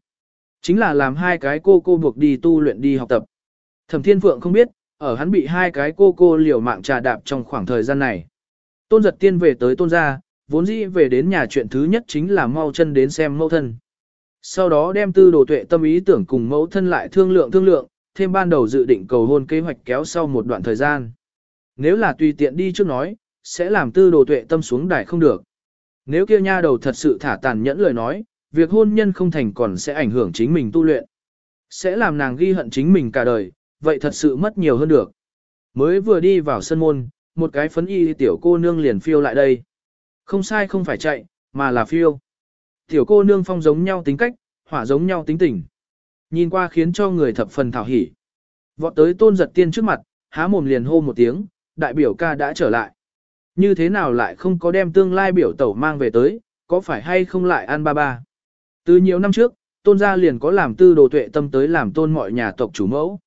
Chính là làm hai cái cô cô buộc đi tu luyện đi học tập. Thẩm Thiên Phượng không biết, ở hắn bị hai cái cô cô liều mạng trà đạp trong khoảng thời gian này. Tôn giật tiên về tới tôn gia, vốn dĩ về đến nhà chuyện thứ nhất chính là mau chân đến xem mẫu thân. Sau đó đem tư đồ tuệ tâm ý tưởng cùng mẫu thân lại thương lượng thương lượng, thêm ban đầu dự định cầu hôn kế hoạch kéo sau một đoạn thời gian. Nếu là tùy tiện đi trước nói, sẽ làm tư đồ tuệ tâm xuống đài không được. Nếu kia nha đầu thật sự thả tàn nhẫn lời nói, việc hôn nhân không thành còn sẽ ảnh hưởng chính mình tu luyện. Sẽ làm nàng ghi hận chính mình cả đời, vậy thật sự mất nhiều hơn được. Mới vừa đi vào sân môn, một cái phấn y tiểu cô nương liền phiêu lại đây. Không sai không phải chạy, mà là phiêu. Tiểu cô nương phong giống nhau tính cách, hỏa giống nhau tính tình. Nhìn qua khiến cho người thập phần thảo hỉ. Vọt tới tôn giật tiên trước mặt, há mồm liền hô một tiếng, đại biểu ca đã trở lại. Như thế nào lại không có đem tương lai biểu tẩu mang về tới, có phải hay không lại ăn ba ba. Từ nhiều năm trước, tôn gia liền có làm tư đồ tuệ tâm tới làm tôn mọi nhà tộc chủ mẫu.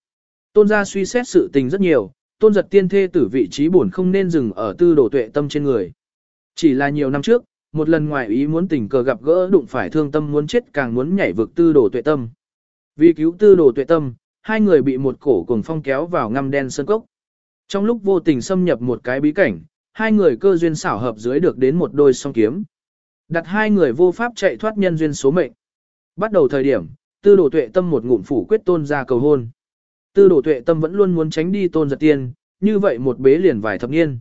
Tôn gia suy xét sự tình rất nhiều, tôn giật tiên thê tử vị trí buồn không nên dừng ở tư đồ tuệ tâm trên người. Chỉ là nhiều năm trước, một lần ngoài ý muốn tình cờ gặp gỡ đụng phải thương tâm muốn chết càng muốn nhảy vực tư đồ tuệ tâm. Vì cứu tư đồ tuệ tâm, hai người bị một cổ cuồng phong kéo vào ngăm đen sơn cốc. Trong lúc vô tình xâm nhập một cái bí cảnh, hai người cơ duyên xảo hợp dưới được đến một đôi song kiếm. Đặt hai người vô pháp chạy thoát nhân duyên số mệnh. Bắt đầu thời điểm, tư đồ tuệ tâm một ngụm phủ quyết tôn ra cầu hôn. Tư đồ tuệ tâm vẫn luôn muốn tránh đi tôn giật tiên, như vậy một bế liền vài thập niên.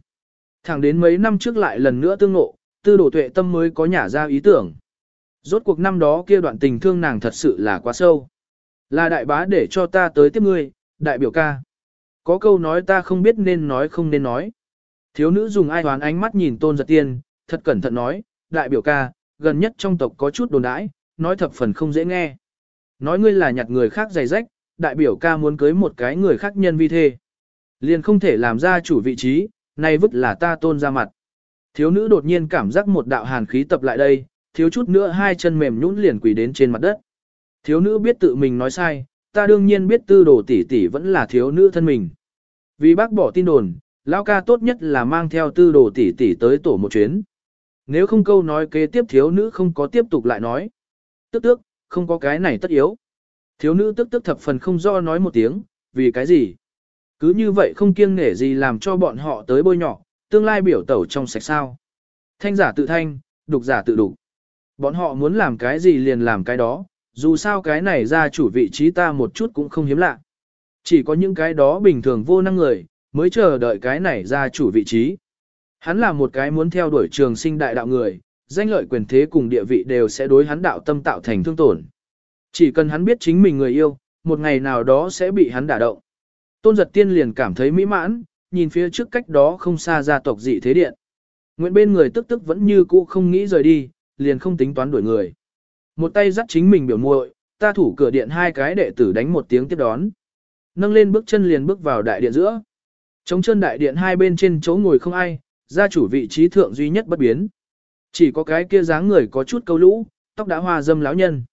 Thẳng đến mấy năm trước lại lần nữa tương ngộ, tư đồ tuệ tâm mới có nhả ra ý tưởng. Rốt cuộc năm đó kia đoạn tình thương nàng thật sự là quá sâu. Là đại bá để cho ta tới tiếp ngươi, đại biểu ca. Có câu nói ta không biết nên nói không nên nói. Thiếu nữ dùng ai hoán ánh mắt nhìn tôn giật tiên, thật cẩn thận nói, đại biểu ca, gần nhất trong tộc có chút đồn đãi, nói thập phần không dễ nghe. Nói ngươi là nhặt người khác giày rách, đại biểu ca muốn cưới một cái người khác nhân vi thê. Liền không thể làm ra chủ vị trí, nay vứt là ta tôn ra mặt. Thiếu nữ đột nhiên cảm giác một đạo hàn khí tập lại đây, thiếu chút nữa hai chân mềm nhũn liền quỳ đến trên mặt đất. Thiếu nữ biết tự mình nói sai, ta đương nhiên biết tư đồ tỷ tỷ vẫn là thiếu nữ thân mình. Vì bác bỏ tin đồn, lão ca tốt nhất là mang theo tư đồ tỷ tỷ tới tổ một chuyến. Nếu không câu nói kế tiếp thiếu nữ không có tiếp tục lại nói. Tức tước, không có cái này tất yếu. Thiếu nữ tức tức thập phần không do nói một tiếng, vì cái gì? Cứ như vậy không kiêng nể gì làm cho bọn họ tới bôi nhỏ, tương lai biểu tẩu trong sạch sao. Thanh giả tự thanh, đục giả tự đục. Bọn họ muốn làm cái gì liền làm cái đó, dù sao cái này ra chủ vị trí ta một chút cũng không hiếm lạ. Chỉ có những cái đó bình thường vô năng người, mới chờ đợi cái này ra chủ vị trí. Hắn là một cái muốn theo đuổi trường sinh đại đạo người, danh lợi quyền thế cùng địa vị đều sẽ đối hắn đạo tâm tạo thành thương tổn. Chỉ cần hắn biết chính mình người yêu, một ngày nào đó sẽ bị hắn đả động. Tôn giật tiên liền cảm thấy mỹ mãn, nhìn phía trước cách đó không xa gia tộc dị thế điện. nguyễn bên người tức tức vẫn như cũ không nghĩ rời đi, liền không tính toán đuổi người. Một tay dắt chính mình biểu muội, ta thủ cửa điện hai cái đệ tử đánh một tiếng tiếp đón. Nâng lên bước chân liền bước vào đại điện giữa. Trống chân đại điện hai bên trên chỗ ngồi không ai, gia chủ vị trí thượng duy nhất bất biến. Chỉ có cái kia dáng người có chút câu lũ, tóc đã hoa dâm lão nhân.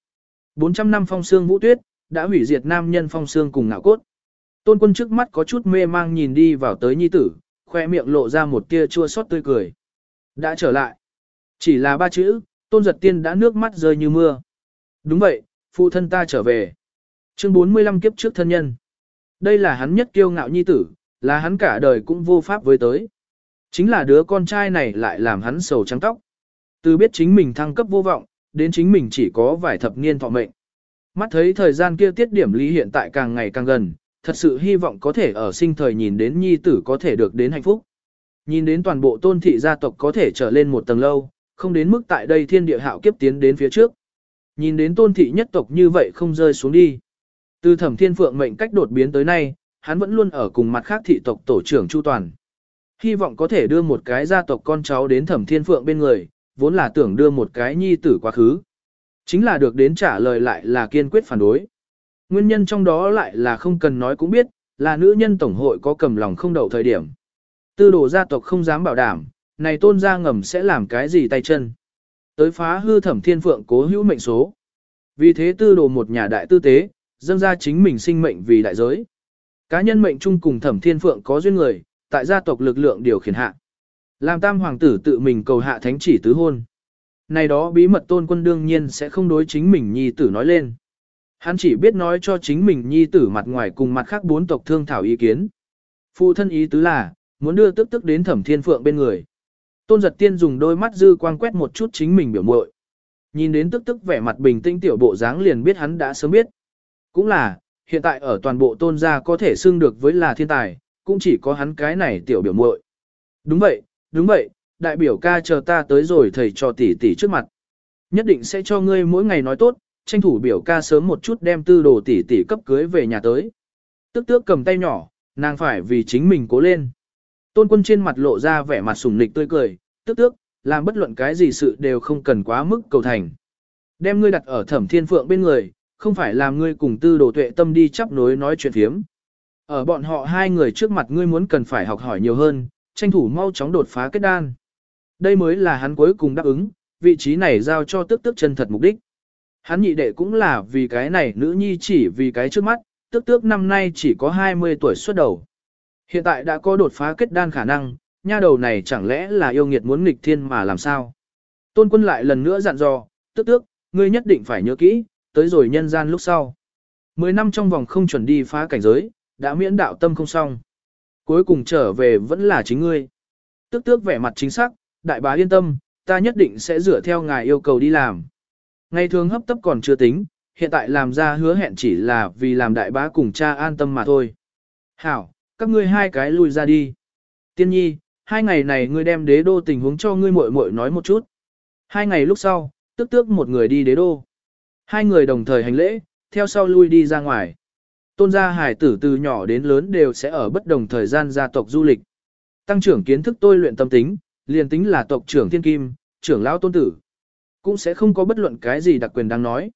400 năm phong xương vũ tuyết, đã hủy diệt nam nhân phong xương cùng ngạo cốt. Tôn quân trước mắt có chút mê mang nhìn đi vào tới nhi tử, khoe miệng lộ ra một tia chua xót tươi cười. Đã trở lại. Chỉ là ba chữ, tôn giật tiên đã nước mắt rơi như mưa. Đúng vậy, phụ thân ta trở về. Chương 45 kiếp trước thân nhân. Đây là hắn nhất kiêu ngạo nhi tử, là hắn cả đời cũng vô pháp với tới. Chính là đứa con trai này lại làm hắn sầu trắng tóc. Từ biết chính mình thăng cấp vô vọng, đến chính mình chỉ có vài thập niên thọ mệnh. Mắt thấy thời gian kia tiết điểm lý hiện tại càng ngày càng gần, thật sự hy vọng có thể ở sinh thời nhìn đến nhi tử có thể được đến hạnh phúc. Nhìn đến toàn bộ tôn thị gia tộc có thể trở lên một tầng lâu, không đến mức tại đây thiên địa hạo kiếp tiến đến phía trước. Nhìn đến tôn thị nhất tộc như vậy không rơi xuống đi. Từ thẩm thiên phượng mệnh cách đột biến tới nay, hắn vẫn luôn ở cùng mặt khác thị tộc tổ trưởng Chu Toàn. Hy vọng có thể đưa một cái gia tộc con cháu đến thẩm thiên phượng bên người, vốn là tưởng đưa một cái nhi tử quá khứ. Chính là được đến trả lời lại là kiên quyết phản đối. Nguyên nhân trong đó lại là không cần nói cũng biết, là nữ nhân tổng hội có cầm lòng không đầu thời điểm. Tư đồ gia tộc không dám bảo đảm, này tôn gia ngầm sẽ làm cái gì tay chân. Tới phá hư thẩm thiên phượng cố hữu mệnh số. Vì thế tư đồ một nhà đại tư tế, dâng ra chính mình sinh mệnh vì đại giới. Cá nhân mệnh chung cùng thẩm thiên phượng có duyên người, tại gia tộc lực lượng điều khiển hạ. Làm tam hoàng tử tự mình cầu hạ thánh chỉ tứ hôn. Này đó bí mật tôn quân đương nhiên sẽ không đối chính mình nhi tử nói lên. Hắn chỉ biết nói cho chính mình nhi tử mặt ngoài cùng mặt khác bốn tộc thương thảo ý kiến. Phụ thân ý tứ là, muốn đưa tức tức đến thẩm thiên phượng bên người. Tôn giật tiên dùng đôi mắt dư quang quét một chút chính mình biểu muội Nhìn đến tức tức vẻ mặt bình tĩnh tiểu bộ dáng liền biết hắn đã sớm biết. Cũng là, hiện tại ở toàn bộ tôn gia có thể xưng được với là thiên tài, cũng chỉ có hắn cái này tiểu biểu muội. Đúng vậy, đúng vậy, đại biểu ca chờ ta tới rồi thầy cho tỷ tỷ trước mặt. Nhất định sẽ cho ngươi mỗi ngày nói tốt, tranh thủ biểu ca sớm một chút đem tư đồ tỷ tỷ cấp cưới về nhà tới. Tức tước cầm tay nhỏ, nàng phải vì chính mình cố lên. Tôn quân trên mặt lộ ra vẻ mặt sùng nịch tươi cười, tức tước, làm bất luận cái gì sự đều không cần quá mức cầu thành. Đem ngươi đặt ở thẩm thiên phượng bên người, không phải làm ngươi cùng tư đồ tuệ tâm đi chấp nối nói chuyện phiếm. Ở bọn họ hai người trước mặt ngươi muốn cần phải học hỏi nhiều hơn, tranh thủ mau chóng đột phá kết đan. Đây mới là hắn cuối cùng đáp ứng, vị trí này giao cho tức tức chân thật mục đích. Hắn nhị đệ cũng là vì cái này nữ nhi chỉ vì cái trước mắt, tức tước năm nay chỉ có 20 tuổi xuất đầu. Hiện tại đã có đột phá kết đan khả năng, nha đầu này chẳng lẽ là yêu nghiệt muốn nghịch thiên mà làm sao? Tôn quân lại lần nữa dặn dò, tức tước, ngươi nhất định phải nhớ kỹ, tới rồi nhân gian lúc sau. Mười năm trong vòng không chuẩn đi phá cảnh giới, đã miễn đạo tâm không xong. Cuối cùng trở về vẫn là chính ngươi. Tức tước vẻ mặt chính xác, đại bá yên tâm, ta nhất định sẽ dựa theo ngài yêu cầu đi làm. Ngày thường hấp tấp còn chưa tính, hiện tại làm ra hứa hẹn chỉ là vì làm đại bá cùng cha an tâm mà thôi. Hảo, các ngươi hai cái lui ra đi. Tiên nhi, hai ngày này ngươi đem đế đô tình huống cho ngươi muội muội nói một chút. Hai ngày lúc sau, tức tước một người đi đế đô. Hai người đồng thời hành lễ, theo sau lui đi ra ngoài. Tôn gia hải tử từ nhỏ đến lớn đều sẽ ở bất đồng thời gian gia tộc du lịch. Tăng trưởng kiến thức tôi luyện tâm tính, liền tính là tộc trưởng thiên kim, trưởng lão tôn tử. Cũng sẽ không có bất luận cái gì đặc quyền đang nói.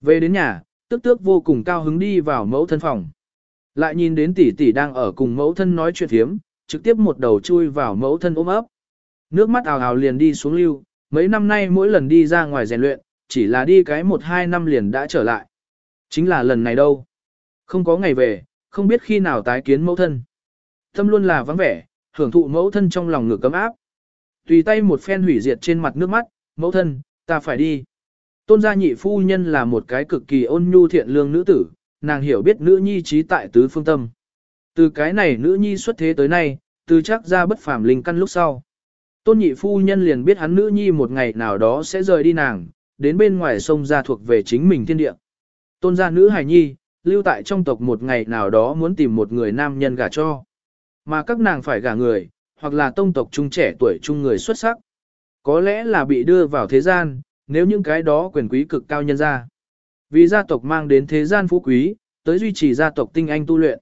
Về đến nhà, tức tước vô cùng cao hứng đi vào mẫu thân phòng. Lại nhìn đến tỷ tỷ đang ở cùng mẫu thân nói chuyện thiếm, trực tiếp một đầu chui vào mẫu thân ôm ấp. Nước mắt ào ào liền đi xuống lưu, mấy năm nay mỗi lần đi ra ngoài rèn luyện, chỉ là đi cái một hai năm liền đã trở lại. Chính là lần này đâu. Không có ngày về, không biết khi nào tái kiến mẫu thân. Tâm luôn là vắng vẻ, hưởng thụ mẫu thân trong lòng ngực cấm áp. Tùy tay một phen hủy diệt trên mặt nước mắt, mẫu thân, ta phải đi. Tôn gia nhị phu nhân là một cái cực kỳ ôn nhu thiện lương nữ tử, nàng hiểu biết nữ nhi trí tại tứ phương tâm. Từ cái này nữ nhi xuất thế tới nay, từ chắc ra bất phàm linh căn lúc sau. Tôn nhị phu nhân liền biết hắn nữ nhi một ngày nào đó sẽ rời đi nàng, đến bên ngoài sông ra thuộc về chính mình thiên địa. Tôn gia nữ hài nhi, lưu tại trong tộc một ngày nào đó muốn tìm một người nam nhân gả cho. Mà các nàng phải gả người, hoặc là tông tộc trung trẻ tuổi trung người xuất sắc. Có lẽ là bị đưa vào thế gian, nếu những cái đó quyền quý cực cao nhân ra. Vì gia tộc mang đến thế gian phú quý, tới duy trì gia tộc tinh anh tu luyện.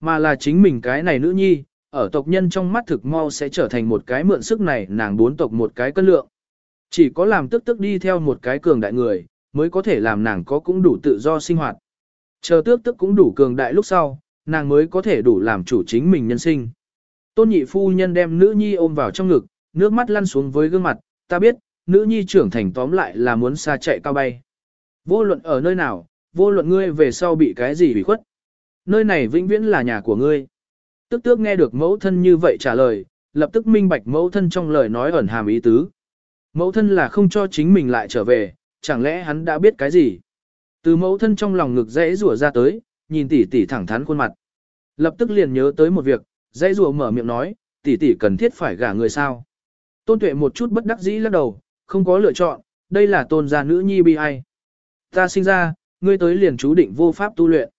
Mà là chính mình cái này nữ nhi, ở tộc nhân trong mắt thực mau sẽ trở thành một cái mượn sức này nàng bốn tộc một cái cân lượng. Chỉ có làm tức tức đi theo một cái cường đại người, mới có thể làm nàng có cũng đủ tự do sinh hoạt. Chờ tước tức cũng đủ cường đại lúc sau, nàng mới có thể đủ làm chủ chính mình nhân sinh. Tôn nhị phu nhân đem nữ nhi ôm vào trong ngực, nước mắt lăn xuống với gương mặt, ta biết, nữ nhi trưởng thành tóm lại là muốn xa chạy cao bay. Vô luận ở nơi nào, vô luận ngươi về sau bị cái gì bị khuất. Nơi này vĩnh viễn là nhà của ngươi. Tức tước nghe được mẫu thân như vậy trả lời, lập tức minh bạch mẫu thân trong lời nói ẩn hàm ý tứ. Mẫu thân là không cho chính mình lại trở về, chẳng lẽ hắn đã biết cái gì? Từ mẫu thân trong lòng ngực dãy rủa ra tới, nhìn tỷ tỷ thẳng thắn khuôn mặt. Lập tức liền nhớ tới một việc, dãy rủa mở miệng nói, tỷ tỷ cần thiết phải gả người sao? Tôn tuệ một chút bất đắc dĩ lắc đầu, không có lựa chọn, đây là tôn gia nữ nhi bi ai. Ta sinh ra, ngươi tới liền chú định vô pháp tu luyện.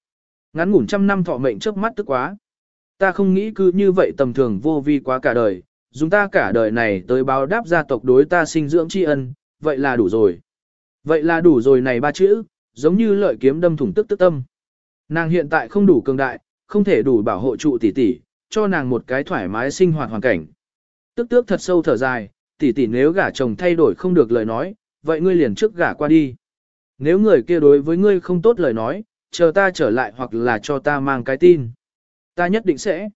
Ngắn ngủn trăm năm thọ mệnh trước mắt tức quá. Ta không nghĩ cứ như vậy tầm thường vô vi quá cả đời, dùng ta cả đời này tới báo đáp gia tộc đối ta sinh dưỡng tri ân, vậy là đủ rồi. Vậy là đủ rồi này ba chữ, giống như lợi kiếm đâm thủng tức tức tâm. Nàng hiện tại không đủ cường đại, không thể đủ bảo hộ trụ tỷ tỷ, cho nàng một cái thoải mái sinh hoạt hoàn cảnh. Tức tước thật sâu thở dài, tỷ tỷ nếu gả chồng thay đổi không được lời nói, vậy ngươi liền trước gả qua đi. Nếu người kia đối với ngươi không tốt lời nói, chờ ta trở lại hoặc là cho ta mang cái tin. Ta nhất định sẽ.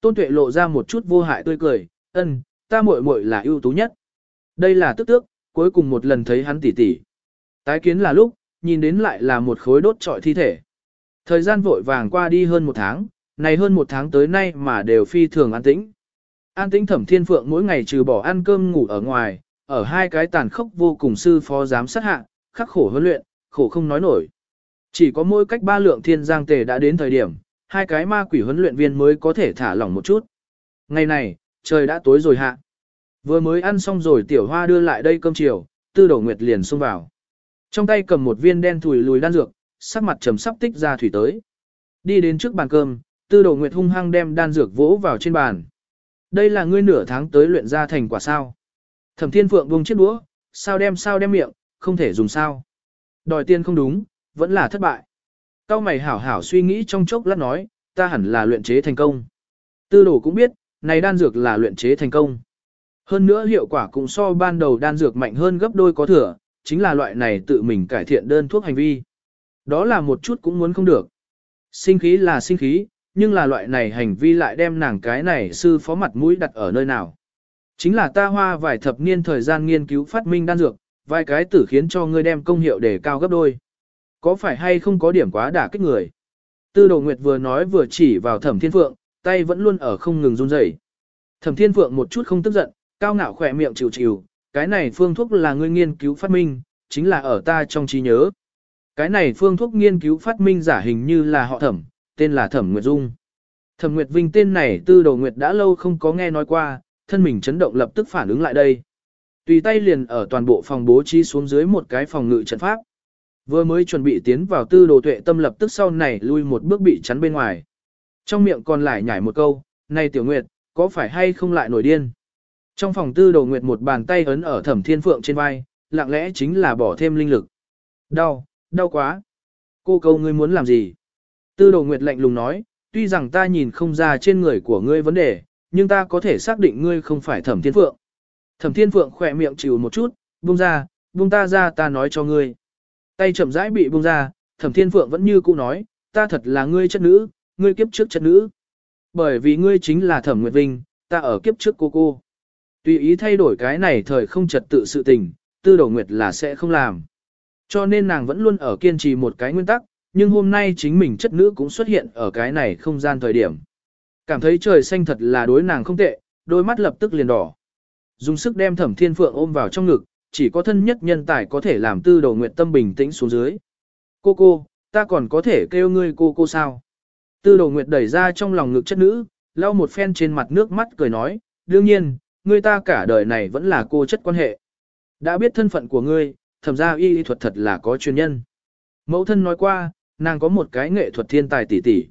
Tôn tuệ lộ ra một chút vô hại tươi cười, ân, ta muội muội là ưu tú nhất. Đây là tức tước, cuối cùng một lần thấy hắn tỷ tỷ Tái kiến là lúc, nhìn đến lại là một khối đốt trọi thi thể. Thời gian vội vàng qua đi hơn một tháng, này hơn một tháng tới nay mà đều phi thường an tĩnh. An tĩnh thẩm thiên phượng mỗi ngày trừ bỏ ăn cơm ngủ ở ngoài, ở hai cái tàn khốc vô cùng sư phó giám sát hạ, khắc khổ huấn luyện, khổ không nói nổi. Chỉ có mỗi cách ba lượng thiên giang tề đã đến thời điểm, hai cái ma quỷ huấn luyện viên mới có thể thả lỏng một chút. Ngày này, trời đã tối rồi hạ. Vừa mới ăn xong rồi tiểu hoa đưa lại đây cơm chiều, tư đầu nguyệt liền xông vào. Trong tay cầm một viên đen thùi lùi đan dược, sắc mặt trầm sắp tích ra thủy tới. Đi đến trước bàn cơm, tư đầu nguyệt hung hăng đem đan dược vỗ vào trên bàn. Đây là ngươi nửa tháng tới luyện ra thành quả sao. Thẩm thiên phượng buông chiếc đũa, sao đem sao đem miệng, không thể dùng sao. Đòi tiền không đúng, vẫn là thất bại. Cao mày hảo hảo suy nghĩ trong chốc lát nói, ta hẳn là luyện chế thành công. Tư đồ cũng biết, này đan dược là luyện chế thành công. Hơn nữa hiệu quả cũng so ban đầu đan dược mạnh hơn gấp đôi có thừa, chính là loại này tự mình cải thiện đơn thuốc hành vi. Đó là một chút cũng muốn không được. Sinh khí là sinh khí, nhưng là loại này hành vi lại đem nàng cái này sư phó mặt mũi đặt ở nơi nào. Chính là ta hoa vài thập niên thời gian nghiên cứu phát minh đan dược, vài cái tử khiến cho ngươi đem công hiệu để cao gấp đôi. Có phải hay không có điểm quá đả kích người? Tư đồ nguyệt vừa nói vừa chỉ vào thẩm thiên phượng, tay vẫn luôn ở không ngừng run rẩy. Thẩm thiên phượng một chút không tức giận, cao ngạo khỏe miệng chịu chịu, cái này phương thuốc là ngươi nghiên cứu phát minh, chính là ở ta trong trí nhớ. Cái này phương thuốc nghiên cứu phát minh giả hình như là họ thẩm, tên là thẩm Nguyệt Dung. Thẩm Nguyệt Vinh tên này tư đồ Nguyệt đã lâu không có nghe nói qua, thân mình chấn động lập tức phản ứng lại đây. Tùy tay liền ở toàn bộ phòng bố trí xuống dưới một cái phòng ngự trận pháp. Vừa mới chuẩn bị tiến vào tư đồ tuệ tâm lập tức sau này lui một bước bị chắn bên ngoài. Trong miệng còn lại nhảy một câu, này tiểu nguyệt, có phải hay không lại nổi điên? Trong phòng tư đồ nguyệt một bàn tay ấn ở thẩm thiên phượng trên vai, lặng lẽ chính là bỏ thêm linh lực. Đau, đau quá. Cô câu ngươi muốn làm gì? Tư đồ nguyệt lạnh lùng nói, tuy rằng ta nhìn không ra trên người của ngươi vấn đề, nhưng ta có thể xác định ngươi không phải thẩm thiên phượng. Thẩm thiên phượng khỏe miệng chịu một chút, buông ra, buông ta ra ta nói cho ngươi. Tay chậm rãi bị buông ra, thẩm thiên phượng vẫn như cũ nói, ta thật là ngươi chất nữ, ngươi kiếp trước chất nữ. Bởi vì ngươi chính là thẩm nguyệt vinh, ta ở kiếp trước cô cô. Tùy ý thay đổi cái này thời không trật tự sự tình, tư Đồ nguyệt là sẽ không làm. Cho nên nàng vẫn luôn ở kiên trì một cái nguyên tắc, nhưng hôm nay chính mình chất nữ cũng xuất hiện ở cái này không gian thời điểm. Cảm thấy trời xanh thật là đối nàng không tệ, đôi mắt lập tức liền đỏ. Dùng sức đem thẩm thiên phượng ôm vào trong ngực, chỉ có thân nhất nhân tài có thể làm tư đầu nguyện tâm bình tĩnh xuống dưới. Cô cô, ta còn có thể kêu ngươi cô cô sao? Tư đầu nguyệt đẩy ra trong lòng ngực chất nữ, lau một phen trên mặt nước mắt cười nói, đương nhiên, ngươi ta cả đời này vẫn là cô chất quan hệ. Đã biết thân phận của ngươi, thẩm ra y thuật thật là có chuyên nhân. Mẫu thân nói qua, nàng có một cái nghệ thuật thiên tài tỷ tỷ.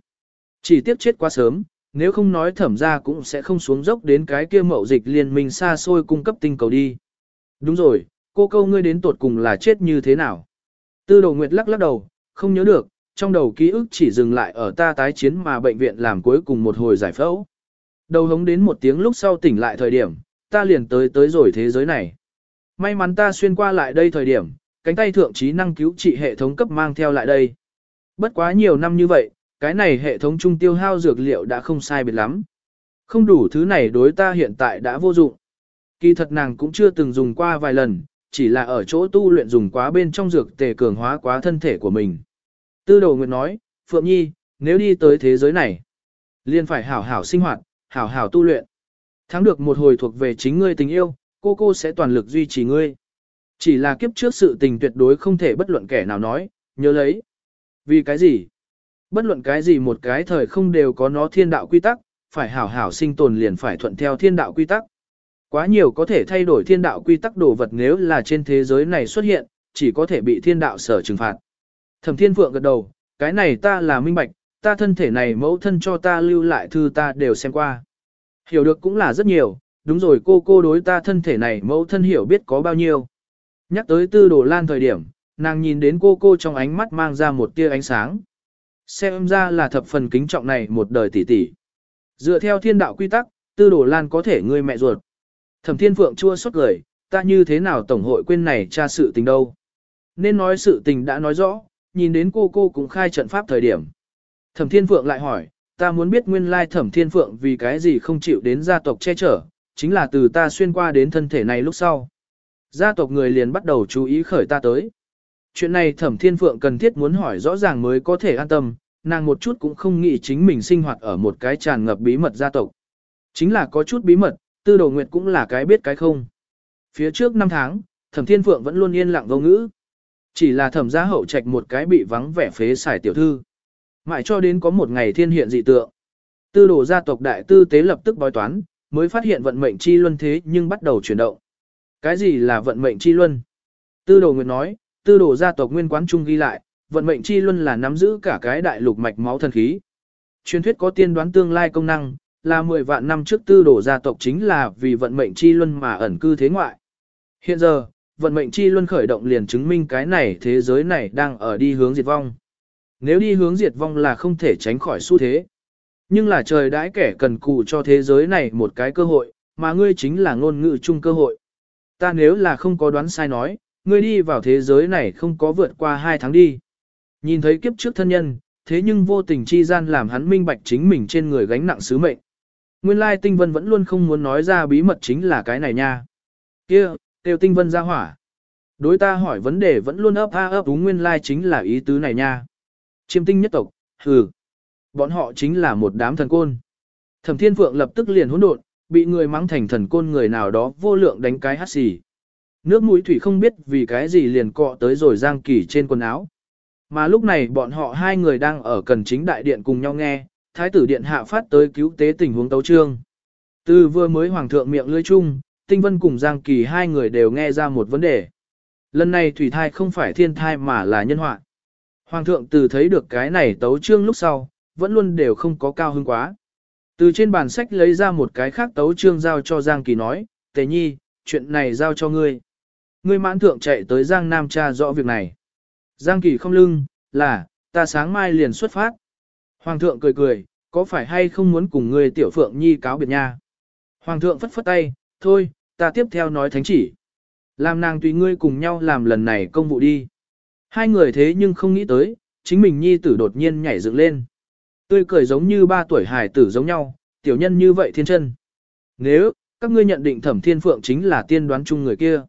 Chỉ tiếc chết quá sớm, nếu không nói thẩm ra cũng sẽ không xuống dốc đến cái kia mậu dịch liên minh xa xôi cung cấp tinh cầu đi. Đúng rồi, cô câu ngươi đến tột cùng là chết như thế nào? Tư đồ nguyệt lắc lắc đầu, không nhớ được, trong đầu ký ức chỉ dừng lại ở ta tái chiến mà bệnh viện làm cuối cùng một hồi giải phẫu. Đầu hống đến một tiếng lúc sau tỉnh lại thời điểm, ta liền tới tới rồi thế giới này. May mắn ta xuyên qua lại đây thời điểm, cánh tay thượng trí năng cứu trị hệ thống cấp mang theo lại đây. Bất quá nhiều năm như vậy, cái này hệ thống trung tiêu hao dược liệu đã không sai biệt lắm. Không đủ thứ này đối ta hiện tại đã vô dụng. Kỳ thật nàng cũng chưa từng dùng qua vài lần, chỉ là ở chỗ tu luyện dùng quá bên trong dược tề cường hóa quá thân thể của mình. Tư đồ nguyệt nói, Phượng Nhi, nếu đi tới thế giới này, liền phải hảo hảo sinh hoạt, hảo hảo tu luyện. Thắng được một hồi thuộc về chính ngươi tình yêu, cô cô sẽ toàn lực duy trì ngươi. Chỉ là kiếp trước sự tình tuyệt đối không thể bất luận kẻ nào nói, nhớ lấy. Vì cái gì? Bất luận cái gì một cái thời không đều có nó thiên đạo quy tắc, phải hảo hảo sinh tồn liền phải thuận theo thiên đạo quy tắc. Quá nhiều có thể thay đổi thiên đạo quy tắc đồ vật nếu là trên thế giới này xuất hiện, chỉ có thể bị thiên đạo sở trừng phạt. Thẩm thiên phượng gật đầu, cái này ta là minh bạch, ta thân thể này mẫu thân cho ta lưu lại thư ta đều xem qua. Hiểu được cũng là rất nhiều, đúng rồi cô cô đối ta thân thể này mẫu thân hiểu biết có bao nhiêu. Nhắc tới tư đồ lan thời điểm, nàng nhìn đến cô cô trong ánh mắt mang ra một tia ánh sáng. Xem ra là thập phần kính trọng này một đời tỷ tỷ. Dựa theo thiên đạo quy tắc, tư đồ lan có thể ngươi mẹ ruột. Thẩm thiên phượng chua xót cười, ta như thế nào tổng hội quên này tra sự tình đâu. Nên nói sự tình đã nói rõ, nhìn đến cô cô cũng khai trận pháp thời điểm. Thẩm thiên phượng lại hỏi, ta muốn biết nguyên lai thẩm thiên phượng vì cái gì không chịu đến gia tộc che chở, chính là từ ta xuyên qua đến thân thể này lúc sau. Gia tộc người liền bắt đầu chú ý khởi ta tới. Chuyện này thẩm thiên phượng cần thiết muốn hỏi rõ ràng mới có thể an tâm, nàng một chút cũng không nghĩ chính mình sinh hoạt ở một cái tràn ngập bí mật gia tộc. Chính là có chút bí mật, tư đồ nguyệt cũng là cái biết cái không. Phía trước năm tháng, thẩm thiên phượng vẫn luôn yên lặng vô ngữ. Chỉ là thẩm gia hậu trạch một cái bị vắng vẻ phế xài tiểu thư. Mãi cho đến có một ngày thiên hiện dị tượng. Tư đồ gia tộc đại tư tế lập tức bói toán, mới phát hiện vận mệnh chi luân thế nhưng bắt đầu chuyển động. Cái gì là vận mệnh chi luân? Tư đồ nguyệt nói, tư đồ gia tộc nguyên quán trung ghi lại, vận mệnh chi luân là nắm giữ cả cái đại lục mạch máu thần khí. Truyền thuyết có tiên đoán tương lai công năng, là 10 vạn năm trước tư đồ gia tộc chính là vì vận mệnh chi luân mà ẩn cư thế ngoại. Hiện giờ, vận mệnh chi luân khởi động liền chứng minh cái này thế giới này đang ở đi hướng diệt vong. Nếu đi hướng diệt vong là không thể tránh khỏi xu thế. Nhưng là trời đãi kẻ cần cù cho thế giới này một cái cơ hội, mà ngươi chính là ngôn ngữ chung cơ hội. Ta nếu là không có đoán sai nói, ngươi đi vào thế giới này không có vượt qua hai tháng đi. Nhìn thấy kiếp trước thân nhân, thế nhưng vô tình chi gian làm hắn minh bạch chính mình trên người gánh nặng sứ mệnh. Nguyên lai tinh vân vẫn luôn không muốn nói ra bí mật chính là cái này nha. kia tiêu tinh vân ra hỏa. Đối ta hỏi vấn đề vẫn luôn ấp a ấp đúng nguyên lai chính là ý tứ này nha. Chiêm tinh nhất tộc, hừ. Bọn họ chính là một đám thần côn. Thẩm thiên phượng lập tức liền hỗn độn, bị người mắng thành thần côn người nào đó vô lượng đánh cái hát xì. Nước mũi thủy không biết vì cái gì liền cọ tới rồi giang kỳ trên quần áo. Mà lúc này bọn họ hai người đang ở cần chính đại điện cùng nhau nghe, thái tử điện hạ phát tới cứu tế tình huống tấu trương. Từ vừa mới hoàng thượng miệng lưỡi chung, tinh vân cùng giang kỳ hai người đều nghe ra một vấn đề. Lần này thủy thai không phải thiên thai mà là nhân họa. Hoàng thượng từ thấy được cái này tấu trương lúc sau, vẫn luôn đều không có cao hứng quá. Từ trên bàn sách lấy ra một cái khác tấu trương giao cho Giang Kỳ nói, Tề Nhi, chuyện này giao cho ngươi. Ngươi mãn thượng chạy tới Giang Nam tra rõ việc này. Giang Kỳ không lưng, là, ta sáng mai liền xuất phát. Hoàng thượng cười cười, có phải hay không muốn cùng ngươi tiểu phượng nhi cáo biệt nha? Hoàng thượng phất phất tay, thôi, ta tiếp theo nói thánh chỉ. Làm nàng tùy ngươi cùng nhau làm lần này công vụ đi. Hai người thế nhưng không nghĩ tới, chính mình nhi tử đột nhiên nhảy dựng lên. Tươi cười giống như ba tuổi hài tử giống nhau, tiểu nhân như vậy thiên chân. Nếu, các ngươi nhận định thẩm thiên phượng chính là tiên đoán chung người kia.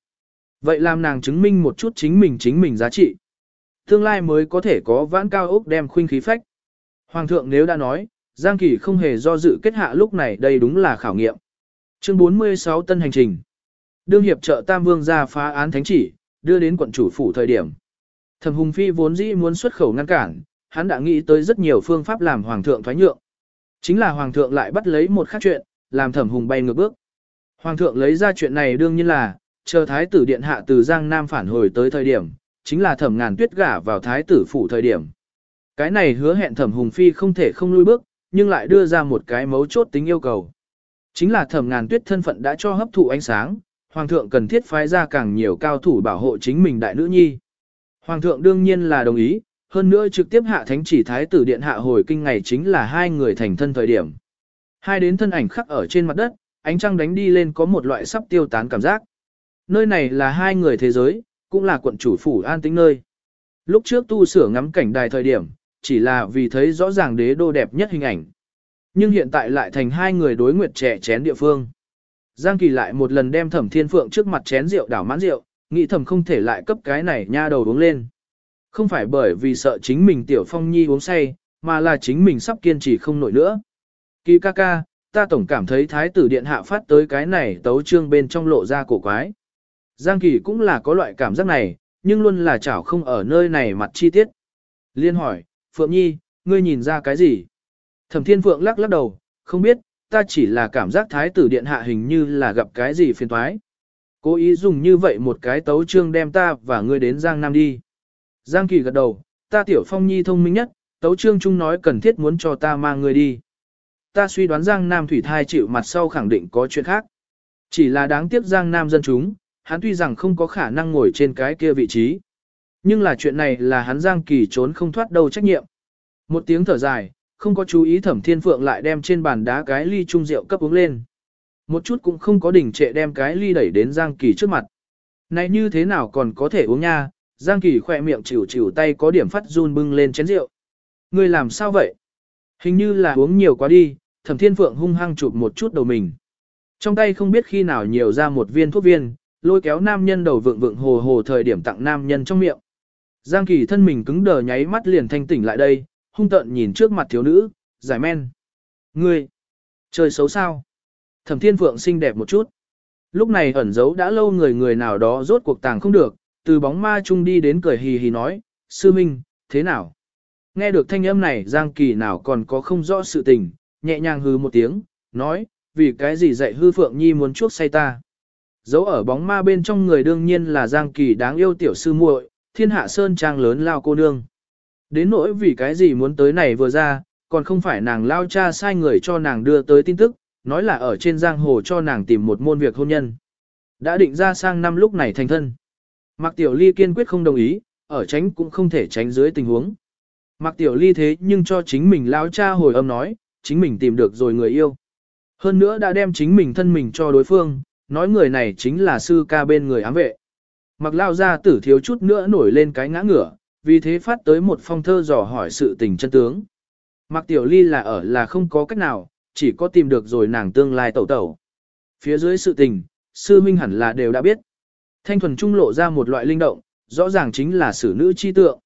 Vậy làm nàng chứng minh một chút chính mình chính mình giá trị. Tương lai mới có thể có vãn cao ốc đem khuynh khí phách. Hoàng thượng nếu đã nói, Giang Kỳ không hề do dự kết hạ lúc này đây đúng là khảo nghiệm. Chương 46 Tân Hành Trình Đương hiệp trợ Tam Vương ra phá án thánh chỉ, đưa đến quận chủ phủ thời điểm. Thẩm Hùng Phi vốn dĩ muốn xuất khẩu ngăn cản, hắn đã nghĩ tới rất nhiều phương pháp làm Hoàng thượng thoái nhượng. Chính là Hoàng thượng lại bắt lấy một khác chuyện, làm Thẩm Hùng bay ngược bước. Hoàng thượng lấy ra chuyện này đương nhiên là, chờ Thái tử Điện Hạ từ Giang Nam phản hồi tới thời điểm, chính là Thẩm ngàn tuyết gả vào Thái tử phủ thời điểm. Cái này hứa hẹn Thẩm Hùng Phi không thể không lui bước, nhưng lại đưa ra một cái mấu chốt tính yêu cầu. Chính là Thẩm ngàn tuyết thân phận đã cho hấp thụ ánh sáng, Hoàng thượng cần thiết phái ra càng nhiều cao thủ bảo hộ chính mình đại nữ nhi. Hoàng thượng đương nhiên là đồng ý, hơn nữa trực tiếp hạ thánh chỉ thái tử điện hạ hồi kinh ngày chính là hai người thành thân thời điểm. Hai đến thân ảnh khắc ở trên mặt đất, ánh trăng đánh đi lên có một loại sắp tiêu tán cảm giác. Nơi này là hai người thế giới, cũng là quận chủ phủ an tĩnh nơi. Lúc trước tu sửa ngắm cảnh đài thời điểm, chỉ là vì thấy rõ ràng đế đô đẹp nhất hình ảnh. Nhưng hiện tại lại thành hai người đối nguyệt trẻ chén địa phương. Giang Kỳ lại một lần đem Thẩm Thiên Phượng trước mặt chén rượu đảo mãn rượu, nghĩ thầm không thể lại cấp cái này nha đầu uống lên. Không phải bởi vì sợ chính mình Tiểu Phong Nhi uống say, mà là chính mình sắp kiên trì không nổi nữa. Kỳ ca ca, ta tổng cảm thấy thái tử điện hạ phát tới cái này tấu trương bên trong lộ ra cổ quái. Giang Kỳ cũng là có loại cảm giác này, nhưng luôn là chảo không ở nơi này mặt chi tiết. Liên hỏi, Phượng Nhi, ngươi nhìn ra cái gì? Thẩm Thiên Phượng lắc lắc đầu, không biết, ta chỉ là cảm giác thái tử điện hạ hình như là gặp cái gì phiền toái. Cố ý dùng như vậy một cái tấu trương đem ta và ngươi đến Giang Nam đi. Giang Kỳ gật đầu, ta tiểu phong nhi thông minh nhất, tấu trương chung nói cần thiết muốn cho ta mang ngươi đi. Ta suy đoán Giang Nam thủy thai chịu mặt sau khẳng định có chuyện khác. Chỉ là đáng tiếc Giang Nam dân chúng, hắn tuy rằng không có khả năng ngồi trên cái kia vị trí. Nhưng là chuyện này là hắn Giang Kỳ trốn không thoát đâu trách nhiệm. Một tiếng thở dài, không có chú ý thẩm thiên phượng lại đem trên bàn đá cái ly chung rượu cấp uống lên. Một chút cũng không có đỉnh trệ đem cái ly đẩy đến Giang Kỳ trước mặt. Này như thế nào còn có thể uống nha, Giang Kỳ khỏe miệng chịu chịu tay có điểm phát run bưng lên chén rượu. Người làm sao vậy? Hình như là uống nhiều quá đi, thẩm thiên phượng hung hăng chụp một chút đầu mình. Trong tay không biết khi nào nhiều ra một viên thuốc viên, lôi kéo nam nhân đầu vượng vượng hồ hồ thời điểm tặng nam nhân trong miệng. Giang Kỳ thân mình cứng đờ nháy mắt liền thanh tỉnh lại đây, hung tợn nhìn trước mặt thiếu nữ, giải men. Ngươi, chơi xấu sao? Thẩm Thiên Phượng xinh đẹp một chút. Lúc này ẩn giấu đã lâu người người nào đó rốt cuộc tàng không được, từ bóng ma chung đi đến cười hì hì nói, sư minh, thế nào? Nghe được thanh âm này Giang Kỳ nào còn có không rõ sự tình, nhẹ nhàng hư một tiếng, nói, vì cái gì dạy hư Phượng Nhi muốn chuốc say ta. Dấu ở bóng ma bên trong người đương nhiên là Giang Kỳ đáng yêu tiểu sư muội, thiên hạ sơn trang lớn lao cô nương. Đến nỗi vì cái gì muốn tới này vừa ra, còn không phải nàng lao cha sai người cho nàng đưa tới tin tức, nói là ở trên giang hồ cho nàng tìm một môn việc hôn nhân. Đã định ra sang năm lúc này thành thân. Mạc Tiểu Ly kiên quyết không đồng ý, ở tránh cũng không thể tránh dưới tình huống. Mạc Tiểu Ly thế nhưng cho chính mình lao cha hồi âm nói, chính mình tìm được rồi người yêu. Hơn nữa đã đem chính mình thân mình cho đối phương, nói người này chính là sư ca bên người ám vệ. Mặc lao ra tử thiếu chút nữa nổi lên cái ngã ngửa, vì thế phát tới một phong thơ dò hỏi sự tình chân tướng. Mặc tiểu ly là ở là không có cách nào, chỉ có tìm được rồi nàng tương lai tẩu tẩu. Phía dưới sự tình, sư minh hẳn là đều đã biết. Thanh thuần trung lộ ra một loại linh động, rõ ràng chính là xử nữ chi tượng.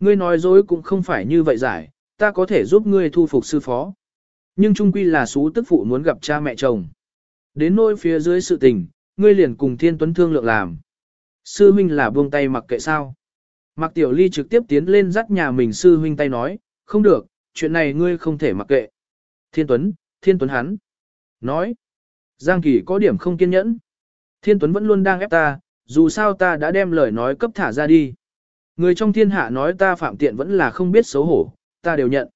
Ngươi nói dối cũng không phải như vậy giải, ta có thể giúp ngươi thu phục sư phó. Nhưng trung quy là xú tức phụ muốn gặp cha mẹ chồng. Đến nôi phía dưới sự tình, ngươi liền cùng thiên tuấn thương lượng làm. Sư huynh là buông tay mặc kệ sao. Mạc Tiểu Ly trực tiếp tiến lên dắt nhà mình sư huynh tay nói, không được, chuyện này ngươi không thể mặc kệ. Thiên Tuấn, Thiên Tuấn hắn. Nói, Giang Kỳ có điểm không kiên nhẫn. Thiên Tuấn vẫn luôn đang ép ta, dù sao ta đã đem lời nói cấp thả ra đi. Người trong thiên hạ nói ta phạm tiện vẫn là không biết xấu hổ, ta đều nhận.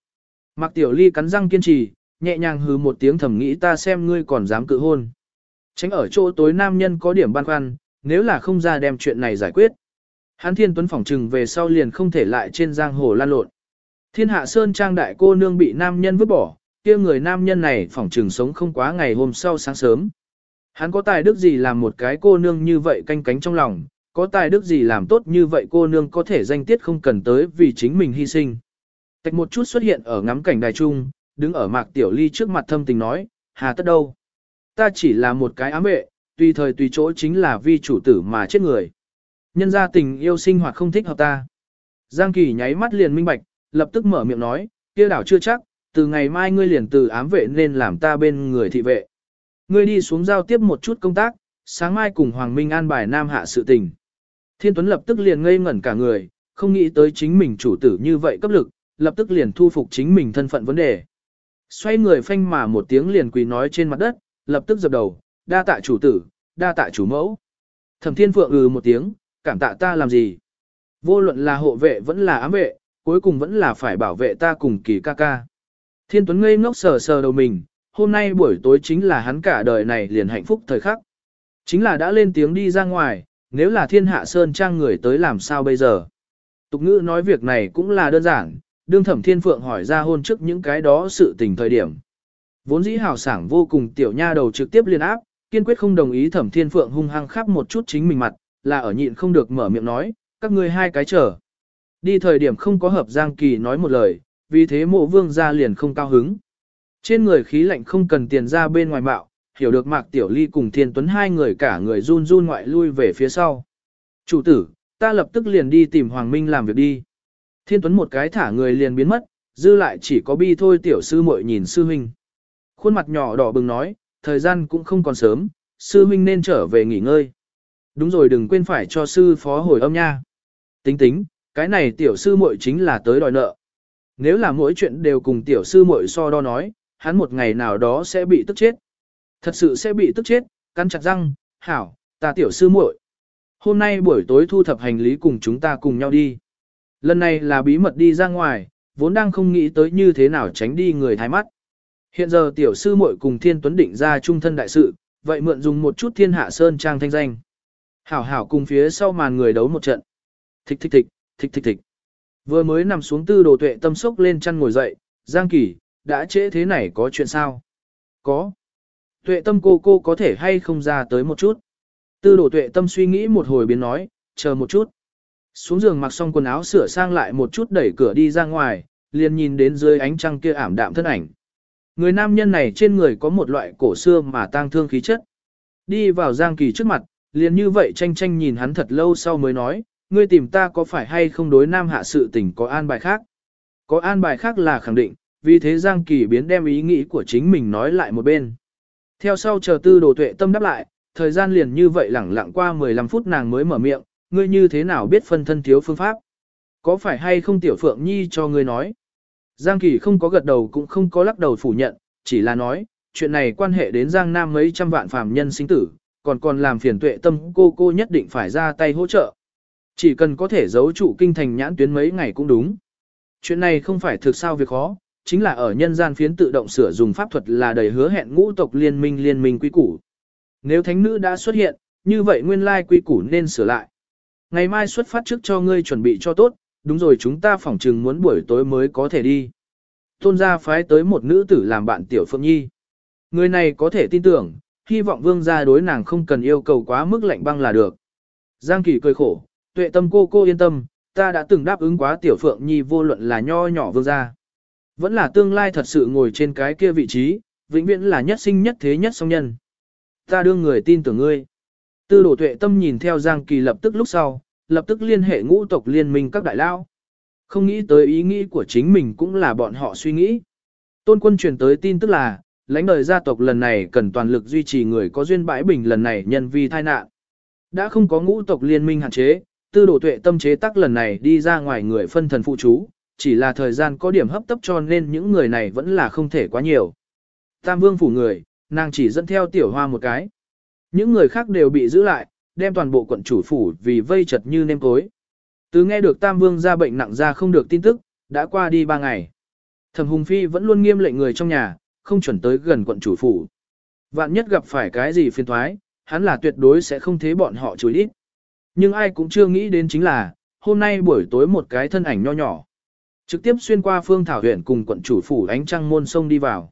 Mạc Tiểu Ly cắn răng kiên trì, nhẹ nhàng hừ một tiếng thầm nghĩ ta xem ngươi còn dám cự hôn. Tránh ở chỗ tối nam nhân có điểm băn khoăn, nếu là không ra đem chuyện này giải quyết. Hắn thiên tuấn phỏng trừng về sau liền không thể lại trên giang hồ lan lộn. Thiên hạ sơn trang đại cô nương bị nam nhân vứt bỏ, kia người nam nhân này phỏng trừng sống không quá ngày hôm sau sáng sớm. Hắn có tài đức gì làm một cái cô nương như vậy canh cánh trong lòng, có tài đức gì làm tốt như vậy cô nương có thể danh tiết không cần tới vì chính mình hy sinh. Tạch một chút xuất hiện ở ngắm cảnh đài trung, đứng ở mạc tiểu ly trước mặt thâm tình nói, hà tất đâu. Ta chỉ là một cái ám vệ, tùy thời tùy chỗ chính là vi chủ tử mà chết người. Nhân gia tình yêu sinh hoạt không thích hợp ta. Giang Kỳ nháy mắt liền minh bạch, lập tức mở miệng nói, kia đảo chưa chắc, từ ngày mai ngươi liền từ ám vệ nên làm ta bên người thị vệ. Ngươi đi xuống giao tiếp một chút công tác, sáng mai cùng Hoàng Minh an bài nam hạ sự tình. Thiên Tuấn lập tức liền ngây ngẩn cả người, không nghĩ tới chính mình chủ tử như vậy cấp lực, lập tức liền thu phục chính mình thân phận vấn đề. Xoay người phanh mà một tiếng liền quỳ nói trên mặt đất, lập tức dập đầu, đa tạ chủ tử, đa tạ chủ mẫu. Thẩm Thiên Phượng ừ một tiếng, cảm tạ ta làm gì? Vô luận là hộ vệ vẫn là ám vệ, cuối cùng vẫn là phải bảo vệ ta cùng kỳ ca ca. Thiên Tuấn ngây ngốc sờ sờ đầu mình, hôm nay buổi tối chính là hắn cả đời này liền hạnh phúc thời khắc. Chính là đã lên tiếng đi ra ngoài, nếu là thiên hạ sơn trang người tới làm sao bây giờ? Tục ngữ nói việc này cũng là đơn giản, đương thẩm thiên phượng hỏi ra hôn trước những cái đó sự tình thời điểm. Vốn dĩ hào sảng vô cùng tiểu nha đầu trực tiếp liên áp, kiên quyết không đồng ý thẩm thiên phượng hung hăng khắp một chút chính mình mặt, là ở nhịn không được mở miệng nói, các ngươi hai cái chờ. Đi thời điểm không có hợp Giang Kỳ nói một lời, vì thế mộ vương ra liền không cao hứng. Trên người khí lạnh không cần tiền ra bên ngoài bạo, hiểu được Mạc Tiểu Ly cùng Thiên Tuấn hai người cả người run run ngoại lui về phía sau. Chủ tử, ta lập tức liền đi tìm Hoàng Minh làm việc đi. Thiên Tuấn một cái thả người liền biến mất, dư lại chỉ có bi thôi tiểu sư muội nhìn sư huynh. Khuôn mặt nhỏ đỏ bừng nói, thời gian cũng không còn sớm, sư huynh nên trở về nghỉ ngơi. Đúng rồi đừng quên phải cho sư phó hồi âm nha. Tính tính, cái này tiểu sư muội chính là tới đòi nợ. Nếu là mỗi chuyện đều cùng tiểu sư muội so đo nói, hắn một ngày nào đó sẽ bị tức chết. Thật sự sẽ bị tức chết, cắn chặt răng, hảo, ta tiểu sư muội. Hôm nay buổi tối thu thập hành lý cùng chúng ta cùng nhau đi. Lần này là bí mật đi ra ngoài, vốn đang không nghĩ tới như thế nào tránh đi người thái mắt. Hiện giờ tiểu sư muội cùng Thiên Tuấn định ra trung thân đại sự, vậy mượn dùng một chút thiên hạ sơn trang thanh danh. Hảo hảo cùng phía sau màn người đấu một trận. Thích thích thích, thích thích thích. Vừa mới nằm xuống tư đồ tuệ tâm sốc lên chăn ngồi dậy, Giang Kỳ, đã trễ thế này có chuyện sao? Có. Tuệ tâm cô cô có thể hay không ra tới một chút. Tư đồ tuệ tâm suy nghĩ một hồi biến nói, chờ một chút. Xuống giường mặc xong quần áo sửa sang lại một chút đẩy cửa đi ra ngoài, liền nhìn đến dưới ánh trăng kia ảm đạm thân ảnh. Người nam nhân này trên người có một loại cổ xưa mà tang thương khí chất. Đi vào Giang Kỳ trước mặt, liền như vậy tranh tranh nhìn hắn thật lâu sau mới nói, ngươi tìm ta có phải hay không đối nam hạ sự tình có an bài khác. Có an bài khác là khẳng định, vì thế Giang Kỳ biến đem ý nghĩ của chính mình nói lại một bên. Theo sau chờ tư đồ tuệ tâm đáp lại, thời gian liền như vậy lẳng lặng qua 15 phút nàng mới mở miệng, ngươi như thế nào biết phân thân thiếu phương pháp? Có phải hay không tiểu phượng nhi cho ngươi nói? Giang Kỳ không có gật đầu cũng không có lắc đầu phủ nhận, chỉ là nói, chuyện này quan hệ đến Giang Nam mấy trăm vạn phàm nhân sinh tử, còn còn làm phiền tuệ tâm cô cô nhất định phải ra tay hỗ trợ. Chỉ cần có thể giấu trụ kinh thành nhãn tuyến mấy ngày cũng đúng. Chuyện này không phải thực sao việc khó, chính là ở nhân gian phiến tự động sửa dùng pháp thuật là đầy hứa hẹn ngũ tộc liên minh liên minh quy củ. Nếu thánh nữ đã xuất hiện, như vậy nguyên lai quy củ nên sửa lại. Ngày mai xuất phát trước cho ngươi chuẩn bị cho tốt, đúng rồi chúng ta phỏng chừng muốn buổi tối mới có thể đi. Tôn gia phái tới một nữ tử làm bạn tiểu phượng nhi. Người này có thể tin tưởng, hy vọng vương gia đối nàng không cần yêu cầu quá mức lạnh băng là được. Giang Kỳ cười khổ, tuệ tâm cô cô yên tâm, ta đã từng đáp ứng quá tiểu phượng nhi vô luận là nho nhỏ vương gia. Vẫn là tương lai thật sự ngồi trên cái kia vị trí, vĩnh viễn là nhất sinh nhất thế nhất song nhân. Ta đương người tin tưởng ngươi. Tư đổ tuệ tâm nhìn theo Giang Kỳ lập tức lúc sau, lập tức liên hệ ngũ tộc liên minh các đại lao. Không nghĩ tới ý nghĩ của chính mình cũng là bọn họ suy nghĩ. Tôn quân truyền tới tin tức là, lãnh đời gia tộc lần này cần toàn lực duy trì người có duyên bãi bình lần này nhân vi tai nạn. Đã không có ngũ tộc liên minh hạn chế, tư đổ tuệ tâm chế tác lần này đi ra ngoài người phân thần phụ chú, chỉ là thời gian có điểm hấp tấp cho nên những người này vẫn là không thể quá nhiều. Tam vương phủ người, nàng chỉ dẫn theo tiểu hoa một cái. Những người khác đều bị giữ lại, đem toàn bộ quận chủ phủ vì vây chật như nêm cối. Từ nghe được Tam Vương ra bệnh nặng ra không được tin tức, đã qua đi ba ngày. Thẩm Hùng Phi vẫn luôn nghiêm lệnh người trong nhà, không chuẩn tới gần quận chủ phủ. Vạn nhất gặp phải cái gì phiền thoái, hắn là tuyệt đối sẽ không thế bọn họ chối ít. Nhưng ai cũng chưa nghĩ đến chính là, hôm nay buổi tối một cái thân ảnh nho nhỏ. Trực tiếp xuyên qua phương thảo huyện cùng quận chủ phủ ánh trăng môn sông đi vào.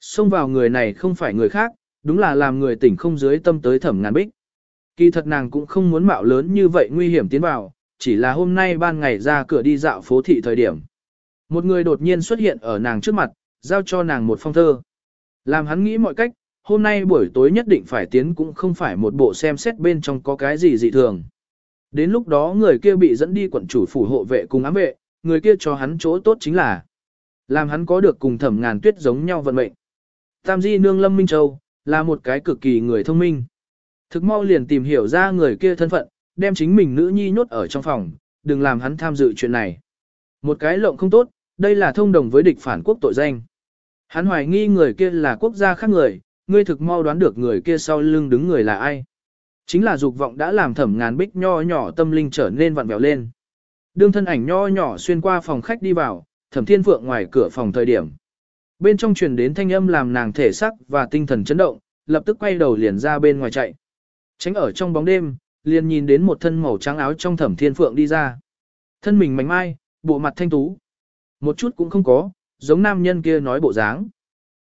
Xông vào người này không phải người khác, đúng là làm người tỉnh không dưới tâm tới thẩm ngàn bích. Kỳ thật nàng cũng không muốn mạo lớn như vậy nguy hiểm tiến vào, chỉ là hôm nay ban ngày ra cửa đi dạo phố thị thời điểm. Một người đột nhiên xuất hiện ở nàng trước mặt, giao cho nàng một phong thơ. Làm hắn nghĩ mọi cách, hôm nay buổi tối nhất định phải tiến cũng không phải một bộ xem xét bên trong có cái gì dị thường. Đến lúc đó người kia bị dẫn đi quận chủ phủ hộ vệ cùng ám vệ, người kia cho hắn chỗ tốt chính là làm hắn có được cùng thẩm ngàn tuyết giống nhau vận mệnh. Tam Di Nương Lâm Minh Châu, là một cái cực kỳ người thông minh. Thực mau liền tìm hiểu ra người kia thân phận, đem chính mình nữ nhi nhốt ở trong phòng, đừng làm hắn tham dự chuyện này. Một cái lộng không tốt, đây là thông đồng với địch phản quốc tội danh. Hắn hoài nghi người kia là quốc gia khác người, ngươi thực mau đoán được người kia sau lưng đứng người là ai. Chính là dục vọng đã làm thẩm ngàn bích nho nhỏ tâm linh trở nên vặn vẹo lên. Đương thân ảnh nho nhỏ xuyên qua phòng khách đi vào, thẩm thiên phượng ngoài cửa phòng thời điểm. Bên trong truyền đến thanh âm làm nàng thể sắc và tinh thần chấn động, lập tức quay đầu liền ra bên ngoài chạy. Tránh ở trong bóng đêm, liền nhìn đến một thân màu trắng áo trong thẩm thiên phượng đi ra. Thân mình mảnh mai, bộ mặt thanh tú. Một chút cũng không có, giống nam nhân kia nói bộ dáng.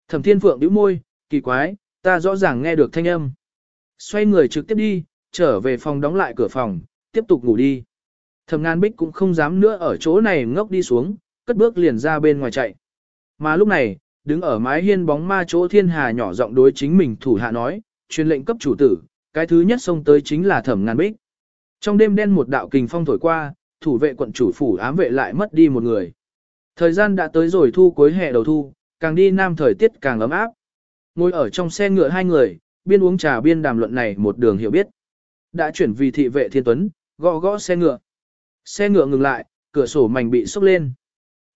Thẩm thiên phượng đứa môi, kỳ quái, ta rõ ràng nghe được thanh âm. Xoay người trực tiếp đi, trở về phòng đóng lại cửa phòng, tiếp tục ngủ đi. Thẩm ngàn bích cũng không dám nữa ở chỗ này ngốc đi xuống, cất bước liền ra bên ngoài chạy. Mà lúc này, đứng ở mái hiên bóng ma chỗ thiên hà nhỏ giọng đối chính mình thủ hạ nói, truyền lệnh cấp chủ tử, cái thứ nhất xông tới chính là thẩm ngàn bích. Trong đêm đen một đạo kình phong thổi qua, thủ vệ quận chủ phủ ám vệ lại mất đi một người. Thời gian đã tới rồi thu cuối hè đầu thu, càng đi nam thời tiết càng ấm áp. Ngồi ở trong xe ngựa hai người, biên uống trà biên đàm luận này một đường hiểu biết. Đã chuyển vì thị vệ thiên tuấn, gõ gõ xe ngựa. Xe ngựa ngừng lại, cửa sổ mảnh bị sốc lên.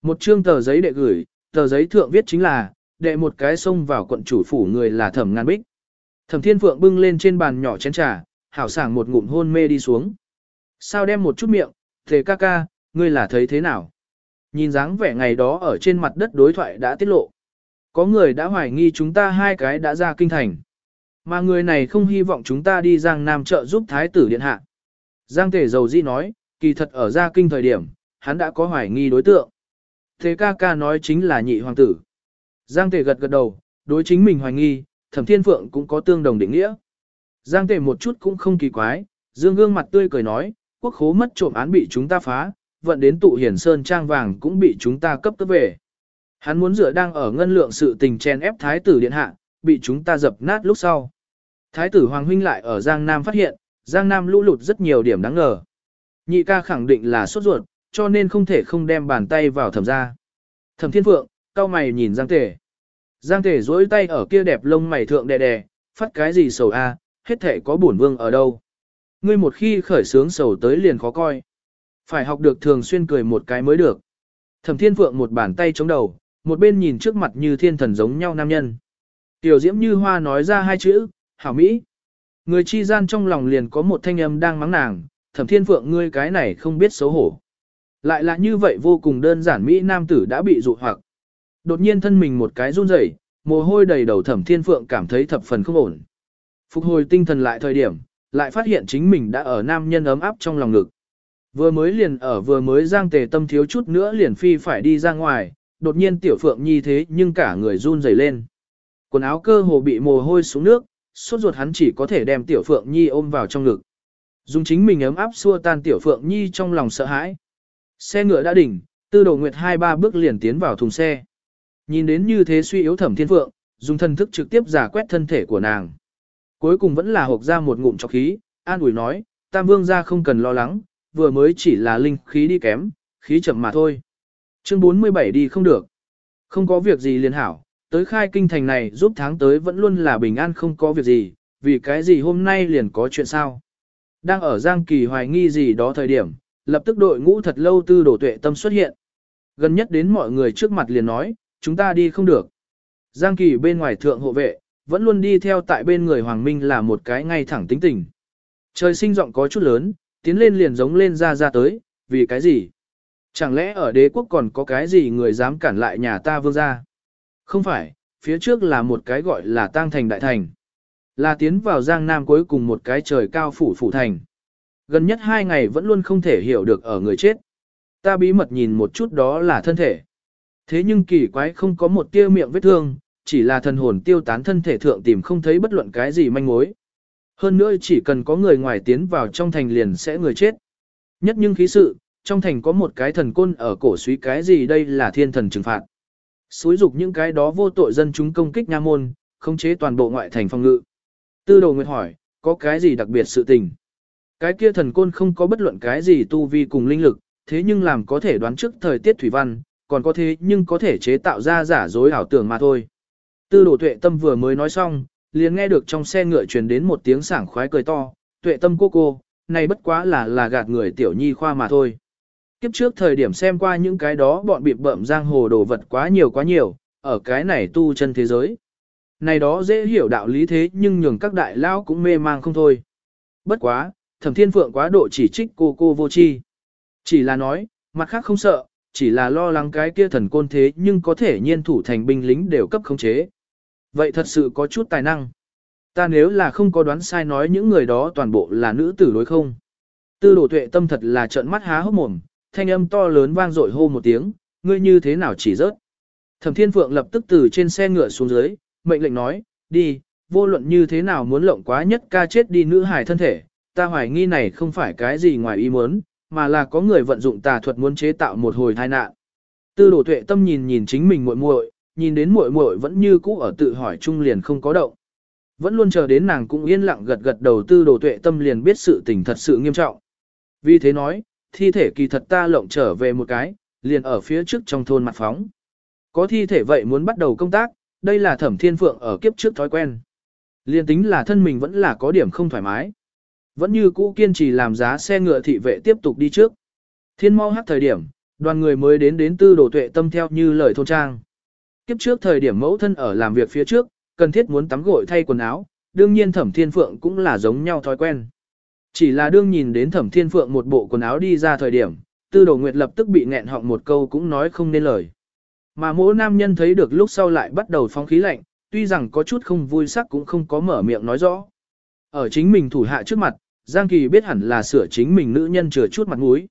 Một chương tờ giấy đệ gửi, tờ giấy thượng viết chính là, đệ một cái xông vào quận chủ phủ người là thẩm ngàn bích. Thẩm thiên phượng bưng lên trên bàn nhỏ chén trà, hảo sảng một ngụm hôn mê đi xuống. Sao đem một chút miệng, thề ca ca, ngươi là thấy thế nào? Nhìn dáng vẻ ngày đó ở trên mặt đất đối thoại đã tiết lộ. Có người đã hoài nghi chúng ta hai cái đã ra kinh thành. Mà người này không hy vọng chúng ta đi Giang Nam trợ giúp Thái tử Điện Hạ. Giang Tể Dầu Di nói, kỳ thật ở ra kinh thời điểm, hắn đã có hoài nghi đối tượng. Thế ca ca nói chính là nhị hoàng tử. Giang Tề gật gật đầu, đối chính mình hoài nghi, Thẩm Thiên Phượng cũng có tương đồng định nghĩa. Giang Tề một chút cũng không kỳ quái, dương gương mặt tươi cười nói, quốc khố mất trộm án bị chúng ta phá, vận đến tụ hiển sơn trang vàng cũng bị chúng ta cấp cấp về. Hắn muốn dựa đang ở ngân lượng sự tình chen ép thái tử điện hạ, bị chúng ta dập nát lúc sau. Thái tử Hoàng Huynh lại ở Giang Nam phát hiện, Giang Nam lũ lụt rất nhiều điểm đáng ngờ. Nhị ca khẳng định là sốt ruột, cho nên không thể không đem bàn tay vào thẩm ra. Thẩm thiên phượng, cao mày nhìn Giang tể. Giang tể dối tay ở kia đẹp lông mày thượng đè đè, phát cái gì sầu a, hết thể có bổn vương ở đâu. Ngươi một khi khởi sướng sầu tới liền khó coi. Phải học được thường xuyên cười một cái mới được. Thẩm thiên phượng một bàn tay chống đầu, một bên nhìn trước mặt như thiên thần giống nhau nam nhân. Tiểu diễm như hoa nói ra hai chữ, hảo mỹ. Người chi gian trong lòng liền có một thanh âm đang mắng nàng, thẩm thiên phượng ngươi cái này không biết xấu hổ. Lại là như vậy vô cùng đơn giản Mỹ nam tử đã bị dụ hoặc. Đột nhiên thân mình một cái run rẩy, mồ hôi đầy đầu thẩm thiên phượng cảm thấy thập phần không ổn. Phục hồi tinh thần lại thời điểm, lại phát hiện chính mình đã ở nam nhân ấm áp trong lòng ngực. Vừa mới liền ở vừa mới giang tề tâm thiếu chút nữa liền phi phải đi ra ngoài, đột nhiên tiểu phượng nhi thế nhưng cả người run rẩy lên. Quần áo cơ hồ bị mồ hôi xuống nước, suốt ruột hắn chỉ có thể đem tiểu phượng nhi ôm vào trong ngực. Dùng chính mình ấm áp xua tan tiểu phượng nhi trong lòng sợ hãi. Xe ngựa đã đỉnh, tư đồ nguyệt hai ba bước liền tiến vào thùng xe. Nhìn đến như thế suy yếu thẩm thiên phượng, dùng thân thức trực tiếp giả quét thân thể của nàng. Cuối cùng vẫn là hộp ra một ngụm chọc khí, an ủi nói, tam vương ra không cần lo lắng, vừa mới chỉ là linh khí đi kém, khí chậm mà thôi. Chương 47 đi không được. Không có việc gì liền hảo, tới khai kinh thành này giúp tháng tới vẫn luôn là bình an không có việc gì, vì cái gì hôm nay liền có chuyện sao. Đang ở Giang Kỳ hoài nghi gì đó thời điểm, lập tức đội ngũ thật lâu tư đổ tuệ tâm xuất hiện. Gần nhất đến mọi người trước mặt liền nói, chúng ta đi không được. Giang Kỳ bên ngoài thượng hộ vệ, vẫn luôn đi theo tại bên người Hoàng Minh là một cái ngay thẳng tính tình. Trời sinh giọng có chút lớn, tiến lên liền giống lên ra ra tới, vì cái gì? Chẳng lẽ ở đế quốc còn có cái gì người dám cản lại nhà ta vương gia? Không phải, phía trước là một cái gọi là tang thành đại thành. Là tiến vào giang nam cuối cùng một cái trời cao phủ phủ thành. Gần nhất hai ngày vẫn luôn không thể hiểu được ở người chết. Ta bí mật nhìn một chút đó là thân thể. Thế nhưng kỳ quái không có một tia miệng vết thương, chỉ là thần hồn tiêu tán thân thể thượng tìm không thấy bất luận cái gì manh mối. Hơn nữa chỉ cần có người ngoài tiến vào trong thành liền sẽ người chết. Nhất nhưng khí sự, trong thành có một cái thần côn ở cổ suý cái gì đây là thiên thần trừng phạt. Xúi dục những cái đó vô tội dân chúng công kích nha môn, khống chế toàn bộ ngoại thành phòng ngự. Tư đồ nguyệt hỏi, có cái gì đặc biệt sự tình? Cái kia thần côn không có bất luận cái gì tu vi cùng linh lực, thế nhưng làm có thể đoán trước thời tiết thủy văn, còn có thế nhưng có thể chế tạo ra giả dối ảo tưởng mà thôi. Tư đồ tuệ tâm vừa mới nói xong, liền nghe được trong xe ngựa truyền đến một tiếng sảng khoái cười to, tuệ tâm cô cô, này bất quá là là gạt người tiểu nhi khoa mà thôi. Kiếp trước thời điểm xem qua những cái đó bọn bị bợm giang hồ đồ vật quá nhiều quá nhiều, ở cái này tu chân thế giới. Này đó dễ hiểu đạo lý thế nhưng nhường các đại lao cũng mê mang không thôi. Bất quá, thẩm thiên phượng quá độ chỉ trích cô cô vô chi. Chỉ là nói, mặt khác không sợ, chỉ là lo lắng cái kia thần côn thế nhưng có thể nhiên thủ thành binh lính đều cấp khống chế. Vậy thật sự có chút tài năng. Ta nếu là không có đoán sai nói những người đó toàn bộ là nữ tử đối không. Tư đồ tuệ tâm thật là trợn mắt há hốc mồm, thanh âm to lớn vang dội hô một tiếng, ngươi như thế nào chỉ rớt. Thẩm Thiên Phượng lập tức từ trên xe ngựa xuống dưới, mệnh lệnh nói, đi, vô luận như thế nào muốn lộng quá nhất ca chết đi nữ hài thân thể, ta hoài nghi này không phải cái gì ngoài ý muốn, mà là có người vận dụng tà thuật muốn chế tạo một hồi tai nạn. Tư đồ tuệ tâm nhìn nhìn chính mình muội muội, nhìn đến muội muội vẫn như cũ ở tự hỏi chung liền không có động. Vẫn luôn chờ đến nàng cũng yên lặng gật gật đầu tư đồ tuệ tâm liền biết sự tình thật sự nghiêm trọng. Vì thế nói, thi thể kỳ thật ta lộng trở về một cái, liền ở phía trước trong thôn mặt phóng. Có thi thể vậy muốn bắt đầu công tác, đây là thẩm thiên phượng ở kiếp trước thói quen. Liên tính là thân mình vẫn là có điểm không thoải mái. Vẫn như cũ kiên trì làm giá xe ngựa thị vệ tiếp tục đi trước. Thiên mau hát thời điểm, đoàn người mới đến đến tư đồ tuệ tâm theo như lời thôn trang. Kiếp trước thời điểm mẫu thân ở làm việc phía trước, cần thiết muốn tắm gội thay quần áo, đương nhiên thẩm thiên phượng cũng là giống nhau thói quen. Chỉ là đương nhìn đến thẩm thiên phượng một bộ quần áo đi ra thời điểm, tư đồ nguyệt lập tức bị nghẹn họng một câu cũng nói không nên lời. Mà mỗi nam nhân thấy được lúc sau lại bắt đầu phóng khí lạnh, tuy rằng có chút không vui sắc cũng không có mở miệng nói rõ. Ở chính mình thủ hạ trước mặt, Giang Kỳ biết hẳn là sửa chính mình nữ nhân chừa chút mặt mũi.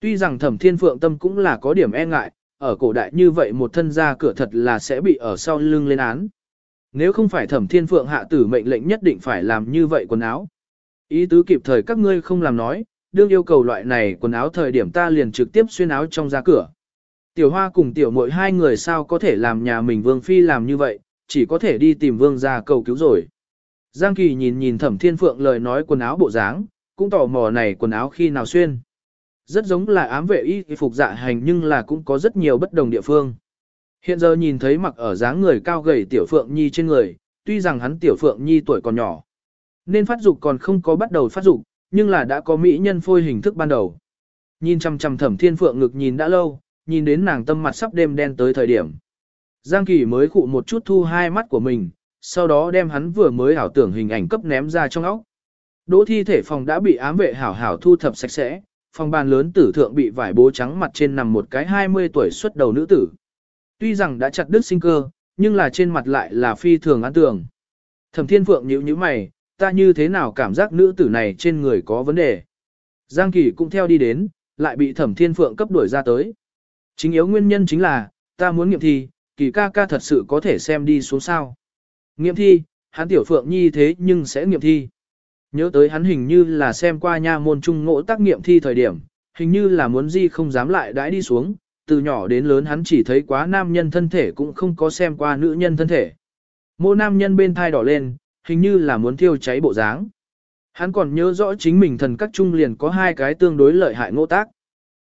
Tuy rằng thẩm thiên phượng tâm cũng là có điểm e ngại, ở cổ đại như vậy một thân ra cửa thật là sẽ bị ở sau lưng lên án. Nếu không phải thẩm thiên phượng hạ tử mệnh lệnh nhất định phải làm như vậy quần áo. Ý tứ kịp thời các ngươi không làm nói, đương yêu cầu loại này quần áo thời điểm ta liền trực tiếp xuyên áo trong ra cửa. Tiểu hoa cùng tiểu mội hai người sao có thể làm nhà mình vương phi làm như vậy, chỉ có thể đi tìm vương ra cầu cứu rồi. Giang Kỳ nhìn nhìn thẩm thiên phượng lời nói quần áo bộ dáng, cũng tò mò này quần áo khi nào xuyên. Rất giống là ám vệ y phục dạ hành nhưng là cũng có rất nhiều bất đồng địa phương. Hiện giờ nhìn thấy mặc ở dáng người cao gầy tiểu phượng nhi trên người, tuy rằng hắn tiểu phượng nhi tuổi còn nhỏ, nên phát dục còn không có bắt đầu phát dục, nhưng là đã có mỹ nhân phôi hình thức ban đầu. Nhìn chăm chăm thẩm thiên phượng ngực nhìn đã lâu, nhìn đến nàng tâm mặt sắp đêm đen tới thời điểm. Giang Kỳ mới khụ một chút thu hai mắt của mình, sau đó đem hắn vừa mới ảo tưởng hình ảnh cấp ném ra trong óc. Đỗ thi thể phòng đã bị ám vệ hảo hảo thu thập sạch sẽ, phòng bàn lớn tử thượng bị vải bố trắng mặt trên nằm một cái 20 tuổi xuất đầu nữ tử. Tuy rằng đã chặt đứt sinh cơ, nhưng là trên mặt lại là phi thường an tường. Thẩm Thiên Phượng nhíu nhíu mày, ta như thế nào cảm giác nữ tử này trên người có vấn đề. Giang Kỳ cũng theo đi đến, lại bị Thẩm Thiên Phượng cấp đuổi ra tới. Chính yếu nguyên nhân chính là, ta muốn nghiệm thi, Kỳ ca ca thật sự có thể xem đi xuống sao. Nghiệm thi, hắn tiểu Phượng nhi thế nhưng sẽ nghiệm thi. Nhớ tới hắn hình như là xem qua nha môn trung ngộ tác nghiệm thi thời điểm, hình như là muốn gì không dám lại đãi đi xuống, từ nhỏ đến lớn hắn chỉ thấy quá nam nhân thân thể cũng không có xem qua nữ nhân thân thể. Mô nam nhân bên thai đỏ lên, hình như là muốn thiêu cháy bộ dáng. Hắn còn nhớ rõ chính mình thần các trung liền có hai cái tương đối lợi hại ngộ tác.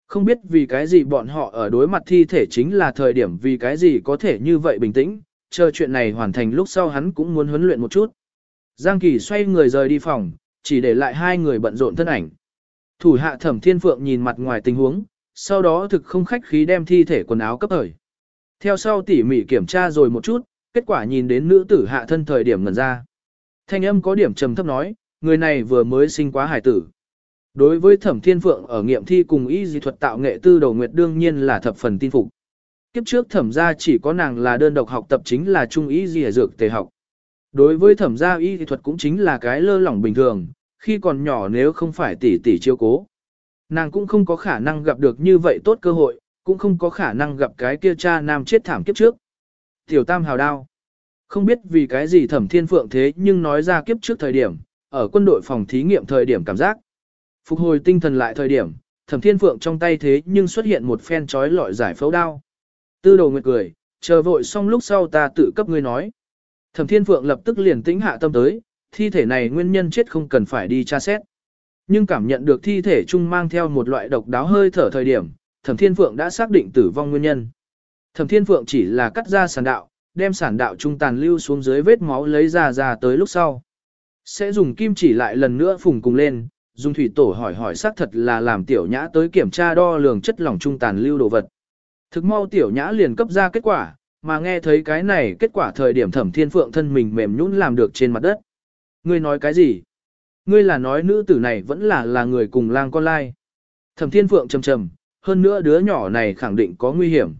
Không biết vì cái gì bọn họ ở đối mặt thi thể chính là thời điểm vì cái gì có thể như vậy bình tĩnh, chờ chuyện này hoàn thành lúc sau hắn cũng muốn huấn luyện một chút. Giang Kỳ xoay người rời đi phòng, chỉ để lại hai người bận rộn thân ảnh. Thủ hạ thẩm thiên phượng nhìn mặt ngoài tình huống, sau đó thực không khách khí đem thi thể quần áo cấp thời. Theo sau tỉ mỉ kiểm tra rồi một chút, kết quả nhìn đến nữ tử hạ thân thời điểm ngần ra. Thanh âm có điểm trầm thấp nói, người này vừa mới sinh quá hải tử. Đối với thẩm thiên phượng ở nghiệm thi cùng y di thuật tạo nghệ tư đầu nguyệt đương nhiên là thập phần tin phục. Kiếp trước thẩm gia chỉ có nàng là đơn độc học tập chính là trung ý di dược tề học. Đối với thẩm gia y di thuật cũng chính là cái lơ lỏng bình thường, khi còn nhỏ nếu không phải tỷ tỷ chiêu cố. Nàng cũng không có khả năng gặp được như vậy tốt cơ hội, cũng không có khả năng gặp cái kia cha nam chết thảm kiếp trước. Tiểu tam hào đao. Không biết vì cái gì thẩm thiên phượng thế nhưng nói ra kiếp trước thời điểm, ở quân đội phòng thí nghiệm thời điểm cảm giác. Phục hồi tinh thần lại thời điểm, thẩm thiên phượng trong tay thế nhưng xuất hiện một phen trói lọi giải phẫu đao. Tư đồ nguyệt cười, chờ vội xong lúc sau ta tự cấp ngươi nói. Thẩm thiên phượng lập tức liền tĩnh hạ tâm tới, thi thể này nguyên nhân chết không cần phải đi tra xét. Nhưng cảm nhận được thi thể chung mang theo một loại độc đáo hơi thở thời điểm, Thẩm Thiên Phượng đã xác định tử vong nguyên nhân. Thẩm Thiên Phượng chỉ là cắt ra sản đạo, đem sản đạo trung tàn lưu xuống dưới vết máu lấy ra ra tới lúc sau. Sẽ dùng kim chỉ lại lần nữa phùng cùng lên, dùng thủy tổ hỏi hỏi xác thật là làm tiểu nhã tới kiểm tra đo lường chất lỏng trung tàn lưu đồ vật. Thực mau tiểu nhã liền cấp ra kết quả, mà nghe thấy cái này kết quả thời điểm thẩm thiên phượng thân mình mềm nhũn làm được trên mặt đất. Ngươi nói cái gì? Ngươi là nói nữ tử này vẫn là là người cùng lang con lai. Thẩm thiên phượng trầm trầm, hơn nữa đứa nhỏ này khẳng định có nguy hiểm.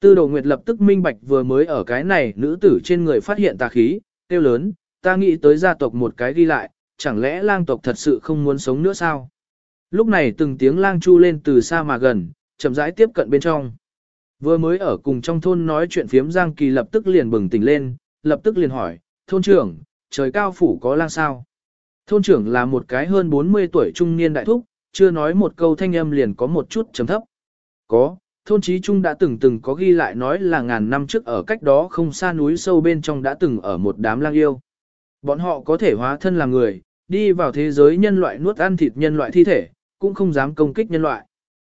Tư đồ nguyệt lập tức minh bạch vừa mới ở cái này nữ tử trên người phát hiện tà khí, tiêu lớn, ta nghĩ tới gia tộc một cái ghi lại, chẳng lẽ lang tộc thật sự không muốn sống nữa sao? Lúc này từng tiếng lang chu lên từ xa mà gần, chậm rãi tiếp cận bên trong. Vừa mới ở cùng trong thôn nói chuyện phiếm Giang Kỳ lập tức liền bừng tỉnh lên, lập tức liền hỏi, thôn trưởng, trời cao phủ có lang sao? Thôn trưởng là một cái hơn 40 tuổi trung niên đại thúc, chưa nói một câu thanh âm liền có một chút trầm thấp. Có, thôn trí trung đã từng từng có ghi lại nói là ngàn năm trước ở cách đó không xa núi sâu bên trong đã từng ở một đám lang yêu. Bọn họ có thể hóa thân làm người, đi vào thế giới nhân loại nuốt ăn thịt nhân loại thi thể, cũng không dám công kích nhân loại.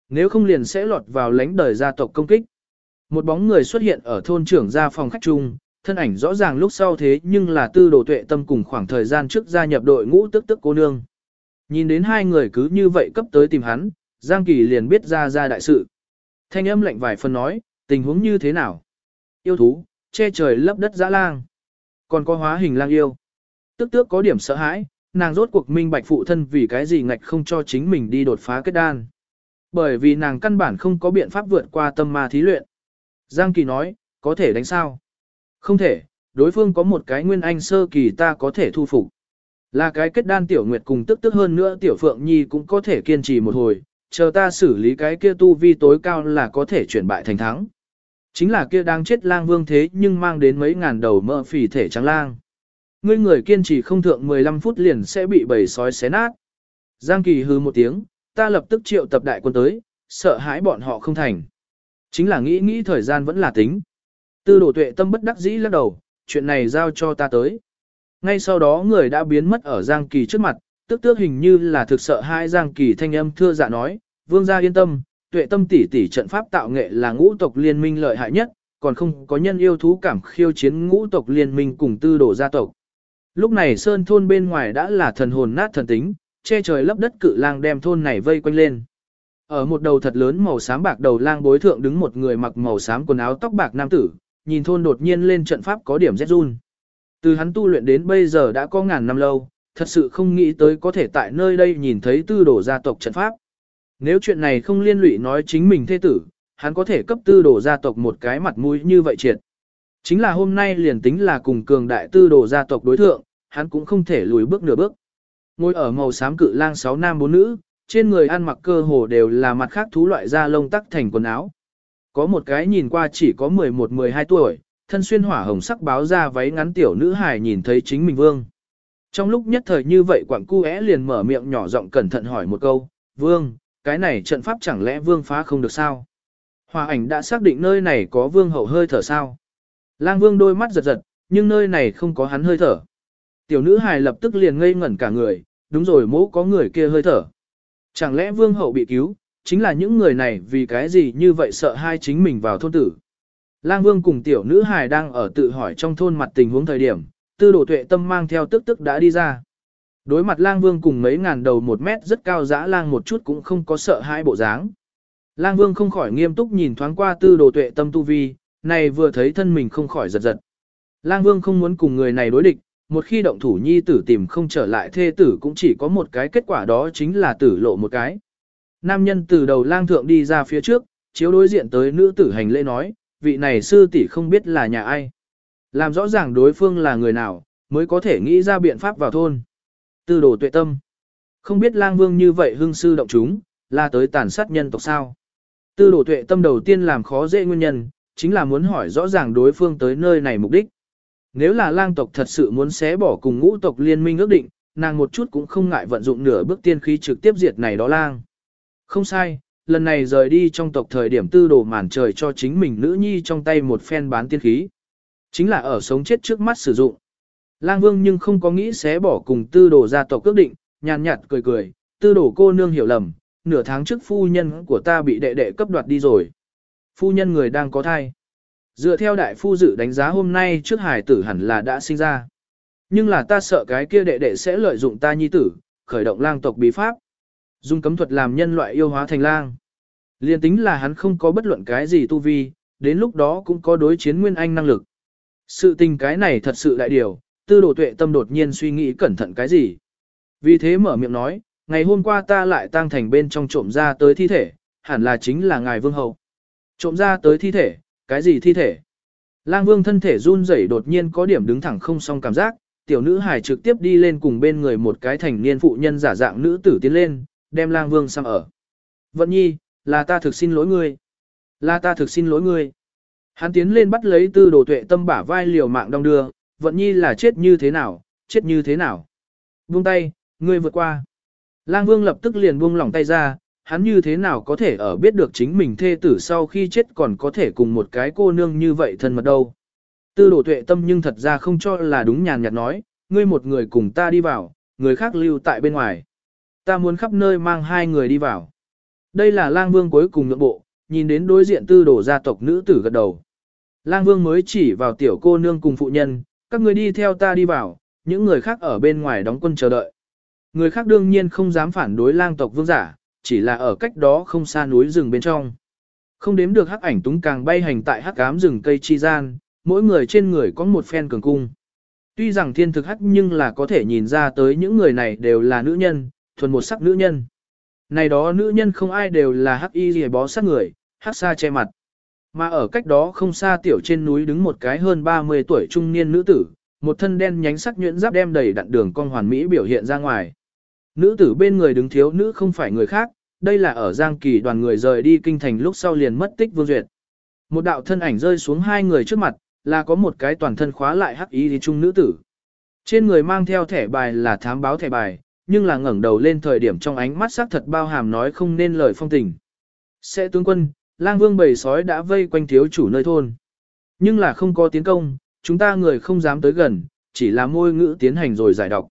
Nếu không liền sẽ lọt vào lãnh đời gia tộc công kích. Một bóng người xuất hiện ở thôn trưởng gia phòng khách chung, thân ảnh rõ ràng lúc sau thế nhưng là tư đồ tuệ tâm cùng khoảng thời gian trước gia nhập đội ngũ tức tức cô nương. Nhìn đến hai người cứ như vậy cấp tới tìm hắn, Giang Kỳ liền biết ra ra đại sự. Thanh âm lạnh vài phần nói, tình huống như thế nào? Yêu thú, che trời lấp đất dã lang. Còn có hóa hình lang yêu. Tức tước có điểm sợ hãi, nàng rốt cuộc minh bạch phụ thân vì cái gì ngạch không cho chính mình đi đột phá kết đan. Bởi vì nàng căn bản không có biện pháp vượt qua tâm ma thí luyện. Giang Kỳ nói, có thể đánh sao? Không thể, đối phương có một cái nguyên anh sơ kỳ ta có thể thu phục. Là cái kết đan tiểu nguyệt cùng tức tức hơn nữa tiểu phượng nhi cũng có thể kiên trì một hồi, chờ ta xử lý cái kia tu vi tối cao là có thể chuyển bại thành thắng. Chính là kia đang chết lang vương thế nhưng mang đến mấy ngàn đầu mỡ phì thể trắng lang. Ngươi người kiên trì không thượng 15 phút liền sẽ bị bầy sói xé nát. Giang Kỳ hư một tiếng, ta lập tức triệu tập đại quân tới, sợ hãi bọn họ không thành. Chính là nghĩ nghĩ thời gian vẫn là tính. Tư đổ tuệ tâm bất đắc dĩ lắc đầu, chuyện này giao cho ta tới. Ngay sau đó người đã biến mất ở Giang Kỳ trước mặt, tức tước hình như là thực sợ hai Giang Kỳ thanh âm thưa dạ nói, vương gia yên tâm, tuệ tâm tỷ tỷ trận pháp tạo nghệ là ngũ tộc liên minh lợi hại nhất, còn không có nhân yêu thú cảm khiêu chiến ngũ tộc liên minh cùng tư đổ gia tộc. Lúc này sơn thôn bên ngoài đã là thần hồn nát thần tính, che trời lấp đất cự lang đem thôn này vây quanh lên. Ở một đầu thật lớn màu xám bạc đầu lang bối thượng đứng một người mặc màu xám quần áo tóc bạc nam tử, nhìn thôn đột nhiên lên trận pháp có điểm rét run. Từ hắn tu luyện đến bây giờ đã có ngàn năm lâu, thật sự không nghĩ tới có thể tại nơi đây nhìn thấy tư đổ gia tộc trận pháp. Nếu chuyện này không liên lụy nói chính mình thế tử, hắn có thể cấp tư đổ gia tộc một cái mặt mũi như vậy triệt. Chính là hôm nay liền tính là cùng cường đại tư đổ gia tộc đối thượng, hắn cũng không thể lùi bước nửa bước. Ngồi ở màu xám cự lang sáu nam bốn nữ, trên người ăn mặc cơ hồ đều là mặt khác thú loại da lông tắc thành quần áo. Có một cái nhìn qua chỉ có 11-12 tuổi, thân xuyên hỏa hồng sắc báo ra váy ngắn tiểu nữ hài nhìn thấy chính mình vương. Trong lúc nhất thời như vậy quảng cu é liền mở miệng nhỏ giọng cẩn thận hỏi một câu, vương, cái này trận pháp chẳng lẽ vương phá không được sao? Hòa ảnh đã xác định nơi này có vương hậu hơi thở sao? Lang vương đôi mắt giật giật, nhưng nơi này không có hắn hơi thở. Tiểu nữ hài lập tức liền ngây ngẩn cả người, đúng rồi mỗ có người kia hơi thở. Chẳng lẽ vương hậu bị cứu, chính là những người này vì cái gì như vậy sợ hai chính mình vào thôn tử. Lang vương cùng tiểu nữ hài đang ở tự hỏi trong thôn mặt tình huống thời điểm, tư đồ tuệ tâm mang theo tức tức đã đi ra. Đối mặt lang vương cùng mấy ngàn đầu một mét rất cao dã lang một chút cũng không có sợ hai bộ dáng. Lang vương không khỏi nghiêm túc nhìn thoáng qua tư đồ tuệ tâm tu vi, này vừa thấy thân mình không khỏi giật giật. Lang vương không muốn cùng người này đối địch, một khi động thủ nhi tử tìm không trở lại thê tử cũng chỉ có một cái kết quả đó chính là tử lộ một cái. Nam nhân từ đầu lang thượng đi ra phía trước, chiếu đối diện tới nữ tử hành lễ nói, vị này sư tỷ không biết là nhà ai. Làm rõ ràng đối phương là người nào, mới có thể nghĩ ra biện pháp vào thôn. Tư đồ tuệ tâm. Không biết lang vương như vậy hưng sư động chúng, là tới tàn sát nhân tộc sao. Tư đồ tuệ tâm đầu tiên làm khó dễ nguyên nhân, chính là muốn hỏi rõ ràng đối phương tới nơi này mục đích. Nếu là lang tộc thật sự muốn xé bỏ cùng ngũ tộc liên minh ước định, nàng một chút cũng không ngại vận dụng nửa bước tiên khí trực tiếp diệt này đó lang. Không sai, lần này rời đi trong tộc thời điểm tư đồ màn trời cho chính mình nữ nhi trong tay một phen bán tiên khí. Chính là ở sống chết trước mắt sử dụng. Lang vương nhưng không có nghĩ xé bỏ cùng tư đồ gia tộc ước định, nhàn nhạt cười cười, tư đồ cô nương hiểu lầm, nửa tháng trước phu nhân của ta bị đệ đệ cấp đoạt đi rồi. Phu nhân người đang có thai. Dựa theo đại phu dự đánh giá hôm nay trước hải tử hẳn là đã sinh ra. Nhưng là ta sợ cái kia đệ đệ sẽ lợi dụng ta nhi tử, khởi động lang tộc bí pháp. Dùng cấm thuật làm nhân loại yêu hóa thành lang. Liên tính là hắn không có bất luận cái gì tu vi, đến lúc đó cũng có đối chiến nguyên anh năng lực. Sự tình cái này thật sự đại điều, tư đồ tuệ tâm đột nhiên suy nghĩ cẩn thận cái gì. Vì thế mở miệng nói, ngày hôm qua ta lại tăng thành bên trong trộm ra tới thi thể, hẳn là chính là ngài vương hậu. Trộm ra tới thi thể, cái gì thi thể? Lang vương thân thể run rẩy đột nhiên có điểm đứng thẳng không song cảm giác, tiểu nữ hài trực tiếp đi lên cùng bên người một cái thành niên phụ nhân giả dạng nữ tử tiến lên, đem lang vương sang ở. Vận nhi, là ta thực xin lỗi ngươi. Là ta thực xin lỗi ngươi. Hắn tiến lên bắt lấy tư đồ tuệ tâm bả vai liều mạng đong đưa, vận nhi là chết như thế nào, chết như thế nào. Buông tay, ngươi vượt qua. Lang vương lập tức liền buông lỏng tay ra, hắn như thế nào có thể ở biết được chính mình thê tử sau khi chết còn có thể cùng một cái cô nương như vậy thân mật đâu. Tư đồ tuệ tâm nhưng thật ra không cho là đúng nhàn nhạt nói, ngươi một người cùng ta đi vào, người khác lưu tại bên ngoài. Ta muốn khắp nơi mang hai người đi vào. Đây là lang vương cuối cùng nhượng bộ, nhìn đến đối diện tư đồ gia tộc nữ tử gật đầu. Lang vương mới chỉ vào tiểu cô nương cùng phụ nhân, các người đi theo ta đi vào, những người khác ở bên ngoài đóng quân chờ đợi. Người khác đương nhiên không dám phản đối lang tộc vương giả, chỉ là ở cách đó không xa núi rừng bên trong. Không đếm được hắc ảnh túng càng bay hành tại hắc ám rừng cây chi gian, mỗi người trên người có một phen cường cung. Tuy rằng thiên thực hắc nhưng là có thể nhìn ra tới những người này đều là nữ nhân, thuần một sắc nữ nhân. Này đó nữ nhân không ai đều là hắc y gì bó sát người, hắc xa che mặt. Mà ở cách đó không xa tiểu trên núi đứng một cái hơn 30 tuổi trung niên nữ tử, một thân đen nhánh sắc nhuyễn giáp đem đầy đặn đường con hoàn mỹ biểu hiện ra ngoài. Nữ tử bên người đứng thiếu nữ không phải người khác, đây là ở Giang Kỳ đoàn người rời đi kinh thành lúc sau liền mất tích Vương Duyệt. Một đạo thân ảnh rơi xuống hai người trước mặt, là có một cái toàn thân khóa lại hắc ý thì trung nữ tử. Trên người mang theo thẻ bài là thám báo thẻ bài, nhưng là ngẩng đầu lên thời điểm trong ánh mắt sắc thật bao hàm nói không nên lời phong tình. Sẽ tướng quân, lang vương bầy sói đã vây quanh thiếu chủ nơi thôn. Nhưng là không có tiến công, chúng ta người không dám tới gần, chỉ là môi ngữ tiến hành rồi giải độc.